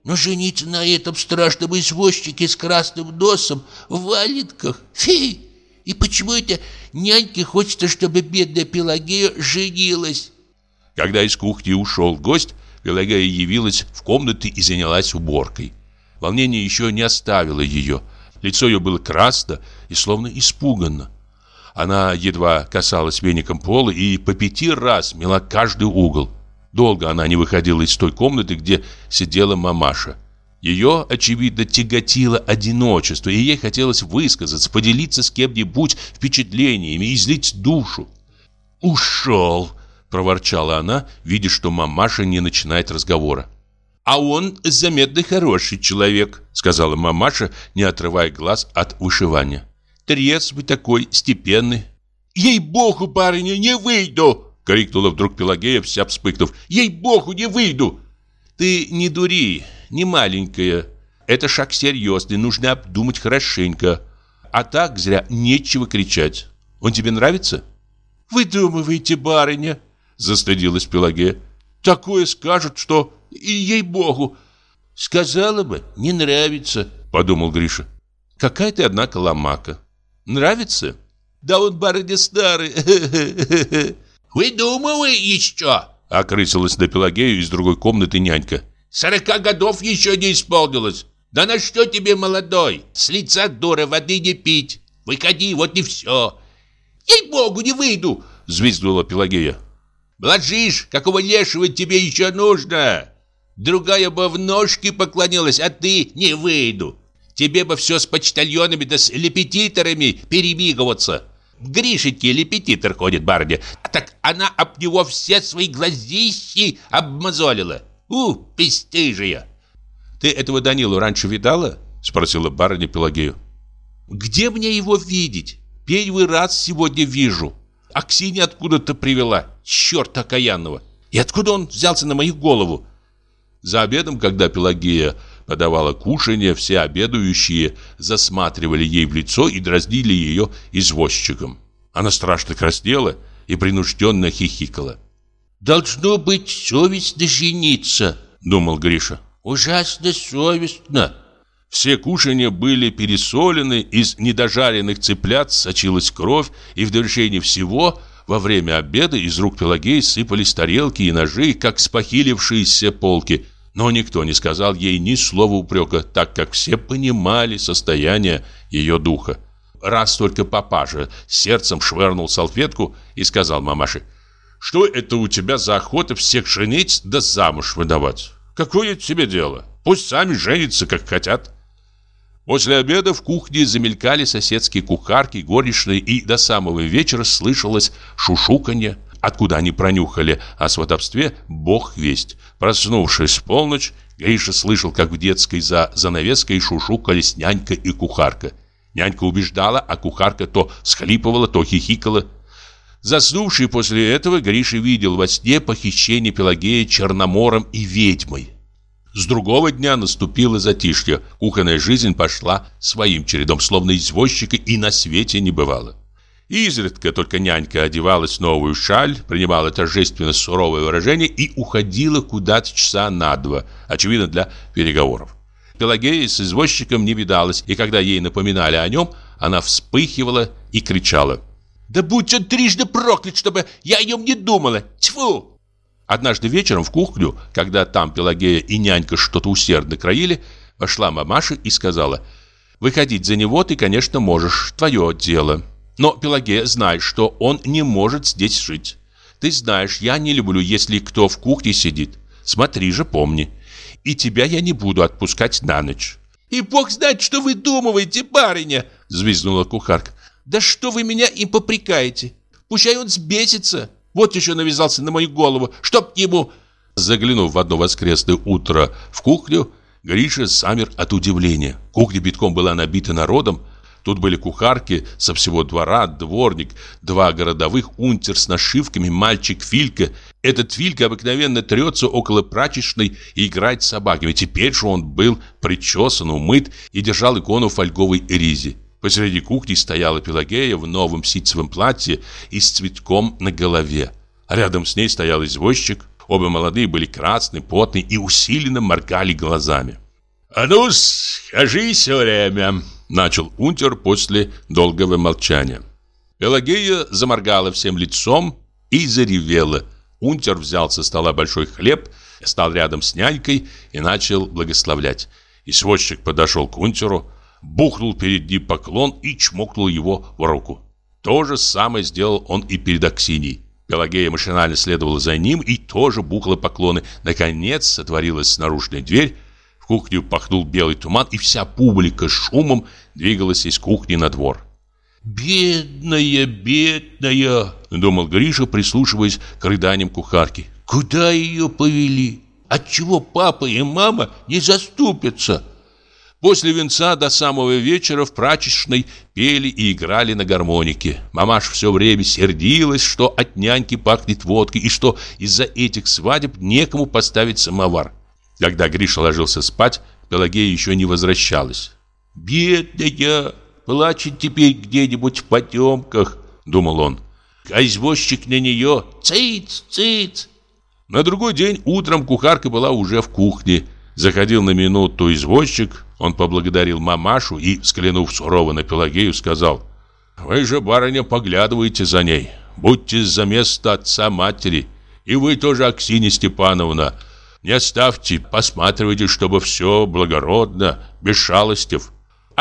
Но жениться на этом страшном извозчике с красным носом в валенках? Фи! И почему это няньке хочется, чтобы бедная Пелагея женилась? Когда из кухни ушел гость, Пелагея явилась в комнаты и занялась уборкой. Волнение еще не оставило ее. Лицо ее было красно и словно испуганно. Она едва касалась веником пола и по пяти раз мела каждый угол. Долго она не выходила из той комнаты, где сидела мамаша. Ее, очевидно, тяготило одиночество, и ей хотелось высказаться, поделиться с кем-нибудь впечатлениями, излить душу. «Ушел!» – проворчала она, видя, что мамаша не начинает разговора. «А он заметно хороший человек», — сказала мамаша, не отрывая глаз от вышивания. «Трезвый такой, степенный». «Ей-богу, парень, не выйду!» — крикнула вдруг Пелагея, вся вспыхнув. «Ей-богу, не выйду!» «Ты не дури, не маленькая. Это шаг серьезный, нужно обдумать хорошенько. А так зря нечего кричать. Он тебе нравится?» «Выдумываете, барыня!» — застыдилась Пелагея. «Такое скажут, что... Ей-богу!» «Сказала бы, не нравится», — подумал Гриша. «Какая ты, однако, ломака. Нравится?» «Да он, барыня, старый!» *laughs* «Выдумывай еще!» — окрысилась на Пелагею из другой комнаты нянька. «Сорока годов еще не исполнилось! Да на что тебе, молодой? С лица дура воды не пить! Выходи, вот и все!» «Ей-богу, не выйду!» Взвизгнула Пелагея. «Блажишь, какого лешего тебе еще нужно? Другая бы в ножки поклонилась, а ты не выйду. Тебе бы все с почтальонами да с лепетиторами перемигиваться. Гришеньке лепетитор ходит, барыня, а так она об него все свои глазищи обмазолила. У, пестыжия!» «Ты этого Данилу раньше видала?» Спросила барыня Пелагею. «Где мне его видеть? Первый раз сегодня вижу. А Ксения откуда-то привела, черт окаянного. И откуда он взялся на мою голову?» За обедом, когда Пелагея подавала кушанье, все обедающие засматривали ей в лицо и дразнили ее извозчиком. Она страшно краснела и принужденно хихикала. «Должно быть совестно жениться», — думал Гриша. «Ужасно совестно». Все кушанья были пересолены, из недожаренных цыплят сочилась кровь, и в довершении всего во время обеда из рук Пелагеи сыпались тарелки и ножи, как спохилившиеся полки. Но никто не сказал ей ни слова упрека, так как все понимали состояние ее духа. Раз только папаша сердцем швырнул салфетку и сказал мамаше, «Что это у тебя за охота всех женить да замуж выдавать? Какое тебе дело? Пусть сами женятся, как хотят». После обеда в кухне замелькали соседские кухарки, горничные, и до самого вечера слышалось шушуканье. Откуда они пронюхали о сватовстве, бог весть. Проснувшись в полночь, Гриша слышал, как в детской за занавеской шушукались нянька и кухарка. Нянька убеждала, а кухарка то схлипывала, то хихикала. Заснувший после этого, Гриша видел во сне похищение Пелагея Черномором и ведьмой. С другого дня наступило затишье. Кухонная жизнь пошла своим чередом, словно извозчика и на свете не бывало. Изредка только нянька одевалась в новую шаль, принимала торжественно суровое выражение и уходила куда-то часа на два, очевидно, для переговоров. Пелагея с извозчиком не видалась, и когда ей напоминали о нем, она вспыхивала и кричала. «Да будь он трижды проклят, чтобы я о нем не думала! Тьфу!» Однажды вечером в кухню, когда там Пелагея и нянька что-то усердно краили, вошла мамаша и сказала, «Выходить за него ты, конечно, можешь, твое дело. Но, Пелагея, знай, что он не может здесь жить. Ты знаешь, я не люблю, если кто в кухне сидит. Смотри же, помни. И тебя я не буду отпускать на ночь». «И бог знает, что вы думаете, барыня!» — взвизгнула кухарка. «Да что вы меня им попрекаете? Пущай он сбесится!» Вот еще навязался на мою голову, чтоб ему...» Заглянув в одно воскресное утро в кухню, Гриша замер от удивления. Кухня битком была набита народом. Тут были кухарки со всего двора, дворник, два городовых, унтер с нашивками, мальчик Филька. Этот Филька обыкновенно трется около прачечной и играет с собаками. Теперь же он был причесан, умыт и держал икону в фольговой ризе. Посреди кухни стояла Пелагея в новом ситцевом платье и с цветком на голове. Рядом с ней стоял извозчик. Оба молодые были красные, потные и усиленно моргали глазами. «А ну, скажи все время!» Начал унтер после долгого молчания. Пелагея заморгала всем лицом и заревела. Унтер взял со стола большой хлеб, стал рядом с нянькой и начал благословлять. Извозчик подошел к унтеру, бухнул перед ним поклон и чмокнул его в руку. То же самое сделал он и перед Аксиньей. Пелагея машинально следовала за ним и тоже бухла поклоны. Наконец сотворилась наружная дверь, в кухню пахнул белый туман, и вся публика шумом двигалась из кухни на двор. «Бедная, бедная!» — думал Гриша, прислушиваясь к рыданиям кухарки. «Куда ее повели? Отчего папа и мама не заступятся?» После венца до самого вечера в прачечной пели и играли на гармонике. Мамаша все время сердилась, что от няньки пахнет водкой и что из-за этих свадеб некому поставить самовар. Когда Гриша ложился спать, Пелагея еще не возвращалась. «Бедная, плачет теперь где-нибудь в потемках», — думал он. «А извозчик на нее циц, циц». На другой день утром кухарка была уже в кухне. Заходил на минуту извозчик, он поблагодарил мамашу и, взглянув сурово на Пелагею, сказал, «Вы же, барыня, поглядываете за ней. Будьте за место отца-матери. И вы тоже, Аксинья Степановна. Не оставьте, посматривайте, чтобы все благородно, без шалостев.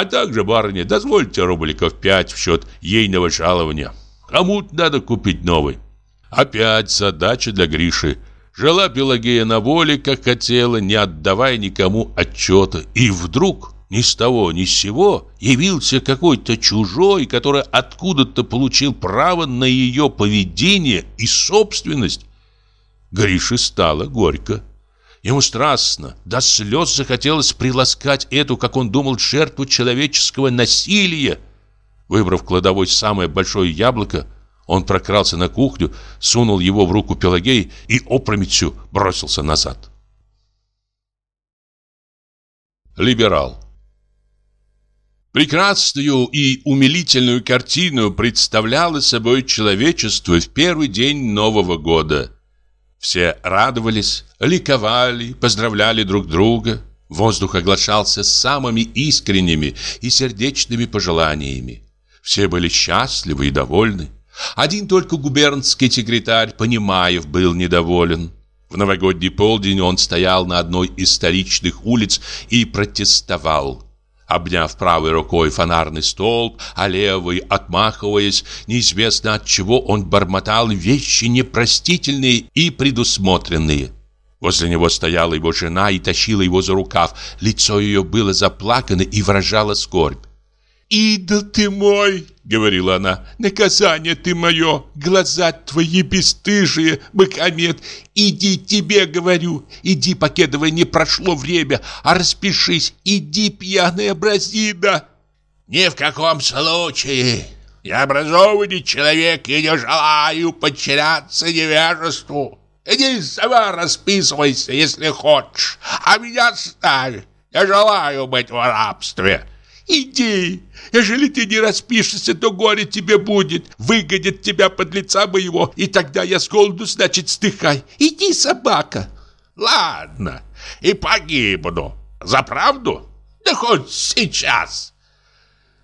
А также, барыня, дозвольте рубликов пять в счет ейного жалования. Кому надо купить новый. Опять задача для Гриши. Жила Пелагея на воле, как хотела, не отдавая никому отчета. И вдруг, ни с того ни с сего, явился какой-то чужой, который откуда-то получил право на ее поведение и собственность. Грише стало горько. Ему страстно, до слез захотелось приласкать эту, как он думал, жертву человеческого насилия. Выбрав кладовой самое большое яблоко, он прокрался на кухню, сунул его в руку Пелагеи и опрометью бросился назад. Либерал Прекрасную и умилительную картину представляло собой человечество в первый день Нового года. Все радовались, ликовали, поздравляли друг друга. Воздух оглашался самыми искренними и сердечными пожеланиями. Все были счастливы и довольны. Один только губернский секретарь Понимаев был недоволен. В новогодний полдень он стоял на одной из столичных улиц и протестовал. Обняв правой рукой фонарный столб, а левой, отмахиваясь, неизвестно от чего он бормотал вещи непростительные и предусмотренные. Возле него стояла его жена и тащила его за рукав. Лицо ее было заплакано и выражало скорбь. «Идол ты мой!» — говорила она. «Наказание ты мое! Глаза твои бесстыжие, Бакамет! Иди, тебе говорю! Иди, покедовое не прошло время, а распишись! Иди, пьяная бразина!» «Ни в каком случае! Я образованный человек и не желаю подчиняться невежеству! Иди сама расписывайся, если хочешь, а меня оставь! Я желаю быть в рабстве!» Иди, ежели ты не распишешься, то горе тебе будет. Выгонят тебя под лица моего, и тогда я с голоду, значит, стыхай. Иди, собака. Ладно, и погибну. За правду? Да хоть сейчас.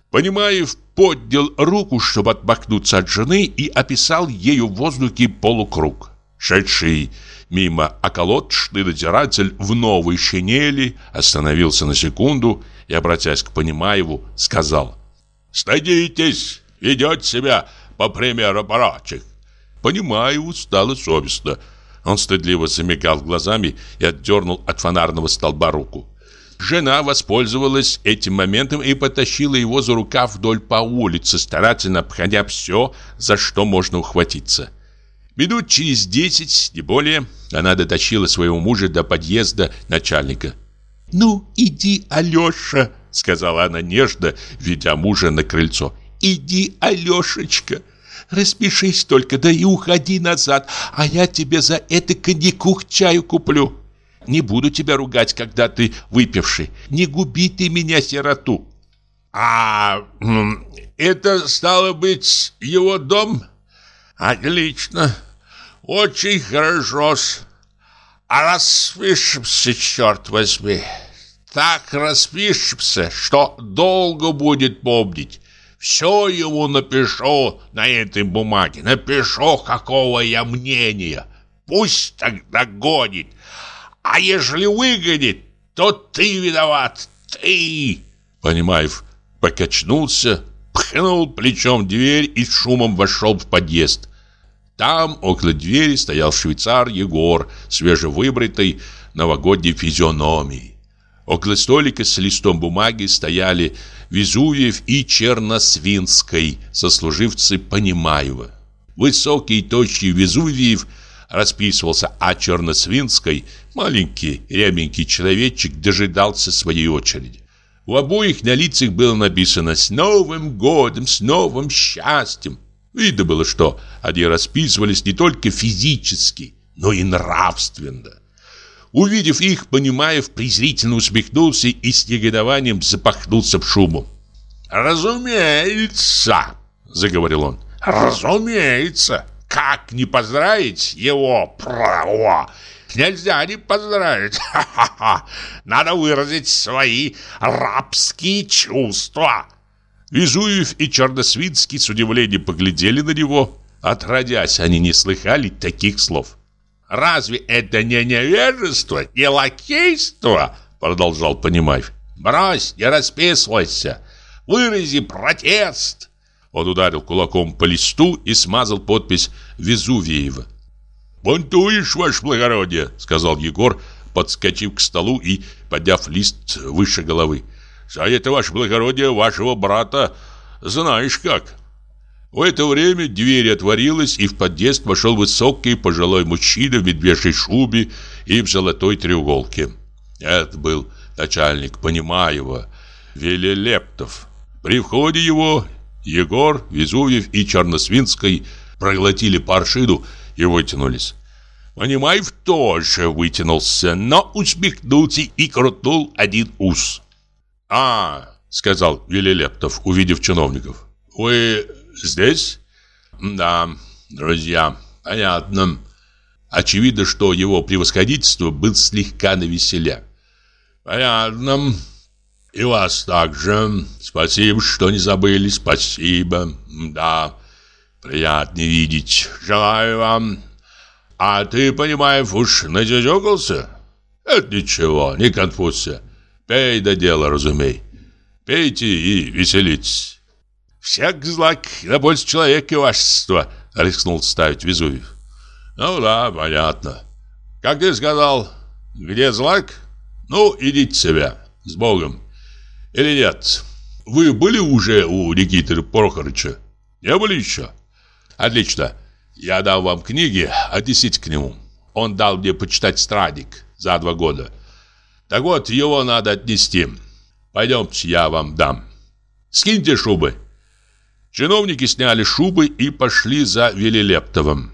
Понимаев поднял руку, чтобы отмахнуться от жены, и описал ею в воздухе полукруг. Шедший мимо околоточный надзиратель в новой шинели остановился на секунду и, обратясь к Понимаеву, сказал «Стыдитесь, ведет себя по примеру прочих». Понимаеву стало совестно. Он стыдливо замигал глазами и отдернул от фонарного столба руку. Жена воспользовалась этим моментом и потащила его за рукав вдоль по улице, старательно обходя все, за что можно ухватиться. Минут через десять, не более, она дотащила своего мужа до подъезда начальника. «Ну, иди, Алеша», — сказала она нежно, ведя мужа на крыльцо. «Иди, Алешечка, распишись только, да и уходи назад, а я тебе за это коньяку к чаю куплю. Не буду тебя ругать, когда ты выпивший. Не губи ты меня, сироту». «А это, стало быть, его дом? Отлично, очень хорошо-с. А распишемся, черт возьми. Так распишемся, что долго будет помнить. Все ему напишу на этой бумаге. Напишу, какого я мнения. Пусть тогда гонит. А если выгонит, то ты виноват. Ты. Понимаев покачнулся, пхнул плечом дверь и шумом вошел в подъезд. Там, около двери, стоял швейцар Егор, свежевыбритый, новогодней физиономией. Около столика с листом бумаги стояли Везувиев и Черносвинской, сослуживцы Понимаева. Высокий и точный Везувиев расписывался, а Черносвинской, маленький рябенький человечек, дожидался своей очереди. У обоих на лицах было написано «С Новым годом! С новым счастьем!» Видно было, что они расписывались не только физически, но и нравственно. Увидев их, Понимаев презрительно усмехнулся и с негодованием запахнулся в шуму. «Разумеется!» — заговорил он. «Разумеется! Как не поздравить его право? Нельзя не поздравить! *laughs* Ха-ха-ха! Надо выразить свои рабские чувства!» Везуев и Черносвинский с удивлением поглядели на него. Отродясь, они не слыхали таких слов. «Разве это не невежество, не лакейство?» Продолжал Понимаев. «Брось, не расписывайся, вырази протест!» Он ударил кулаком по листу и смазал подпись Везувиева. «Бунтуешь, ваше благородие», — сказал Егор, подскочив к столу и подняв лист выше головы. «За это, ваше благородие, вашего брата знаешь как». В это время дверь отворилась, и в подъезд вошел высокий пожилой мужчина в медвежьей шубе и в золотой треуголке. Это был начальник Понимаева, Велелептов. При входе его Егор, Везувьев и Черносвинской проглотили паршиду и вытянулись. Понимаев тоже вытянулся, но усмехнулся и крутнул один ус. «А, — сказал Велелептов, увидев чиновников, — вы здесь?» «Да, друзья, понятно». Очевидно, что его превосходительство был слегка навеселе. «Понятно. И вас также. Спасибо, что не забыли. Спасибо. Да, приятно видеть. Желаю вам. А ты, понимаешь, уж надежокался? Это ничего, не конфузься. Пей да дело, разумей. Пейте и веселитесь. Всяк злак на пользу человека, вашество, рискнул ставить Везувьев. Ну да, понятно. Как ты сказал, где злак? Ну, идите себя, с Богом. Или нет? Вы были уже у Никиты Прохорыча? Не были еще? Отлично. Я дал вам книги, отнесите к нему. Он дал мне почитать «Страдик» за два года. Так вот, его надо отнести. Пойдемте, я вам дам. Скиньте шубы. Чиновники сняли шубы и пошли за Велилептовым.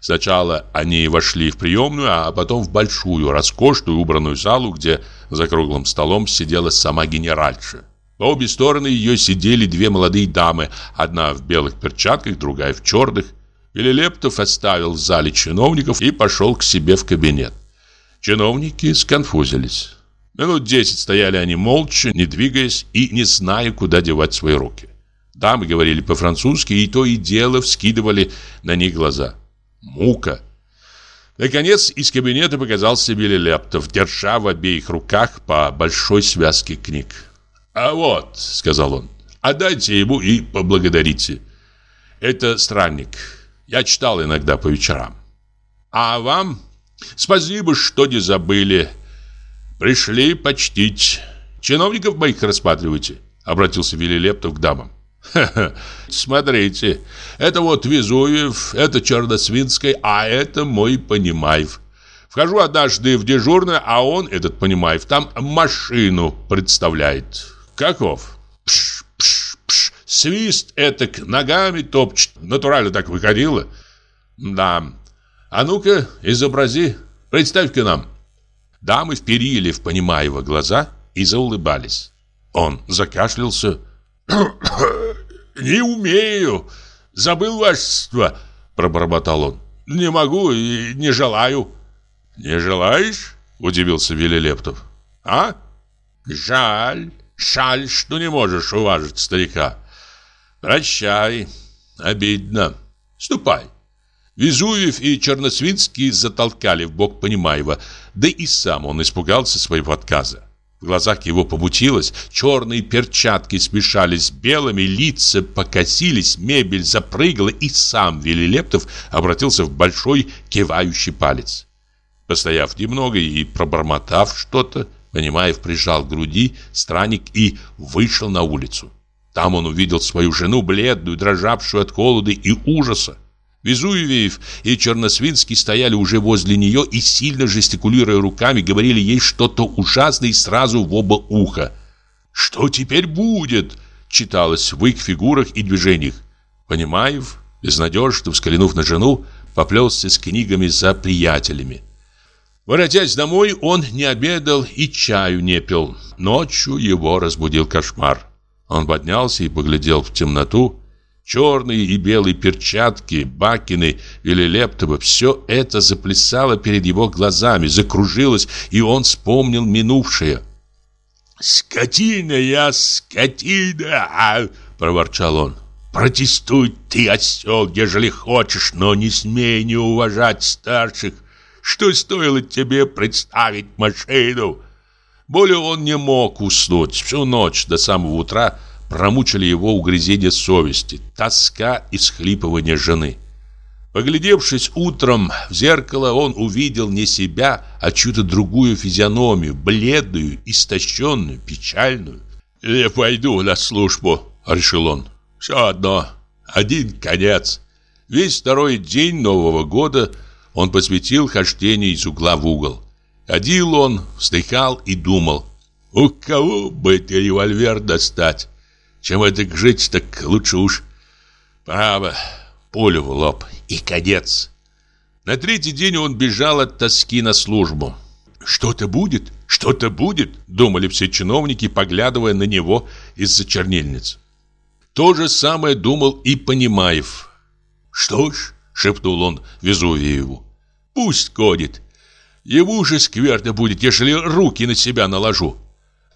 Сначала они вошли в приемную, а потом в большую, роскошную, убранную залу, где за круглым столом сидела сама генеральша. По обе стороны ее сидели две молодые дамы, одна в белых перчатках, другая в черных. Велилептов оставил в зале чиновников и пошел к себе в кабинет. Чиновники сконфузились. Минут десять стояли они молча, не двигаясь и не зная, куда девать свои руки. Дамы говорили по-французски, и то и дело вскидывали на них глаза мука. Наконец из кабинета показался Белелептов, держа в обеих руках по большой связке книг. «А вот», — сказал он, — «отдайте ему и поблагодарите. Это странник. Я читал иногда по вечерам. А вам спасибо, что не забыли. Пришли почтить. Чиновников моих рассматривайте», — обратился Велилептов к дамам. Смотрите, это вот Везуев, это Черносвинский, а это мой Понимаев. Вхожу однажды в дежурное, а он, этот Понимаев, там машину представляет. Каков? Пш, пш, пш, свист этак, ногами топчет. Натурально так выходило. Да. А ну-ка, изобрази, представь-ка нам. Дамы вперили в Понимаева глаза и заулыбались. Он закашлялся, «Не умею. Забыл вашество», — пробормотал он. «Не могу и не желаю». «Не желаешь?» — удивился Велилептов. «А? Жаль, жаль, что не можешь уважить старика. Прощай, обидно. Ступай». Везуев и Черносвинский затолкали в бок Понимаева, да и сам он испугался своего отказа. В глазах его помутилось, черные перчатки смешались с белыми, лица покосились, мебель запрыгала, и сам Велилептов обратился в большой кивающий палец. Постояв немного и пробормотав что-то, Понимаев прижал к груди странник и вышел на улицу. Там он увидел свою жену, бледную, дрожавшую от холода и ужаса. Везувиев и Черносвинский стояли уже возле нее и, сильно жестикулируя руками, говорили ей что-то ужасное и сразу в оба уха. «Что теперь будет?» читалось в их фигурах и движениях. Понимаев, безнадежно взглянув на жену, поплелся с книгами за приятелями. Воротясь домой, он не обедал и чаю не пил. Ночью его разбудил кошмар. Он поднялся и поглядел в темноту, Черные и белые перчатки, бакины или лептова, все это заплясало перед его глазами, закружилось, и он вспомнил минувшее. «Скотина я, скотина!» — проворчал он. «Протестуй ты, осел, ежели хочешь, но не смей не уважать старших. Что стоило тебе представить машину?» Более он не мог уснуть. Всю ночь до самого утра промучили его угрызение совести, тоска и схлипывание жены. Поглядевшись утром в зеркало, он увидел не себя, а чью-то другую физиономию, бледную, истощенную, печальную. «Я пойду на службу», — решил он. «Все одно, один конец». Весь второй день Нового года он посвятил хождению из угла в угол. Ходил он, вздыхал и думал, у кого бы это револьвер достать? Чем это жить, так лучше уж право, пулю в лоб и конец. На третий день он бежал от тоски на службу. «Что-то будет, что-то будет», — думали все чиновники, поглядывая на него из-за чернильниц. То же самое думал и Понимаев. «Что ж», — шепнул он Везувиеву, — «пусть ходит. Ему же скверно будет, если руки на себя наложу».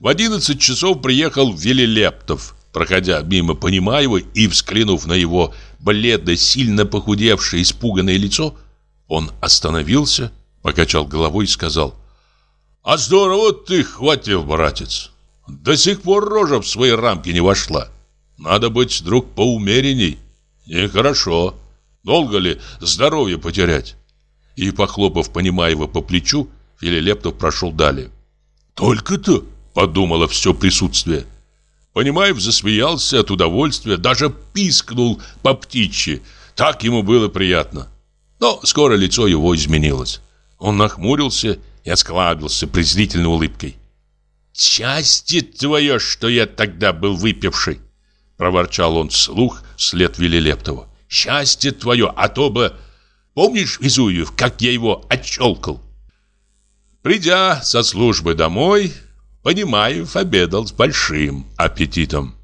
В 11 часов приехал Велилептов. Проходя мимо Понимаева и взглянув на его бледное, сильно похудевшее, испуганное лицо, он остановился, покачал головой и сказал «А здорово ты хватил, братец! До сих пор рожа в свои рамки не вошла. Надо быть, друг, поумеренней. Нехорошо. Долго ли здоровье потерять?» И, похлопав Понимаева по плечу, Велилептов прошел далее. «Только-то!» — подумало все присутствие – Понимаев засмеялся от удовольствия, даже пискнул по птичьи. Так ему было приятно. Но скоро лицо его изменилось. Он нахмурился и осклабился презрительной улыбкой. «Счастье твое, что я тогда был выпивший!» Проворчал он вслух вслед Велилептову. «Счастье твое, а то бы... Помнишь, Везуев, как я его отщелкал?» Придя со службы домой, Понимаев обедал с большим аппетитом.